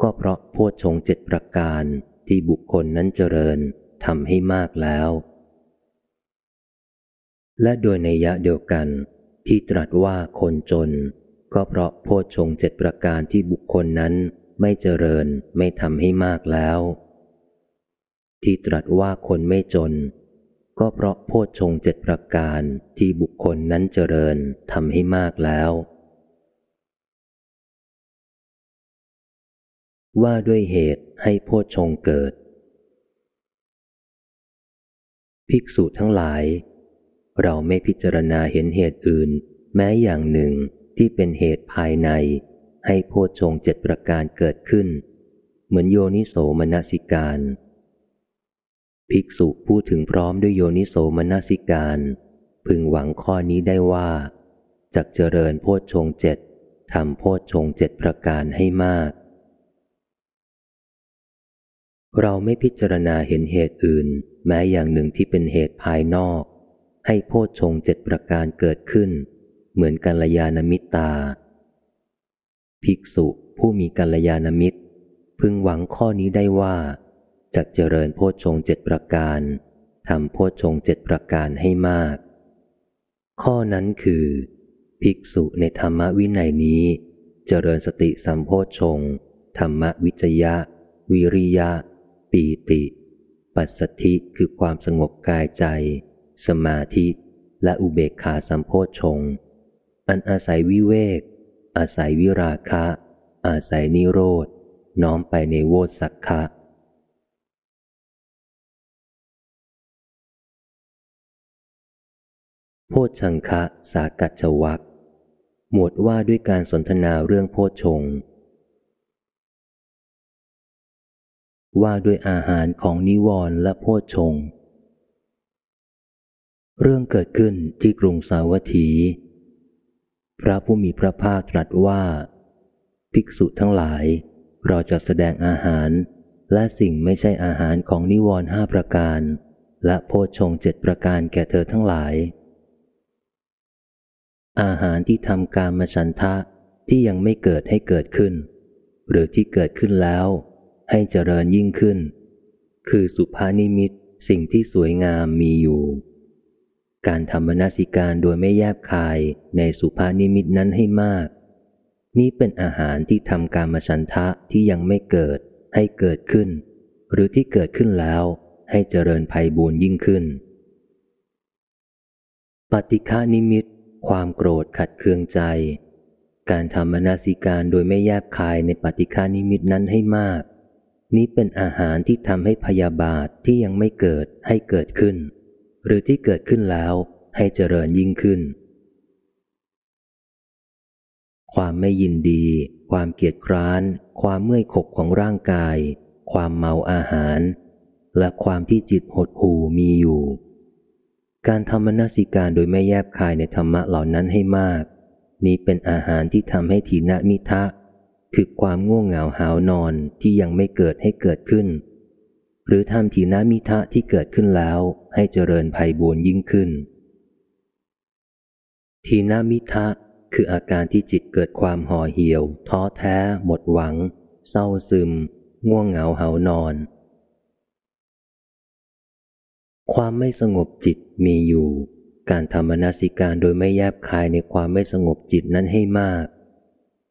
ก็เพราะโพชงเจ็ดประการที่บุคคลนั้นเจริญทำให้มากแล้ว และโดยในยะเดียวกันที่ตรัสว่าคนจน ก็เพราะโพชงเจ็ดประการที่บุคคลนั้นไม่เจริญไม่ทำให้มากแล้ว ที่ตรัสว่าคนไม่จน ก็เพราะโพชฌงเจ็ดประการที่บุคคลนั้นเจริญทำให้มากแล้ว ว่าด้วยเหตุให้โพชฌงเกิด ภิกษุทั้งหลาย เราไม่พิจารณาเห็นเหตุอื่น แม้อย่างหนึ่ง ที่เป็นเหตุภายใน ให้โพชฌงเจ็ดประการเกิดขึ้น เหมือนโยนิโสมนสิการ ภิกษุพูดถึงพร้อมด้วยโยนิโสมนสิการ พึงหวังข้อนี้ได้ว่าจากเจริญโพชฌงเจ็ดทำโพชฌงเจ็ดประการให้มาก เราไม่พิจารณาเห็นเหตุอื่น แม้อย่างหนึ่งที่เป็นเหตุภายนอก ให้โพชฌงเจ็ดประการเกิดขึ้น เหมือนกัลยาณมิตรตา ภิกษุผู้มีกัลยาณมิตร พึงหวังข้อนี้ได้ว่าจากเจริญโพชฌงเจ็ดประการทำโพชฌงเจ็ดประการให้มาก ข้อนั้นคือ ภิกษุในธรรมวินัยนี้ เจริญสติสัมโพชฌงธรรมวิจยะ วิริยะ ปีติ ปัสสธิคือความสงบกายใจ สมาธิ และอุเบกขาสัมโพชฌง อันอาศัยวิเวก อาศัยวิราคะ อาศัยนิโรธ น้อมไปในโวสักคะโพชังคะสากัจจวักหมวดว่าด้วยการสนทนาเรื่องโพชง ว่าด้วยอาหารของนิวรณ์และโพชง เรื่องเกิดขึ้นที่กรุงสาวัตถี พระผู้มีพระภาคตรัสว่า ภิกษุทั้งหลาย เราจะแสดงอาหารและสิ่งไม่ใช่อาหารของนิวรณ์ห้าประการ และโพชงเจ็ดประการแก่เธอทั้งหลาย อาหารที่ทำการมฉันทะที่ยังไม่เกิดให้เกิดขึ้น หรือที่เกิดขึ้นแล้ว ให้เจริญยิ่งขึ้น คือสุภานิมิตสิ่งที่สวยงามมีอยู่ การทำมนสิการโดยไม่แยบคายในสุภานิมิตนั้นให้มาก นี้เป็นอาหารที่ทำการมชันทะที่ยังไม่เกิดให้เกิดขึ้น หรือที่เกิดขึ้นแล้วให้เจริญภัยบูญยิ่งขึ้น ปฏิฆานิมิต ความโกรธขัดเคืองใจ การทำมนาสิการโดยไม่แยบคายในปฏิฆานิมิตนั้นให้มาก นี้เป็นอาหารที่ทำให้พยาบาทที่ยังไม่เกิดให้เกิดขึ้น หรือที่เกิดขึ้นแล้วให้เจริญยิ่งขึ้น ความไม่ยินดี ความเกียจคร้าน ความเมื่อยขบของร่างกาย ความเมาอาหาร และความที่จิตหดหู่มีอยู่ การทำมนสิการโดยไม่แยบคายในธรรมะเหล่านั้นให้มาก นี้เป็นอาหารที่ทำให้ทีนมิทะ คือความง่วงเหงาหาวนอนที่ยังไม่เกิดให้เกิดขึ้น หรือทำทีนามิทะที่เกิดขึ้นแล้วให้เจริญภัยบูญยิ่งขึ้น ทีนามิทะคืออาการที่จิตเกิดความห่อเหี่ยว ท้อแท้ หมดหวัง เศร้าซึม ง่วงเหงาเหานอน ความไม่สงบจิตมีอยู่ การทำมนาสิการโดยไม่แยบคายในความไม่สงบจิตนั้นให้มาก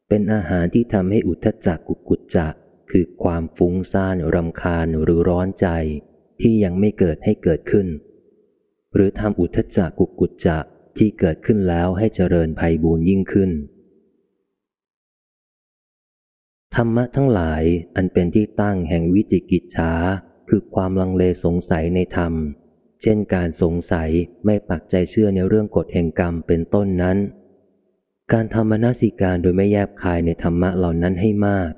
เป็นอาหารที่ทำให้อุทจักกุกุจจะ คือความฟุ้งซ่านรำคาญหรือร้อนใจ ที่ยังไม่เกิดให้เกิดขึ้น หรือทำอุทจักกุกุจจะที่เกิดขึ้นแล้วให้เจริญภัยบูญยิ่งขึ้น ธรรมะทั้งหลายอันเป็นที่ตั้งแห่งวิจิกิจฉาคือความลังเลสงสัยในธรรม เช่นการสงสัยไม่ปักใจเชื่อในเรื่องกฎแห่งกรรมเป็นต้นนั้น การทำมนาสิการโดยไม่แยบคายในธรรมะเหล่านั้นให้มาก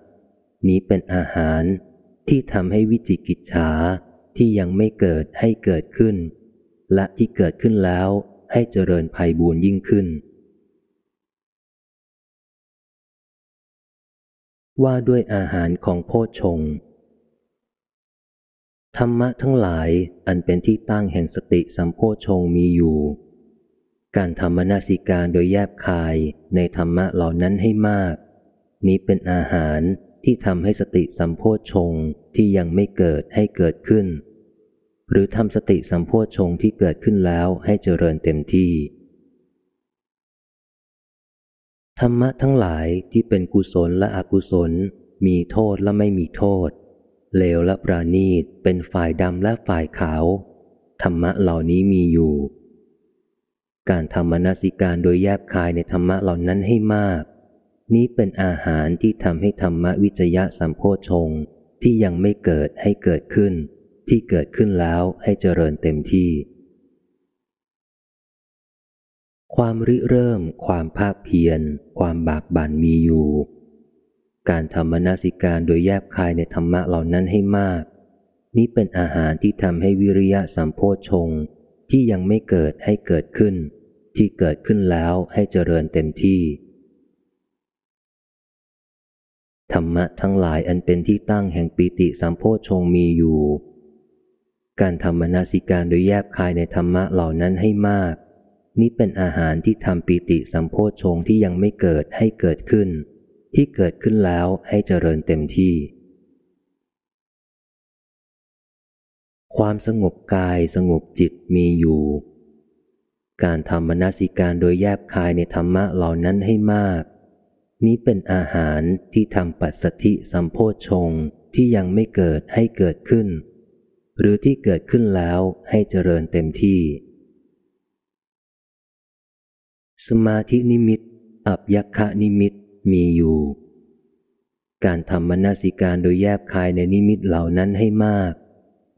นี้เป็นอาหารที่ทำให้วิจิกิจฉาที่ยังไม่เกิดให้เกิดขึ้น และที่เกิดขึ้นแล้วให้เจริญภัยบูญยิ่งขึ้น ว่าด้วยอาหารของโพชงธรรมะทั้งหลายอันเป็นที่ตั้งแห่งสติสัมโพชงมีอยู่ การทำมนาสิการโดยแยบคายในธรรมะเหล่านั้นให้มาก นี้เป็นอาหาร ที่ทำให้สติสัมโพชงที่ยังไม่เกิดให้เกิดขึ้น หรือทำสติสัมโพชงที่เกิดขึ้นแล้วให้เจริญเต็มที่ ธรรมะทั้งหลายที่เป็นกุศลและอกุศล มีโทษและไม่มีโทษ เลวและปราณีตเป็นฝ่ายดำและฝ่ายขาว ธรรมะเหล่านี้มีอยู่ การทำมนสิการโดยแยบคายในธรรมะเหล่านั้นให้มาก นี้เป็นอาหารที่ทำให้ธรรมวิจยะสัมโพชงที่ยังไม่เกิดให้เกิดขึ้น ที่เกิดขึ้นแล้วให้เจริญเต็มที่ ความริเริ่ม ความภาคเพียร ความบากบั่นมีอยู่ การทำมนาสิการโดยแยบคายในธรรมะเหล่านั้นให้มาก นี้เป็นอาหารที่ทำให้วิริยะสัมโพชงที่ยังไม่เกิดให้เกิดขึ้น ที่เกิดขึ้นแล้วให้เจริญเต็มที่ ธรรมะทั้งหลายอันเป็นที่ตั้งแห่งปีติสัมโพชงมีอยู่ การทำมนาสิการโดยแยบคายในธรรมะเหล่านั้นให้มาก นี่เป็นอาหารที่ทำปีติสัมโพชงที่ยังไม่เกิดให้เกิดขึ้น ที่เกิดขึ้นแล้วให้เจริญเต็มที่ ความสงบกายสงบจิตมีอยู่ การทำมนาสิการโดยแยบคายในธรรมะเหล่านั้นให้มาก นี้เป็นอาหารที่ทำปัสสธิสัมโพชงที่ยังไม่เกิดให้เกิดขึ้น หรือที่เกิดขึ้นแล้วให้เจริญเต็มที่ สมาธินิมิต อับยักคะนิมิตมีอยู่ การทำมนาสิการโดยแยบคายในนิมิตเหล่านั้นให้มาก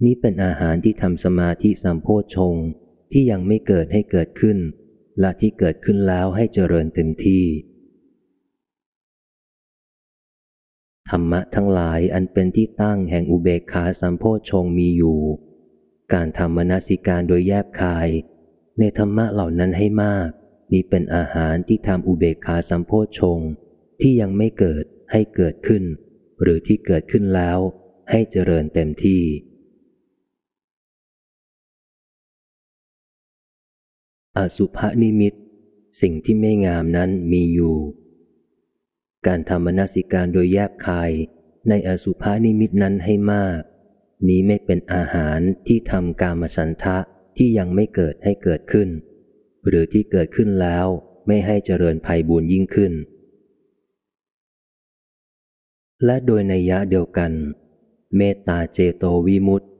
นี้เป็นอาหารที่ทำสมาธิสัมโพชงที่ยังไม่เกิดให้เกิดขึ้น และที่เกิดขึ้นแล้วให้เจริญเต็มที่ ธรรมะทั้งหลายอันเป็นที่ตั้งแห่งอุเบกขาสัมโพชงมีอยู่ การทำมนสิการโดยแยบคาย ในธรรมะเหล่านั้นให้มาก นี้เป็นอาหารที่ทำอุเบกขาสัมโพชงที่ยังไม่เกิดให้เกิดขึ้น หรือที่เกิดขึ้นแล้ว ให้เจริญเต็มที่อสุภนิมิต สิ่งที่ไม่งามนั้นมีอยู่ การทำมนสิการโดยแยบคายในอสุภานิมิตนั้นให้มาก นี้ไม่เป็นอาหารที่ทำกามฉันทะที่ยังไม่เกิดให้เกิดขึ้น หรือที่เกิดขึ้นแล้วไม่ให้เจริญภัยบุญยิ่งขึ้น และโดยในยะเดียวกัน เมตตาเจโตวิมุตต์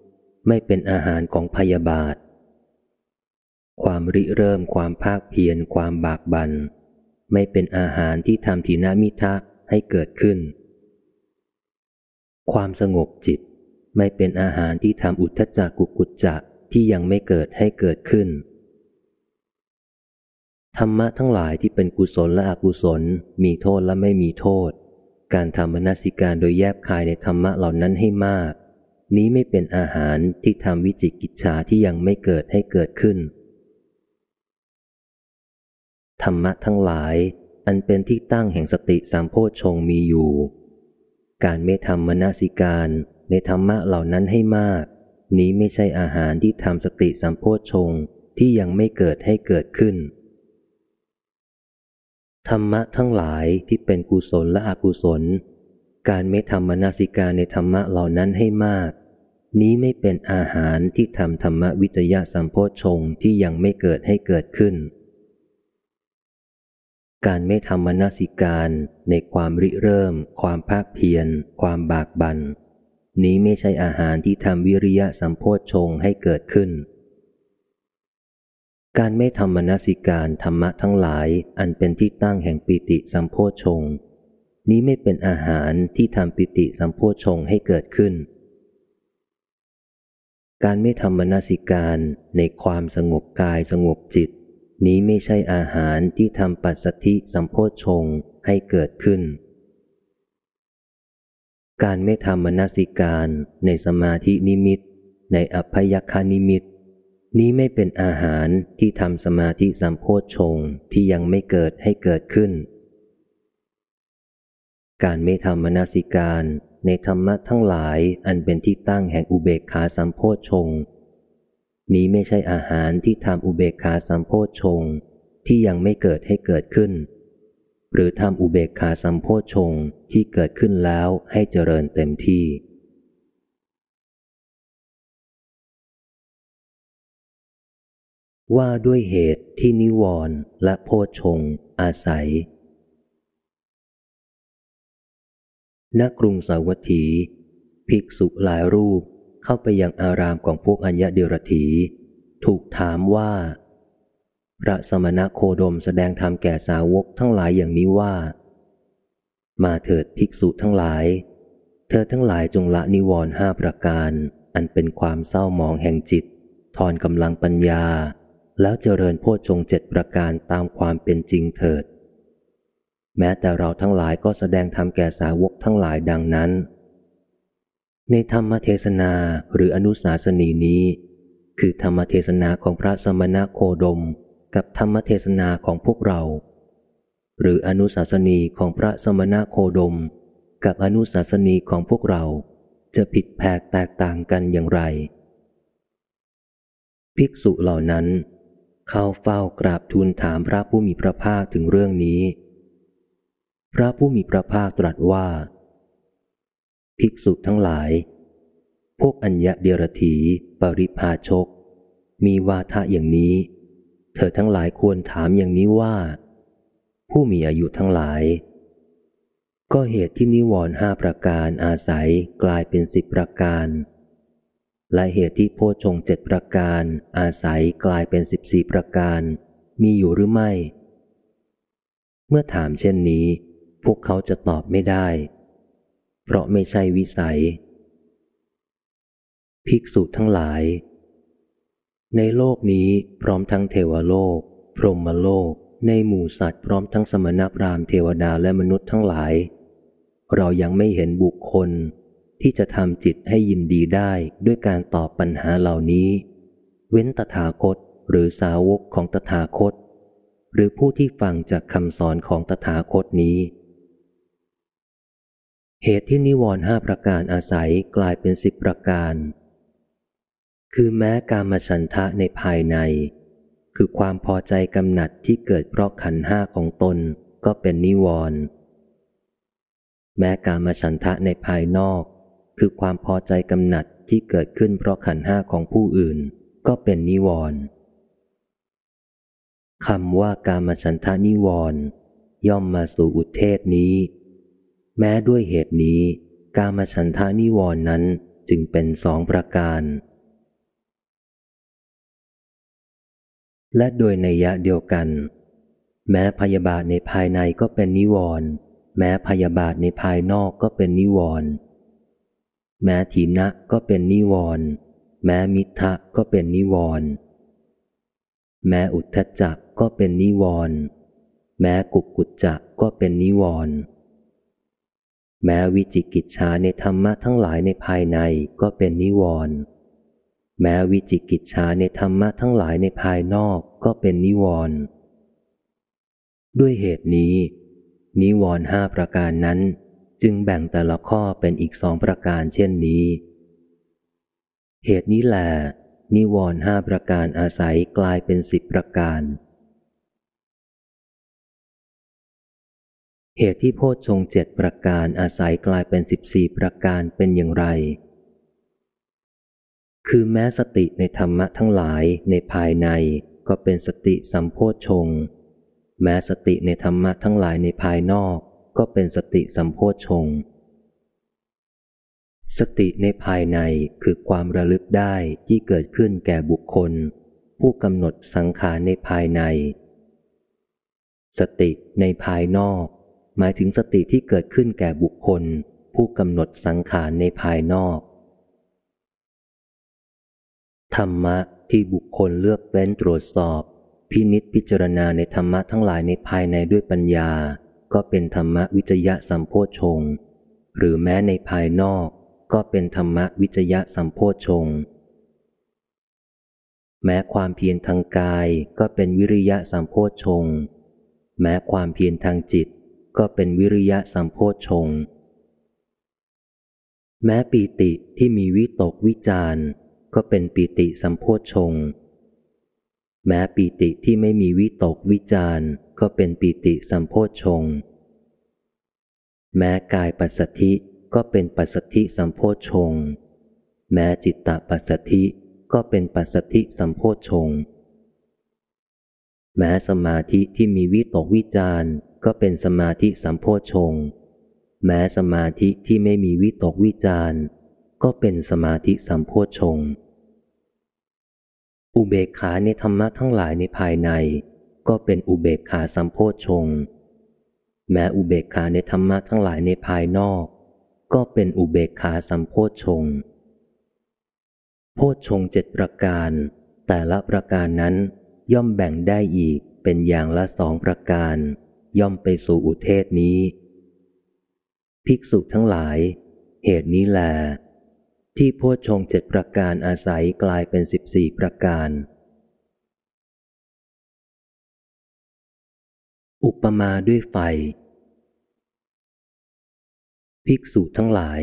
ไม่เป็นอาหารของพยาบาท ความริเริ่มความภาคเพียรความบากบัน ไม่เป็นอาหารที่ทำทีนามิทะให้เกิดขึ้น ความสงบจิตไม่เป็นอาหารที่ทำอุทธจักกุกุจจะที่ยังไม่เกิดให้เกิดขึ้น ธรรมะทั้งหลายที่เป็นกุศลและอกุศล มีโทษและไม่มีโทษ การทำมนสิการโดยแยบคายในธรรมะเหล่านั้นให้มาก นี้ไม่เป็นอาหารที่ทำวิจิกิจฉาที่ยังไม่เกิดให้เกิดขึ้น ธรรมะทั้งหลาย อันเป็นที่ตั้งแห่งสติสามโพชฌงมีอยู่ การไม่ทำมนสิการในธรรมะเหล่านั้นให้มาก นี้ไม่ใช่อาหารที่ทำสติสัมโพชฌงที่ยังไม่เกิดให้เกิดขึ้น ธรรมะทั้งหลายที่เป็นกุศลและอกุศล การไม่ทำมนาสิการในธรรมะเหล่านั้นให้มาก นี้ไม่เป็นอาหารที่ทำธรรมวิจยะสัมโพชฌงที่ยังไม่เกิดให้เกิดขึ้น การไม่ทำมนสิการในความริเริ่ม ความภาคเพียร ความบากบัน่นนี้ไม่ใช่อาหารที่ทำวิริยะสัมโพชฌงให้เกิดขึ้น การไม่ทำมนสิการธรรมะทั้งหลายอันเป็นที่ตั้งแห่งปิติสัมโพชฌงนี้ไม่เป็นอาหารที่ทำปิติสัมโพชฌงให้เกิดขึ้น การไม่ทำมนสิการในความสงบกายสงบจิต นี้ไม่ใช่อาหารที่ทำปัสสธิสัมโพชฌงให้เกิดขึ้น การไม่ทำมนสิการในสมาธินิมิต ในอัพยคานิมิต นี้ไม่เป็นอาหารที่ทำสมาธิสัมโพชฌงที่ยังไม่เกิดให้เกิดขึ้น การไม่ทำมนสิการในธรรมะทั้งหลายอันเป็นที่ตั้งแห่งอุเบกขาสัมโพชฌง นี้ไม่ใช่อาหารที่ทำอุเบกขาสัมโพชฌงที่ยังไม่เกิดให้เกิดขึ้น หรือทำอุเบกขาสัมโพชงที่เกิดขึ้นแล้วให้เจริญเต็มที่ว่าด้วยเหตุที่นิวรณ์และโพชงอาศัย ณ กรุงสาวัตถี ภิกษุหลายรูป เข้าไปยังอารามของพวกอัญญเดรถีถูกถามว่า พระสมณะโคดมแสดงธรรมแก่สาวกทั้งหลายอย่างนี้ว่า มาเถิดภิกษุทั้งหลาย เธอทั้งหลายจงละนิวรณ์ห้าประการ อันเป็นความเศร้าหมองแห่งจิต ทอนกำลังปัญญา แล้วเจริญโพชงเจ็ดประการตามความเป็นจริงเถิด แม้แต่เราทั้งหลายก็แสดงธรรมแก่สาวกทั้งหลายดังนั้น ในธรรมเทศนาหรืออนุสาสนีนี้ คือธรรมเทศนาของพระสมณะโคดม กับธรรมเทศนาของพวกเรา หรืออนุสาสนีของพระสมณะโคดม กับอนุสาสนีของพวกเรา จะผิดแผกแตกต่างกันอย่างไร ภิกษุเหล่านั้น เข้าเฝ้ากราบทูลถามพระผู้มีพระภาคถึงเรื่องนี้ พระผู้มีพระภาคตรัสว่า ภิกษุทั้งหลาย พวกอัญญะเดียรถีปริพาชก มีวาทะอย่างนี้ เธอทั้งหลายควรถามอย่างนี้ว่า ผู้มีอายุทั้งหลาย ก็เหตุที่นิวรณ์ห้าประการอาศัยกลายเป็นสิบประการ และเหตุที่โพชงเจ็ดประการ อาศัยกลายเป็นสิบสี่ประการ มีอยู่หรือไม่ เมื่อถามเช่นนี้ พวกเขาจะตอบไม่ได้ เพราะไม่ใช่วิสัย ภิกษุทั้งหลาย ในโลกนี้พร้อมทั้งเทวโลก พรหมโลก ในหมู่สัตว์พร้อมทั้งสมณพราหมณ์เทวดาและมนุษย์ทั้งหลาย เรายังไม่เห็นบุคคลที่จะทำจิตให้ยินดีได้ด้วยการตอบปัญหาเหล่านี้ เว้นตถาคตหรือสาวกของตถาคต หรือผู้ที่ฟังจากคำสอนของตถาคตนี้ เหตุที่นิวรณ์ห้าประการอาศัยกลายเป็นสิบประการ คือแม้การมาฉันทะในภายใน คือความพอใจกำหนัดที่เกิดเพราะขันห้าของตนก็เป็นนิวรณ์แม้การมาฉันทะในภายนอก คือความพอใจกำหนัดที่เกิดขึ้นเพราะขันห้าของผู้อื่น ก็เป็นนิวรณ์คำว่าการมาฉันทานิวรณ์ย่อมมาสู่อุเทศนี้ แม้ด้วยเหตุนี้ การมาฉันทานิวรณ์นั้นจึงเป็นสองประการ และโดยในยะเดียวกัน แม้พยาบาทในภายในก็เป็นนิวรณ์แม้พยาบาทในภายนอกก็เป็นนิวรณ์แม้ถีนะก็เป็นนิวรณ์แม้มิทะก็เป็นนิวรณ์แม้อุทธจักก็เป็นนิวรณ์แม้กุกกุจจะก็เป็นนิวรณ์ แม้วิจิกิจฉาในธรรมะทั้งหลายในภายในก็เป็นนิวรณ์แม้วิจิกิจฉาในธรรมะทั้งหลายในภายนอกก็เป็นนิวรณ์ด้วยเหตุนี้ นิวรณ์ห้าประการนั้น จึงแบ่งแต่ละข้อเป็นอีกสองประการเช่นนี้ เหตุนี้แหละนิวรณ์ห้าประการอาศัยกลายเป็นสิบประการ เหตุที่โพชฌงเจ็ดประการอาศัยกลายเป็นสิบสี่ประการเป็นอย่างไร คือแม้สติในธรรมะทั้งหลายในภายในก็เป็นสติสัมโพชฌงแม้สติในธรรมะทั้งหลายในภายนอกก็เป็นสติสัมโพชฌงสติในภายในคือความระลึกได้ที่เกิดขึ้นแก่บุคคล ผู้กำหนดสังขารในภายใน สติในภายนอก หมายถึงสติที่เกิดขึ้นแก่บุคคล ผู้กำหนดสังขารในภายนอก ธรรมะที่บุคคลเลือกเว้นตรวจสอบ พินิษพิจารณาในธรรมะทั้งหลายในภายในด้วยปัญญา ก็เป็นธรรมะวิจยะสัมโพชง หรือแม้ในภายนอก ก็เป็นธรรมะวิจยะสัมโพชงแม้ความเพียรทางกายก็เป็นวิริยะสัมโพชง แม้ความเพียรทางจิต ก็เป็นวิริยะสัมโพชง แม้ปีติที่มีวิตกวิจารก็เป็นปีติสัมโพชง แม้ปีติที่ไม่มีวิตกวิจารก็เป็นปีติสัมโพชง แม้กายปัสสธิก็เป็นปัสสธิสัมโพชง แม้จิตตปัสสธิก็เป็นปัสสธิสัมโพชง แม้สมาธิที่มีวิตกวิจาร ก็เป็นสมาธิสัมโพชง แม้สมาธิที่ไม่มีวิตกวิจารก็เป็นสมาธิสัมโพชง อุเบกขาในธรรมะทั้งหลายในภายใน ก็เป็นอุเบกขาสัมโพชง แม้อุเบกขาในธรรมะทั้งหลายในภายนอก ก็เป็นอุเบกขาสัมโพชง โพชงเจ็ดประการ แต่ละประการนั้นย่อมแบ่งได้อีกเป็นอย่างละสองประการ ย่อมไปสู่อุเทศนี้ ภิกษุทั้งหลาย เหตุนี้แล ที่โพชงเจ็ดประการอาศัยกลายเป็นสิบสี่ประการ อุปมาด้วยไฟ ภิกษุทั้งหลาย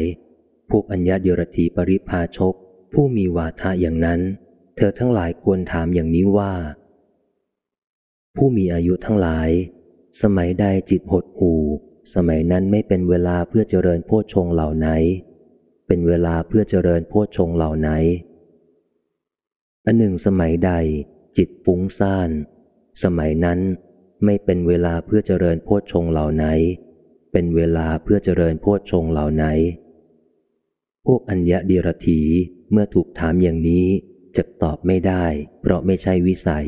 พวกอัญญาเดรธีปริพาชก ผู้มีวาทะอย่างนั้น เธอทั้งหลายควรถามอย่างนี้ว่า ผู้มีอายุทั้งหลาย สมัยใดจิตหดหูสมัยนั้นไม่เป็นเวลาเพื่อเจริญโพชงเหล่าไหน เป็นเวลาเพื่อเจริญโพชงเหล่าไหน อันหนึ่งสมัยใด จิตฟุ้งซ่าน สมัยนั้นไม่เป็นเวลาเพื่อเจริญโพชงเหล่าไหน เป็นเวลาเพื่อเจริญโพชงเหล่าไหน พวกอัญญะดีรถีเมื่อถูกถามอย่างนี้จะตอบไม่ได้ เพราะไม่ใช่วิสัย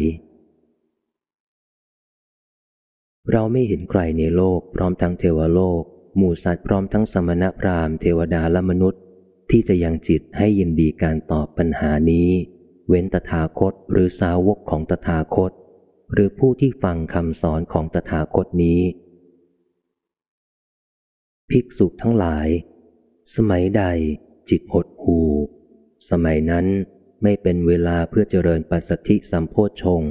เราไม่เห็นใครในโลกพร้อมทั้งเทวโลก หมู่สัตว์พร้อมทั้งสมณพราหมณ์เทวดาและมนุษย์ ที่จะยังจิตให้ยินดีการตอบปัญหานี้ เว้นตถาคตหรือสาวกของตถาคต หรือผู้ที่ฟังคำสอนของตถาคตนี้ ภิกษุทั้งหลาย สมัยใด จิตหดหู สมัยนั้นไม่เป็นเวลาเพื่อเจริญปัสสธิสัมโพชง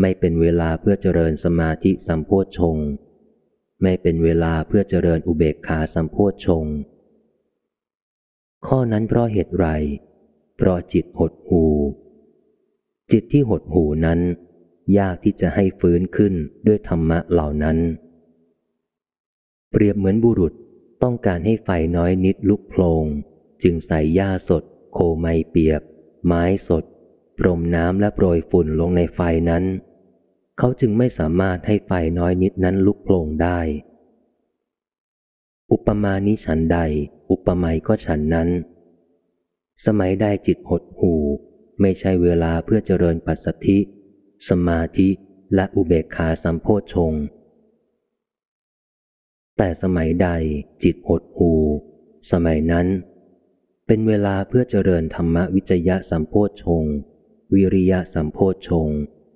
ไม่เป็นเวลาเพื่อเจริญสมาธิสัมโพชฌงค์ไม่เป็นเวลาเพื่อเจริญอุเบกขาสัมโพชฌงค์ข้อนั้นเพราะเหตุไร เพราะจิตหดหู จิตที่หดหูนั้น ยากที่จะให้ฟื้นขึ้นด้วยธรรมะเหล่านั้น เปรียบเหมือนบุรุษต้องการให้ไฟน้อยนิดลุกโพลง จึงใส่หญ้าสด โคไมเปียก ไม้สด ปรมน้ำและโปรยฝุ่นลงในไฟนั้น เขาจึงไม่สามารถให้ไฟน้อยนิดนั้นลุกโผลงได้ อุปมานี้ฉันใด อุปไมยก็ฉันนั้น สมัยใดจิตหดหูไม่ใช่เวลาเพื่อเจริญปัสสธิ สมาธิและอุเบกขาสัมโพชง แต่สมัยใดจิตหดหู สมัยนั้น เป็นเวลาเพื่อเจริญธรรมวิจยะสัมโพชง วิริยะสัมโพชง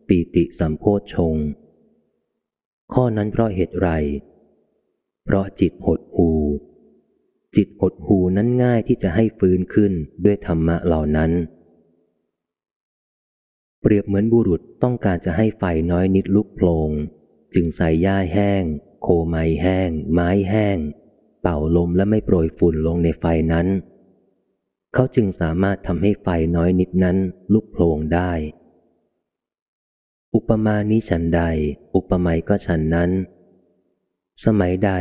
ปีติสัมโพชงข้อนั้นเพราะเหตุไร เพราะจิตหดหู จิตหดหูนั้นง่ายที่จะให้ฟื้นขึ้นด้วยธรรมะเหล่านั้น เปรียบเหมือนบุรุษต้องการจะให้ไฟน้อยนิดลุกโผลง จึงใส่หญ้าแห้ง โคไม้แห้ง ไม้แห้ง เป่าลมและไม่โปรยฝุ่นลงในไฟนั้น เขาจึงสามารถทำให้ไฟน้อยนิดนั้นลุกโผลงได้ อุปมานี้ฉันใด อุปไมยก็ฉันนั้น สมัยใด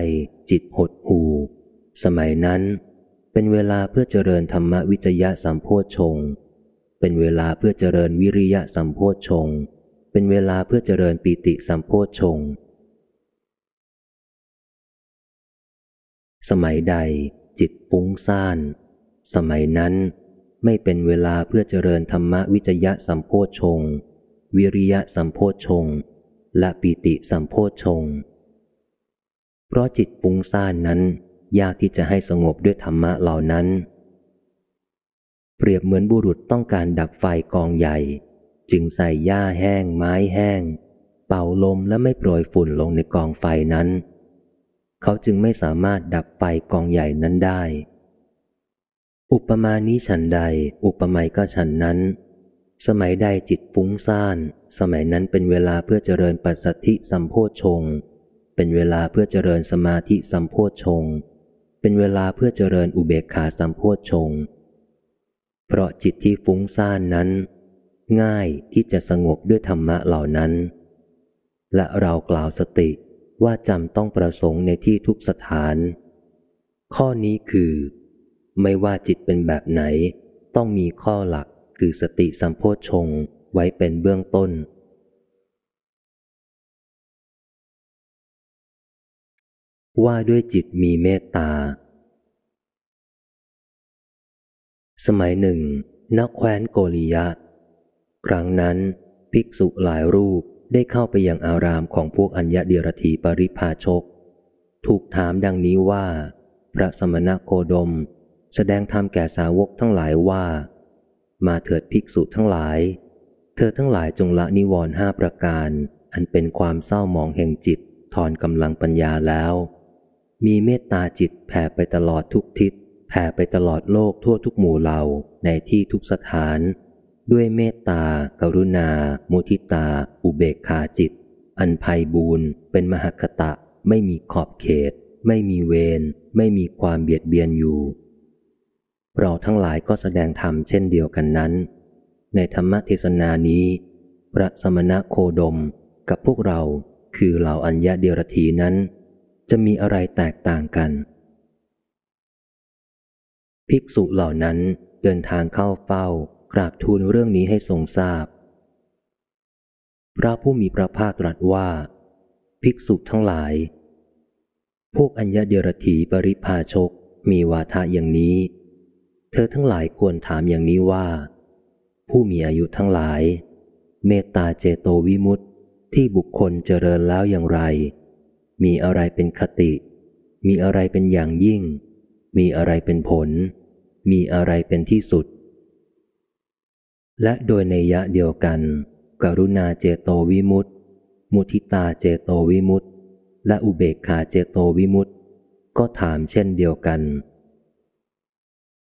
จิตหดหูสมัยนั้น เป็นเวลาเพื่อเจริญธรรมวิจยะสัมโพชงเป็นเวลาเพื่อเจริญวิริยะสัมโพชงเป็นเวลาเพื่อเจริญปีติสัมโพชงสมัยใดจิตฟุ้งซ่าน สมัยนั้นไม่เป็นเวลาเพื่อเจริญธรรมวิจยะสัมโพชง วิริยะสัมโพชง และปีติสัมโพชง เพราะจิตฟุ้งซ่านนั้น ยากที่จะให้สงบด้วยธรรมะเหล่านั้น เปรียบเหมือนบุรุษต้องการดับไฟกองใหญ่ จึงใส่หญ้าแห้ง ไม้แห้ง เป่าลมและไม่โปรยฝุ่นลงในกองไฟนั้น เขาจึงไม่สามารถดับไฟกองใหญ่นั้นได้ อุปมานี้ฉันใด อุปไมยก็ฉันนั้น สมัยใดจิตฟุ้งซ่าน สมัยนั้นเป็นเวลาเพื่อเจริญปัสสัทธิสัมโพชง เป็นเวลาเพื่อเจริญสมาธิสัมโพชง เป็นเวลาเพื่อเจริญอุเบกขาสัมโพชง เพราะจิตที่ฟุ้งซ่านนั้น ง่ายที่จะสงบด้วยธรรมะเหล่านั้น และเรากล่าวสติว่าจำต้องประสงค์ในที่ทุกสถาน ข้อนี้คือ ไม่ว่าจิตเป็นแบบไหน ต้องมีข้อหลักคือสติสัมโพชงไว้เป็นเบื้องต้น ว่าด้วยจิตมีเมตตา สมัยหนึ่ง นักแคว้นโกริยะ ครั้งนั้นภิกษุหลายรูปได้เข้าไปยังอารามของพวกอัญญเดียรถีปริพาชก ถูกถามดังนี้ว่า พระสมณโคดม แสดงธรรมแก่สาวกทั้งหลายว่า มาเถิดภิกษุทั้งหลาย เธอทั้งหลายจงละนิวรณ์ห้าประการ อันเป็นความเศร้าหมองแห่งจิตถอนกำลังปัญญาแล้ว มีเมตตาจิตแผ่ไปตลอดทุกทิศแผ่ไปตลอดโลกทั่วทุกหมู่เหล่าในที่ทุกสถาน ด้วยเมตตา กรุณา มุทิตา อุเบกขาจิต อันภัยบูนเป็นมหคตะ ไม่มีขอบเขต ไม่มีเวรไม่มีความเบียดเบียนอยู่ เราทั้งหลายก็แสดงธรรมเช่นเดียวกันนั้น ในธรรมเทศนานี้ พระสมณะโคดมกับพวกเราคือเหล่าอัญญาเดียรถีนั้น จะมีอะไรแตกต่างกัน ภิกษุเหล่านั้นเดินทางเข้าเฝ้ากราบทูลเรื่องนี้ให้ทรงทราบ พระผู้มีพระภาคตรัสว่า ภิกษุทั้งหลาย พวกอัญญาเดียรถีปริพาชกมีวาทะอย่างนี้ เธอทั้งหลายควรถามอย่างนี้ว่า ผู้มีอายุทั้งหลาย เมตตาเจโตวิมุตติที่บุคคลเจริญแล้วอย่างไร มีอะไรเป็นคติ มีอะไรเป็นอย่างยิ่ง มีอะไรเป็นผล มีอะไรเป็นที่สุด และโดยในยะเดียวกัน กรุณาเจโตวิมุตติ มุทิตาเจโตวิมุตติ และอุเบกขาเจโตวิมุตติ ก็ถามเช่นเดียวกัน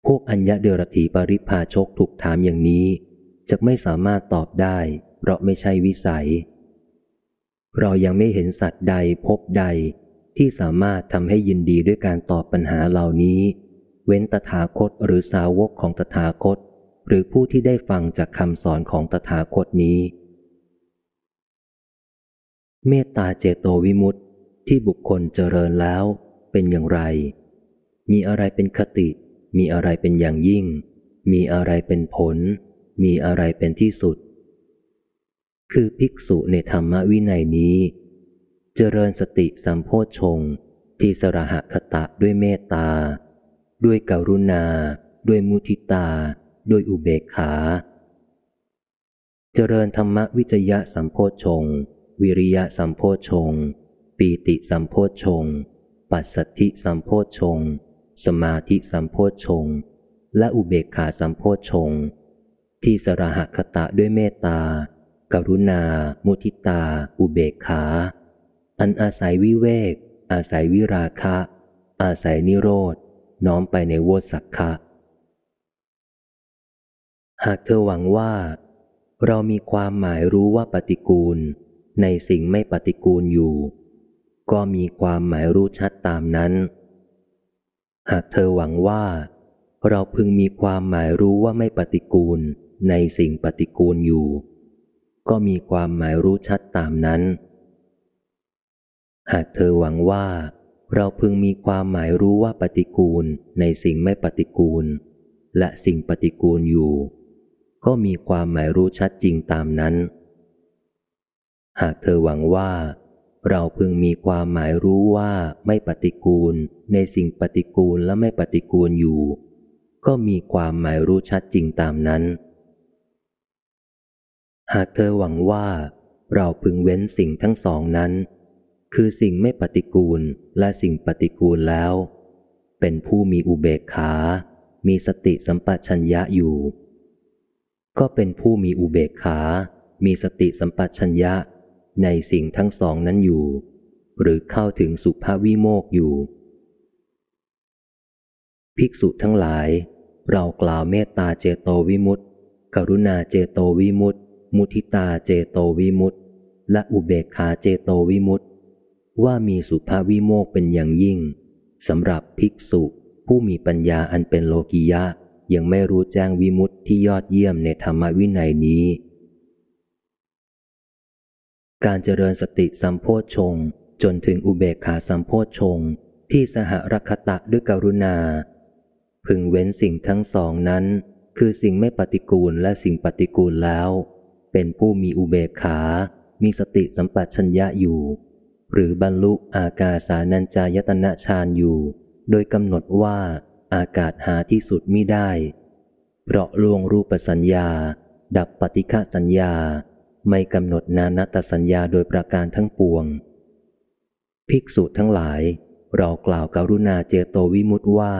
พวกอัญญเดรถีปริพาชกถูกถามอย่างนี้จะไม่สามารถตอบได้ เพราะไม่ใช่วิสัย เรายังไม่เห็นสัตว์ใดพบใด ที่สามารถทำให้ยินดีด้วยการตอบปัญหาเหล่านี้ เว้นตถาคตหรือสาวกของตถาคต หรือผู้ที่ได้ฟังจากคำสอนของตถาคตนี้ เมตตาเจโตวิมุตติที่บุคคลเจริญแล้ว เป็นอย่างไร มีอะไรเป็นคติ มีอะไรเป็นอย่างยิ่ง มีอะไรเป็นผล มีอะไรเป็นที่สุด คือภิกษุในธรรมวินัยนี้ เจริญสติสัมโพชงที่สระหะคตะด้วยเมตตา ด้วยกรุณา ด้วยมุทิตา ด้วยอุเบกขา เจริญธรรมวิจยะสัมโพชงวิริยะสัมโพชงปีติสัมโพชงปัสสัทธิสัมโพชง สมาธิสัมโพชงและอุเบกขาสัมโพชงที่สระหคตะด้วยเมตตา กรุณา มุทิตา อุเบกขา อันอาศัยวิเวก อาศัยวิราคะ อาศัยนิโรธ น้อมไปในโวสักคะหากเธอหวังว่า เรามีความหมายรู้ว่าปฏิกูล ในสิ่งไม่ปฏิกูลอยู่ ก็มีความหมายรู้ชัดตามนั้น หากเธอหวังว่า เราพึงมีความหมายรู้ว่าไม่ปฏิกูลในสิ่งปฏิกูลอยู่ ก็มีความหมายรู้ชัดตามนั้น หากเธอหวังว่า เราพึงมีความหมายรู้ว่าปฏิกูลในสิ่งไม่ปฏิกูล และสิ่งปฏิกูลอยู่ ก็มีความหมายรู้ชัดจริงตามนั้น หากเธอหวังว่า เราพึงมีความหมายรู้ว่าไม่ปฏิกูล ในสิ่งปฏิกูลและไม่ปฏิกูลอยู่ ก็มีความหมายรู้ชัดจริงตามนั้น หากเธอหวังว่า เราพึงเว้นสิ่งทั้งสองนั้น คือสิ่งไม่ปฏิกูลและสิ่งปฏิกูลแล้ว เป็นผู้มีอุเบกขา มีสติสัมปชัญญะอยู่ ก็เป็นผู้มีอุเบกขา มีสติสัมปชัญญะ ในสิ่งทั้งสองนั้นอยู่ หรือเข้าถึงสุภาวิโมกอยู่ ภิกษุทั้งหลาย เรากล่าวเมตตาเจโตวิมุตติ กรุณาเจโตวิมุตติ มุทิตาเจโตวิมุตติ และอุเบกขาเจโตวิมุตติ ว่ามีสุภาวิโมกเป็นอย่างยิ่งสำหรับภิกษุผู้มีปัญญาอันเป็นโลกิยะยังไม่รู้แจ้งวิมุตติที่ยอดเยี่ยมในธรรมวินัยนี้ การเจริญสติสัมโพชฌงจนถึงอุเบกขาสัมโพชฌงที่สหรคตะด้วยกรุณา พึงเว้นสิ่งทั้งสองนั้น คือสิ่งไม่ปฏิกูลและสิ่งปฏิกูลแล้ว เป็นผู้มีอุเบกขา มีสติสัมปชัญญะอยู่ หรือบรรลุอากาสานัญจายตนะฌานอยู่ โดยกำหนดว่าอากาศหาที่สุดมิได้ เพราะลวงรูปสัญญา ดับปฏิฆสัญญา ไม่กำหนดนานัตสัญญาโดยประการทั้งปวง ภิกษุทั้งหลาย เรากล่าวการุณาเจโตวิมุตตว่า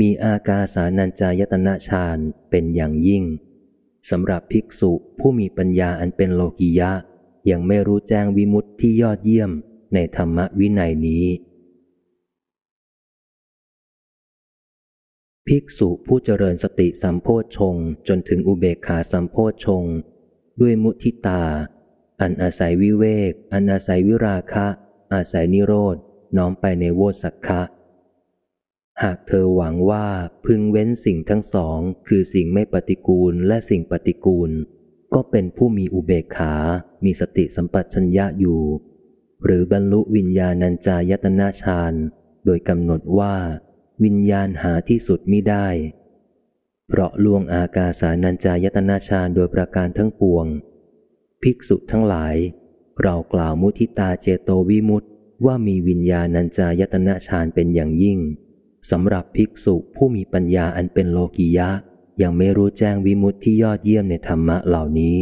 มีอากาสานัญจายตนะฌานเป็นอย่างยิ่งสำหรับภิกษุผู้มีปัญญาอันเป็นโลกิยะ ยังไม่รู้แจ้งวิมุตติที่ยอดเยี่ยมในธรรมวินัยนี้ ภิกษุผู้เจริญสติสัมโพชงจนถึงอุเบกขาสัมโพชง ด้วยมุทิตา อันอาศัยวิเวก อันอาศัยวิราคะ อาศัยนิโรธน้อมไปในโวสักคะหากเธอหวังว่าพึงเว้นสิ่งทั้งสอง คือสิ่งไม่ปฏิกูลและสิ่งปฏิกูล ก็เป็นผู้มีอุเบกขา มีสติสัมปชัญญะอยู่ หรือบรรลุวิญญาณัญจายตนะฌานโดยกำหนดว่า วิญญาณหาที่สุดมิได้ เพราะลวงอากาสานัญจายตนะฌาโดยประการทั้งปวง ภิกษุทั้งหลาย เรากล่าวมุทิตาเจโตวิมุตติว่ามีวิญญาณัญจายตนะฌานเป็นอย่างยิ่งสำหรับภิกษุผู้มีปัญญาอันเป็นโลกิยะ ยังไม่รู้แจ้งวิมุตติที่ยอดเยี่ยมในธรรมะเหล่านี้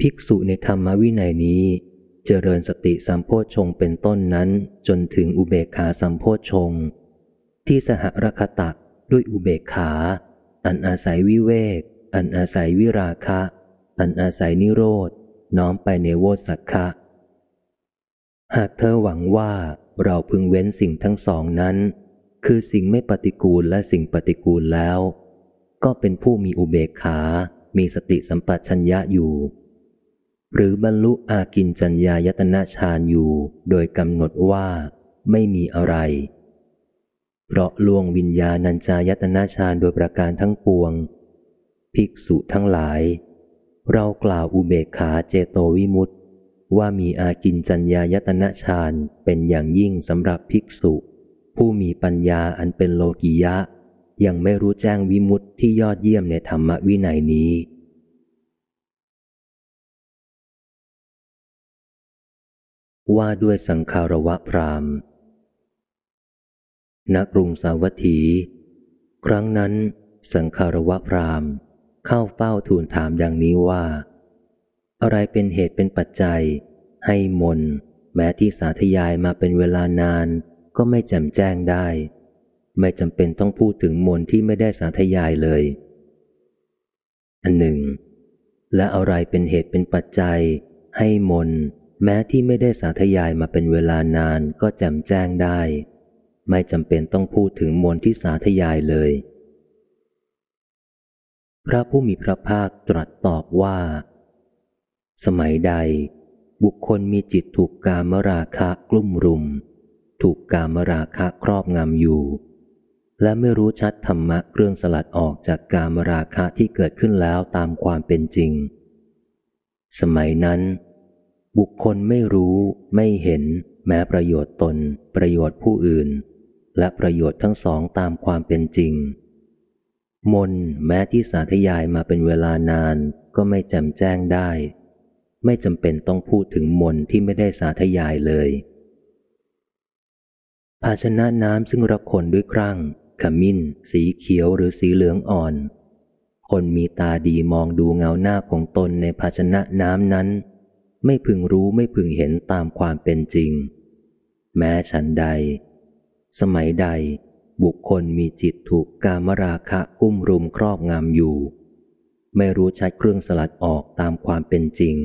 ภิกษุในธรรมวินัยนี้ เจริญสติสัมโพชงเป็นต้นนั้นจนถึงอุเบกขาสัมโพชง ที่สหรคตะด้วยอุเบกขา อันอาศัยวิเวก อันอาศัยวิราคะ อันอาศัยนิโรธน้อมไปในโวสักคะหากเธอหวังว่าเราพึงเว้นสิ่งทั้งสองนั้น คือสิ่งไม่ปฏิกูลและสิ่งปฏิกูลแล้ว ก็เป็นผู้มีอุเบกขา มีสติสัมปชัญญะอยู่ หรือบรรลุอากินจัญญายตนะฌานอยู่โดยกำหนดว่าไม่มีอะไร เพราะลวงวิญญาณัญจายตนะฌานโดยประการทั้งปวง ภิกษุทั้งหลาย เรากล่าวอุเบกขาเจโตวิมุตตว่ามีอากินจัญญายตนะฌานเป็นอย่างยิ่งสำหรับภิกษุ ผู้มีปัญญาอันเป็นโลกิยะ ยังไม่รู้แจ้งวิมุตติที่ยอดเยี่ยมในธรรมวินัยนี้ ว่าด้วยสังคารวะพรามณกรุงสาวัตถี ครั้งนั้น สังคารวะพรามเข้าเฝ้าทูลถามดังนี้ว่า อะไรเป็นเหตุเป็นปัจจัย ให้มน แม้ที่สาธยายมาเป็นเวลานานก็ไม่แจ่มแจ้งได้ ไม่จำเป็นต้องพูดถึงมนที่ไม่ได้สาธยายเลย อันหนึ่ง และอะไรเป็นเหตุเป็นปัจจัย ให้มน แม้ที่ไม่ได้สาธยายมาเป็นเวลานานก็แจ่มแจ้งได้ ไม่จำเป็นต้องพูดถึงมนที่สาธยายเลย พระผู้มีพระภาคตรัสตอบว่า สมัยใด บุคคลมีจิตถูกกามราคะกลุ่มรุม ถูกกามราคะครอบงำอยู่ และไม่รู้ชัดธรรมะเครื่องสลัดออกจากกามราคะที่เกิดขึ้นแล้วตามความเป็นจริง สมัยนั้น บุคคลไม่รู้ไม่เห็น แม้ประโยชน์ตน ประโยชน์ผู้อื่น และประโยชน์ทั้งสองตามความเป็นจริง มนแม้ที่สาธยายมาเป็นเวลานานก็ไม่แจ่มแจ้งได้ ไม่จำเป็นต้องพูดถึงมนที่ไม่ได้สาธยายเลย ภาชนะน้ำซึ่งระคนด้วยครั่ง ขมิ้น สีเขียวหรือสีเหลืองอ่อน คนมีตาดีมองดูเงาหน้าของตนในภาชนะน้ำนั้น ไม่พึงรู้ไม่พึงเห็นตามความเป็นจริง แม้ฉันใด สมัยใด บุคคลมีจิตถูกกามราคะกุ้มรุมครอบงำอยู่ ไม่รู้ชัดเครื่องสลัดออกตามความเป็นจริง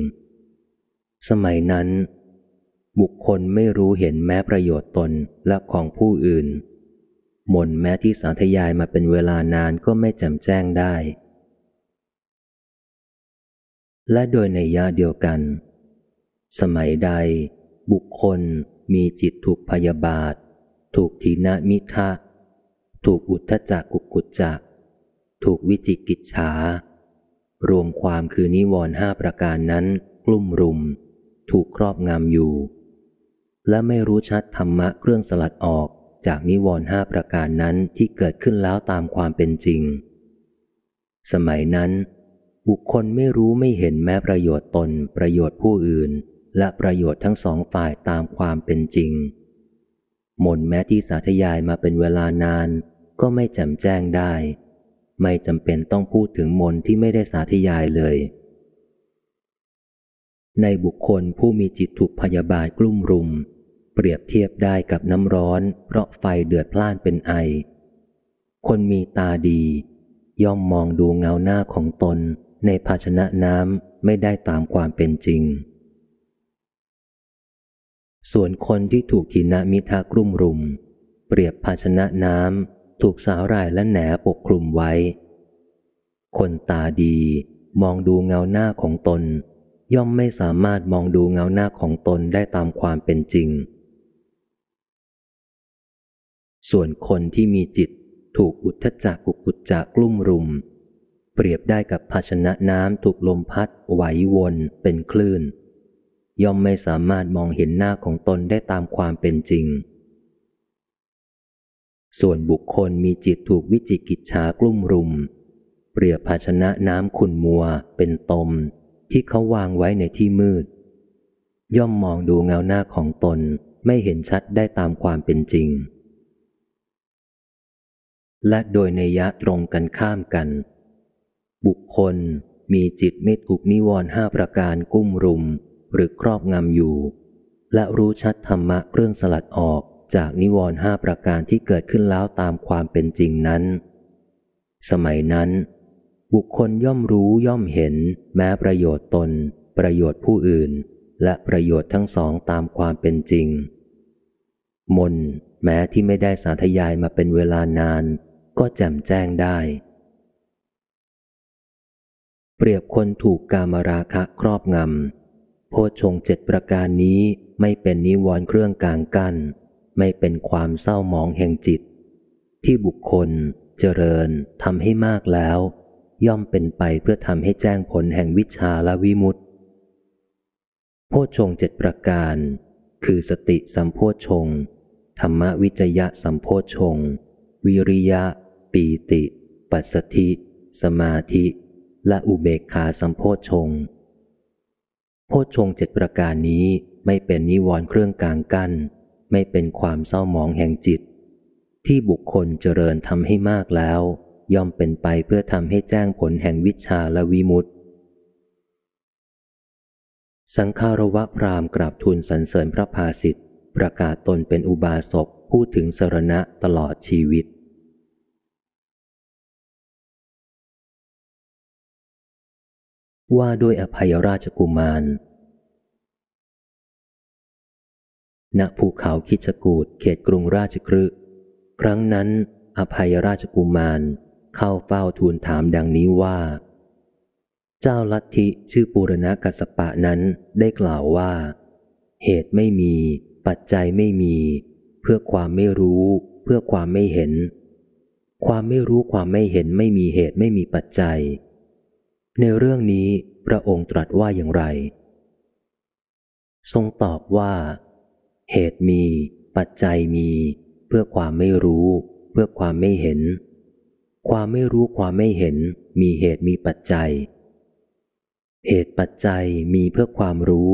สมัยนั้น บุคคลไม่รู้เห็นแม้ประโยชน์ตนและของผู้อื่นหม่นแม้ที่สาธยายมาเป็นเวลานานก็ไม่แจ่มแจ้งได้ และโดยในยาเดียวกัน สมัยใด บุคคลมีจิตถูกพยาบาท ถูกทีนามิทะ ถูกอุทธจักกุกุจจักถูกวิจิกิจฉารวมความคือนิวรณ์ห้าประการนั้นกลุ่มรุม ถูกครอบงำอยู่ และไม่รู้ชัดธรรมะเครื่องสลัดออกจากนิวรณ์ห้าประการนั้นที่เกิดขึ้นแล้วตามความเป็นจริง สมัยนั้น บุคคลไม่รู้ไม่เห็นแม้ประโยชน์ตนประโยชน์ผู้อื่น และประโยชน์ทั้งสองฝ่ายตามความเป็นจริง มนแม้ที่สาธยายมาเป็นเวลานาน ก็ไม่แจ่มแจ้งได้ ไม่จำเป็นต้องพูดถึงมนที่ไม่ได้สาธยายเลย ในบุคคลผู้มีจิตถูกพยาบาทกลุ่มรุม เปรียบเทียบได้กับน้ำร้อน เพราะไฟเดือดพล่านเป็นไอ คนมีตาดี ย่อมมองดูเงาหน้าของตนในภาชนะน้ำไม่ได้ตามความเป็นจริง ส่วนคนที่ถูกทินามิทากลุ่มรุม เปรียบภาชนะน้ำถูกสาวรายและแหนปกคลุมไว้ คนตาดีมองดูเงาหน้าของตน ย่อมไม่สามารถมองดูเงาหน้าของตนได้ตามความเป็นจริง ส่วนคนที่มีจิตถูกอุทธจักกุกุจจะกลุ่มรุม เปรียบได้กับภาชนะน้ำถูกลมพัดไหววนเป็นคลื่น ย่อมไม่สามารถมองเห็นหน้าของตนได้ตามความเป็นจริง ส่วนบุคคลมีจิตถูกวิจิกิจชากลุ่มรุม เปรียบภาชนะน้ำขุนมัวเป็นตม ที่เขาวางไว้ในที่มืด ย่อมมองดูเงาหน้าของตนไม่เห็นชัดได้ตามความเป็นจริง และโดยในยะตรงกันข้ามกัน บุคคลมีจิตไม่ถูกนิวรณ์ห้าประการกุ้มรุม หรือครอบงำอยู่ และรู้ชัดธรรมะเครื่องสลัดออกจากนิวรณ์ห้าประการที่เกิดขึ้นแล้วตามความเป็นจริงนั้น สมัยนั้น บุคคลย่อมรู้ย่อมเห็น แม้ประโยชน์ตน ประโยชน์ผู้อื่น และประโยชน์ทั้งสองตามความเป็นจริง มน แม้ที่ไม่ได้สาธยายมาเป็นเวลานาน ก็แจ่มแจ้งได้ เปรียบคนถูกกามราคะครอบงำ โพชงเจ็ดประการนี้ไม่เป็นนิวรณ์เครื่องกลางกัน้นไม่เป็นความเศร้าหมองแห่งจิต ที่บุคคลเจริญทำให้มากแล้ว ย่อมเป็นไปเพื่อทำให้แจ้งผลแห่งวิชาและวิมุตติโพชงเจ็ดประการ คือสติสัมโพชงธรรมวิจยะสัมโพชง วิริยะ ปีติ ปัสสธิ สมาธิ และอุเบกขาสัมโพชง โพชงเจ็ดประการนี้ไม่เป็นนิวรณ์เครื่องกลางกั้น ไม่เป็นความเศร้าหมองแห่งจิต ที่บุคคลเจริญทำให้มากแล้ว ย่อมเป็นไปเพื่อทำให้แจ้งผลแห่งวิชาและวิมุตติสังคารวะพรามกราบทูลสรรเสริญพระภาสิทธิประกาศตนเป็นอุบาสกพูดถึงสรณะตลอดชีวิต ว่าด้วยอภัยราชกุมาร ณ ภูเขาคิชกูดเขตกรุงราชครึครั้งนั้น อภัยราชกุมารเข้าเฝ้าทูลถามดังนี้ว่า เจ้าลัทธิชื่อปุรณกัสปะนั้นได้กล่าวว่า เหตุไม่มี ปัจจัยไม่มี เพื่อความไม่รู้ เพื่อความไม่เห็น ความไม่รู้ความไม่เห็นไม่มีเหตุไม่มีปัจจัย ในเรื่องนี้พระองค์ตรัสว่าอย่างไร ทรงตอบว่า เหตุมี ปัจจัยมี เพื่อความไม่รู้ เพื่อความไม่เห็น ความไม่รู้ความไม่เห็น มีเหตุมีปัจจัย เหตุปัจจัยมีเพื่อความรู้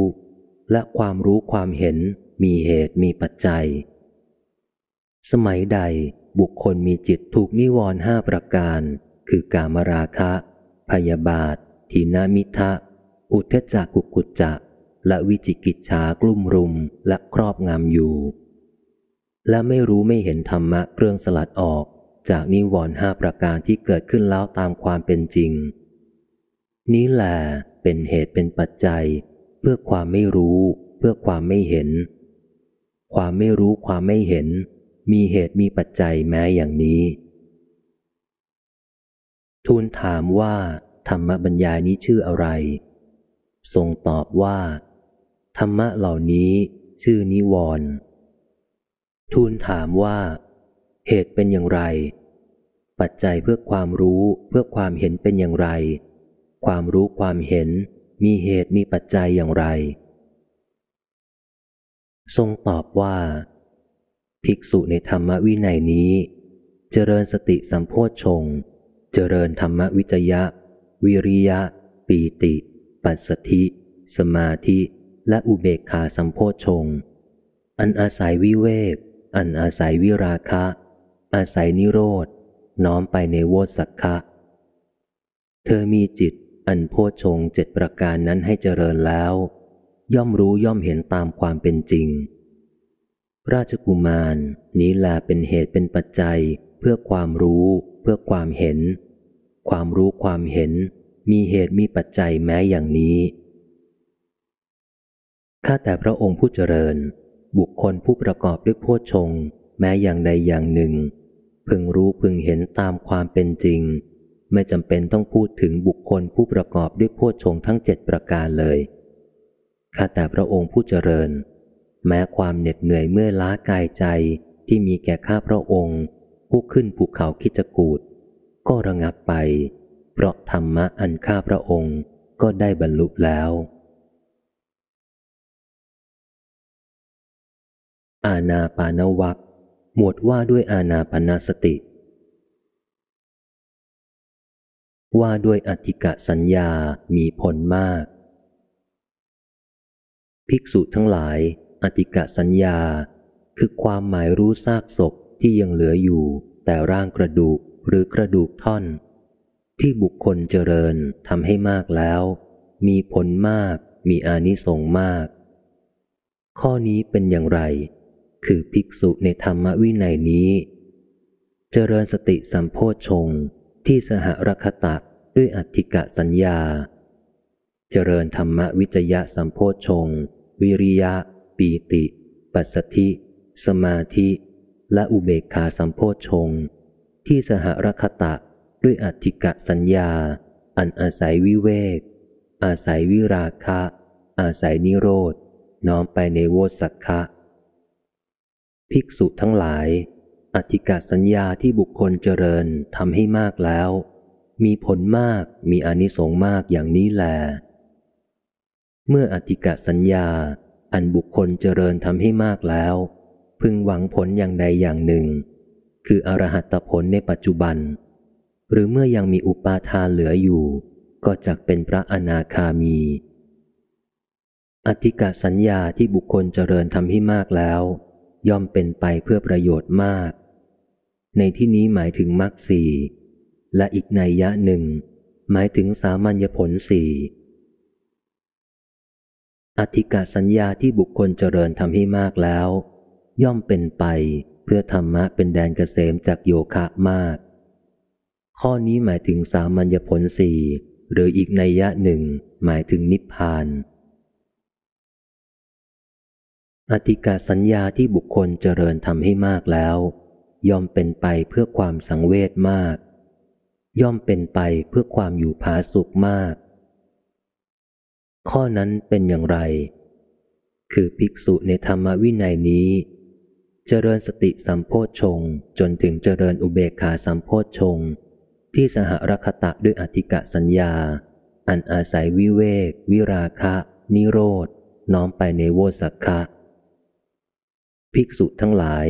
และความรู้ความเห็น มีเหตุมีปัจจัย สมัยใดบุคคลมีจิตถูกนิวรณ์ห้าประการ คือกามราคะ พยาบาท ทีนามิทะ อุเทจักกุกุจจะ และวิจิกิจชากลุ่มรุมและครอบงำอยู่ และไม่รู้ไม่เห็นธรรมะเครื่องสลัดออก จากนิวรณ์ห้าประการที่เกิดขึ้นแล้วตามความเป็นจริง นี้แหละเป็นเหตุเป็นปัจจัย เพื่อความไม่รู้ เพื่อความไม่เห็น ความไม่รู้ความไม่เห็น มีเหตุมีปัจจัยแม้อย่างนี้ ทูลถามว่าธรรมบรรยายนี้ชื่ออะไร ทรงตอบว่า ธรรมะเหล่านี้ชื่อนิวรณ์ทูลถามว่า เหตุเป็นอย่างไร ปัจจัยเพื่อความรู้เพื่อความเห็นเป็นอย่างไร ความรู้ความเห็นมีเหตุมีปัจจัยอย่างไร ทรงตอบว่า ภิกษุในธรรมวินัยนี้ เจริญสติสัมโพชฌง เจริญธรรมวิจยะ วิริยะ ปีติ ปัสสธิ สมาธิ และอุเบกขาสัมโพชฌงอันอาศัยวิเวก อันอาศัยวิราคะ อาศัยนิโรธ น้อมไปในโวสักคะ เธอมีจิตอันโพชงเจ็ดประการนั้นให้เจริญแล้ว ย่อมรู้ย่อมเห็นตามความเป็นจริง ราชกุมารนี้แลเป็นเหตุเป็นปัจจัย เพื่อความรู้ เพื่อความเห็น ความรู้ความเห็น มีเหตุมีปัจจัยแม้อย่างนี้ข้าแต่พระองค์ผู้เจริญ บุคคลผู้ประกอบด้วยโพชงแม้อย่างใดอย่างหนึ่ง พึงรู้พึงเห็นตามความเป็นจริง ไม่จำเป็นต้องพูดถึงบุคคลผู้ประกอบด้วยโพชงทั้งเจ็ดประการเลยข้าแต่พระองค์ผู้เจริญ แม้ความเหน็ดเหนื่อยเมื่อล้ากายใจที่มีแก่ข้าพระองค์ ผู้ขึ้นภูเขาคิจกูดก็ระงับไป เพราะธรรมะอันข้าพระองค์ก็ได้บรรลุแล้ว อาณาปานวักหมวดว่าด้วยอาณาปณสติ ว่าด้วยอธิกะสัญญามีผลมาก ภิกษุทั้งหลายอติกะสัญญาคือความหมายรู้ซากศพ ที่ยังเหลืออยู่ แต่ร่างกระดูกหรือกระดูกท่อน ที่บุคคลเจริญทำให้มากแล้ว มีผลมาก มีอานิสงส์มาก ข้อนี้เป็นอย่างไร คือภิกษุในธรรมวินัยนี้ เจริญสติสัมโพชงที่สหรคตะด้วยอธิกะสัญญา เจริญธรรมวิจยะสัมโพชง วิริยะ ปีติ ปัสสธิ สมาธิ และอุเบกขาสัมโพชง ที่สหรคตะด้วยอธิกะสัญญา อันอาศัยวิเวก อาศัยวิราคะ อาศัยนิโรธ น้อมไปในโวสักคะภิกษุทั้งหลาย อธิกาสัญญาที่บุคคลเจริญทำให้มากแล้ว มีผลมากมีอนิสงส์มากอย่างนี้แล เมื่ออธิกาสัญญาอันบุคคลเจริญทำให้มากแล้ว พึงหวังผลอย่างใดอย่างหนึ่ง คืออรหัตผลในปัจจุบัน หรือเมื่อยังมีอุปาทานเหลืออยู่ ก็จักเป็นพระอนาคามี อธิกาสัญญาที่บุคคลเจริญทำให้มากแล้ว ย่อมเป็นไปเพื่อประโยชน์มาก ในที่นี้หมายถึงมรรคสี่และอีกในยะหนึ่ง หมายถึงสามัญญผลสี่อธิกาสัญญาที่บุคคลเจริญทำให้มากแล้ว ย่อมเป็นไปเพื่อธรรมะเป็นแดนเกษมจากโยคะมาก ข้อนี้หมายถึงสามัญญผลสี่หรืออีกในยะหนึ่งหมายถึงนิพพาน อธิกาสัญญาที่บุคคลเจริญทำให้มากแล้ว ย่อมเป็นไปเพื่อความสังเวชมาก ย่อมเป็นไปเพื่อความอยู่ผาสุขมาก ข้อนั้นเป็นอย่างไร คือภิกษุในธรรมวินัยนี้ เจริญสติสัมโพชฌงจนถึงเจริญอุเบกขาสัมโพชฌงที่สหรคตะด้วยอธิกะสัญญา อันอาศัยวิเวก วิราคะ นิโรธน้อมไปในโวสักคะภิกษุทั้งหลาย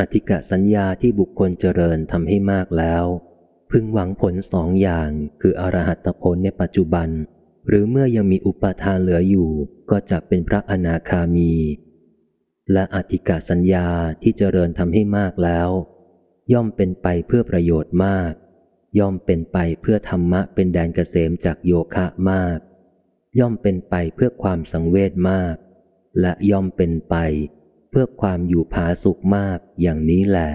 อธิกะสัญญาที่บุคคลเจริญทำให้มากแล้ว พึงหวังผลสองอย่างคืออรหัตผลในปัจจุบัน หรือเมื่อยังมีอุปทานเหลืออยู่ ก็จะเป็นพระอนาคามี และอธิกะสัญญาที่เจริญทำให้มากแล้ว ย่อมเป็นไปเพื่อประโยชน์มาก ย่อมเป็นไปเพื่อธรรมะเป็นแดนเกษมจากโยคะมาก ย่อมเป็นไปเพื่อความสังเวชมาก และย่อมเป็นไปเพื่อความอยู่ผาสุขมากอย่างนี้แหละ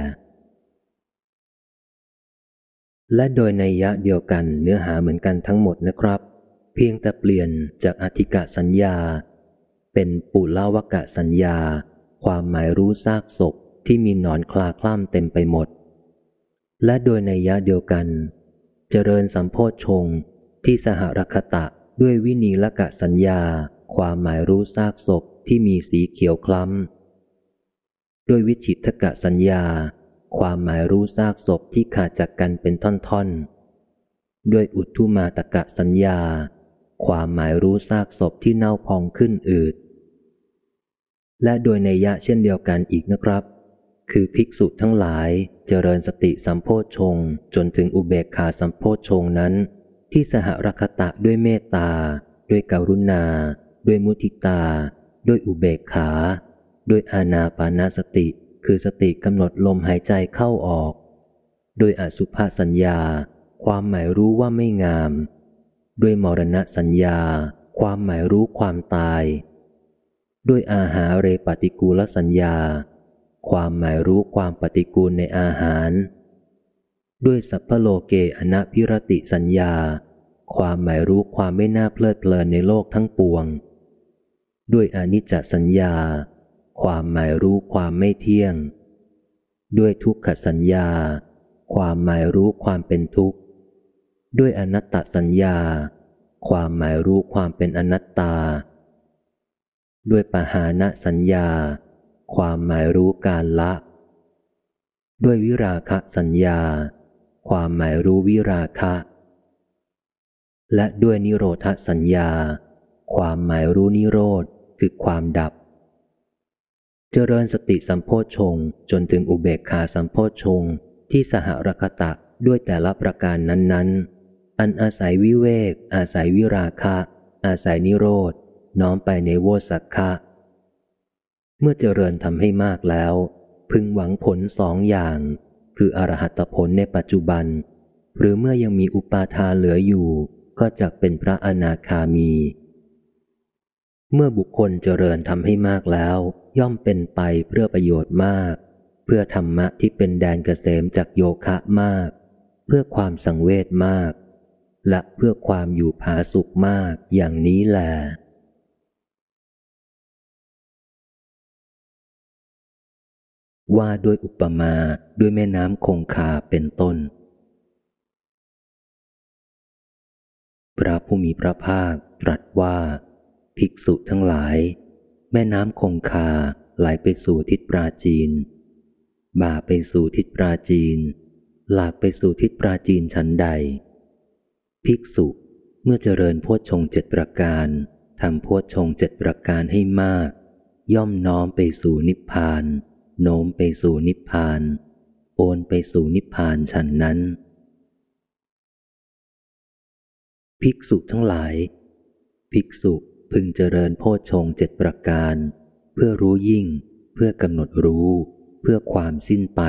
และโดยในยะเดียวกันเนื้อหาเหมือนกันทั้งหมดนะครับ เพียงแต่เปลี่ยนจากอธิกะสัญญา เป็นปุลาวกะสัญญา ความหมายรู้ซากศพที่มีหนอนคลาคล่ำเต็มไปหมด และโดยในยะเดียวกัน เจริญสัมโพชฌงค์ที่สหรคตะด้วยวินีละกะสัญญา ความหมายรู้ซากศพที่มีสีเขียวคล้ำด้วยวิจิตกะสัญญา ความหมายรู้ซากศพที่ขาดจากกันเป็นท่อนๆ ด้วยอุทุมาตกะสัญญา ความหมายรู้ซากศพที่เน่าพองขึ้นอืด และโดยในยะเช่นเดียวกันอีกนะครับ คือภิกษุทั้งหลายเจริญสติสัมโพชฌงจนถึงอุเบกขาสัมโพชฌงนั้น ที่สหรคตะด้วยเมตตา ด้วยกรุณา ด้วยมุทิตา ด้วยอุเบกขา ด้วยอานาปานาสติ คือสติกำหนดลมหายใจเข้าออกด้วยอสุภาสัญญา ความหมายรู้ว่าไม่งาม ด้วยมรณะสัญญา ความหมายรู้ความตาย ด้วยอาหาเรปฏิกูลสัญญา ความหมายรู้ความปฏิกูลในอาหาร ด้วยสัพพโลเกอนะพิรติสัญญา ความหมายรู้ความไม่น่าเพลิดเพลินในโลกทั้งปวง ด้วยอนิจจสัญญา ความหมายรู้ความไม่เที่ยง ด้วยทุกขสัญญา ความหมายรู้ความเป็นทุกข์ ด้วยอนัตตสัญญา ความหมายรู้ความเป็นอนัตตา ด้วยปหานะสัญญา ความหมายรู้การละ ด้วยวิราคะสัญญา ความหมายรู้วิราคะ และด้วยนิโรธสัญญา ความหมายรู้นิโรธคือความดับ เจริญสติสัมโพชงจนถึงอุเบกขาสัมโพชงที่สหรคตะด้วยแต่ละประการนั้น ๆ อันอาศัยวิเวก อาศัยวิราคะ อาศัยนิโรธ น้อมไปในโวสักคะเมื่อเจริญทำให้มากแล้ว พึงหวังผลสองอย่าง คืออรหัตผลในปัจจุบัน หรือเมื่อยังมีอุปาทานเหลืออยู่ ก็จะเป็นพระอนาคามี เมื่อบุคคลเจริญทำให้มากแล้ว ย่อมเป็นไปเพื่อประโยชน์มาก เพื่อธรรมะที่เป็นแดนเกษมจากโยคะมาก เพื่อความสังเวชมาก และเพื่อความอยู่ผาสุขมากอย่างนี้แหละ ว่าด้วยอุปมาด้วยแม่น้ำคงคาเป็นต้น พระผู้มีพระภาคตรัสว่า ภิกษุทั้งหลาย แม่น้ำคงคาไหลไปสู่ทิศปราจีน บ่าไปสู่ทิศปราจีน หลากไปสู่ทิศปราจีนชั้นใด ภิกษุเมื่อเจริญโพชฌงเจ็ดประการทำโพชฌงเจ็ดประการให้มาก ย่อมน้อมไปสู่นิพพาน โน้มไปสู่นิพพานโอนไปสู่นิพพานฉันนั้น ภิกษุทั้งหลาย ภิกษุพึงเจริญโพชฌงเจ็ดประการ เพื่อรู้ยิ่ง เพื่อกำหนดรู้ เพื่อความสิ้นไป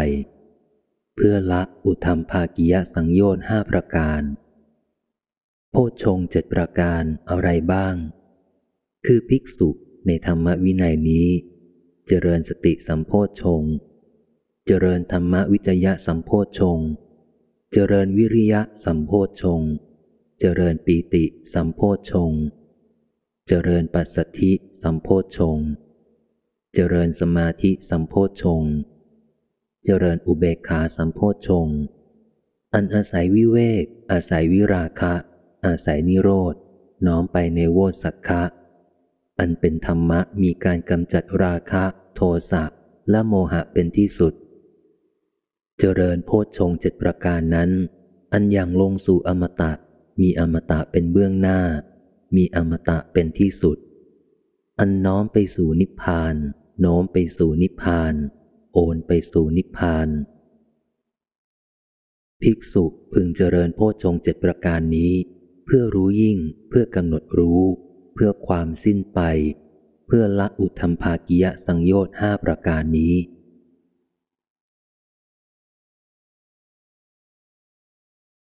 เพื่อละอุธรรมภากิยสังโยชน์ห้าประการ โพชฌงเจ็ดประการอะไรบ้าง คือภิกษุในธรรมวินัยนี้ เจริญสติสัมโพชฌงเจริญธรรมวิจยะสัมโพชฌงเจริญวิริยะสัมโพชฌงเจริญปีติสัมโพชฌงเจริญปัสสธิสัมโพชฌงเจริญสมาธิสัมโพชฌงเจริญอุเบกขาสัมโพชฌงอันอาศัยวิเวก อาศัยวิราคะ อาศัยนิโรธน้อมไปในโวสักคะ อันเป็นธรรมะมีการกำจัดราคะ โทสะและโมหะเป็นที่สุด เจริญโพชฌงเจ็ดประการนั้น อันอย่างลงสู่อมตะ มีอมตะเป็นเบื้องหน้า มีอมตะเป็นที่สุด อันน้อมไปสู่นิพพาน โน้มไปสู่นิพพาน โอนไปสู่นิพพาน ภิกษุพึงเจริญโพชฌงเจ็ดประการนี้ เพื่อรู้ยิ่งเพื่อกำหนดรู้ เพื่อความสิ้นไป เพื่อละอุทธรรมภากิยะสังโยชน์ห้าประการนี้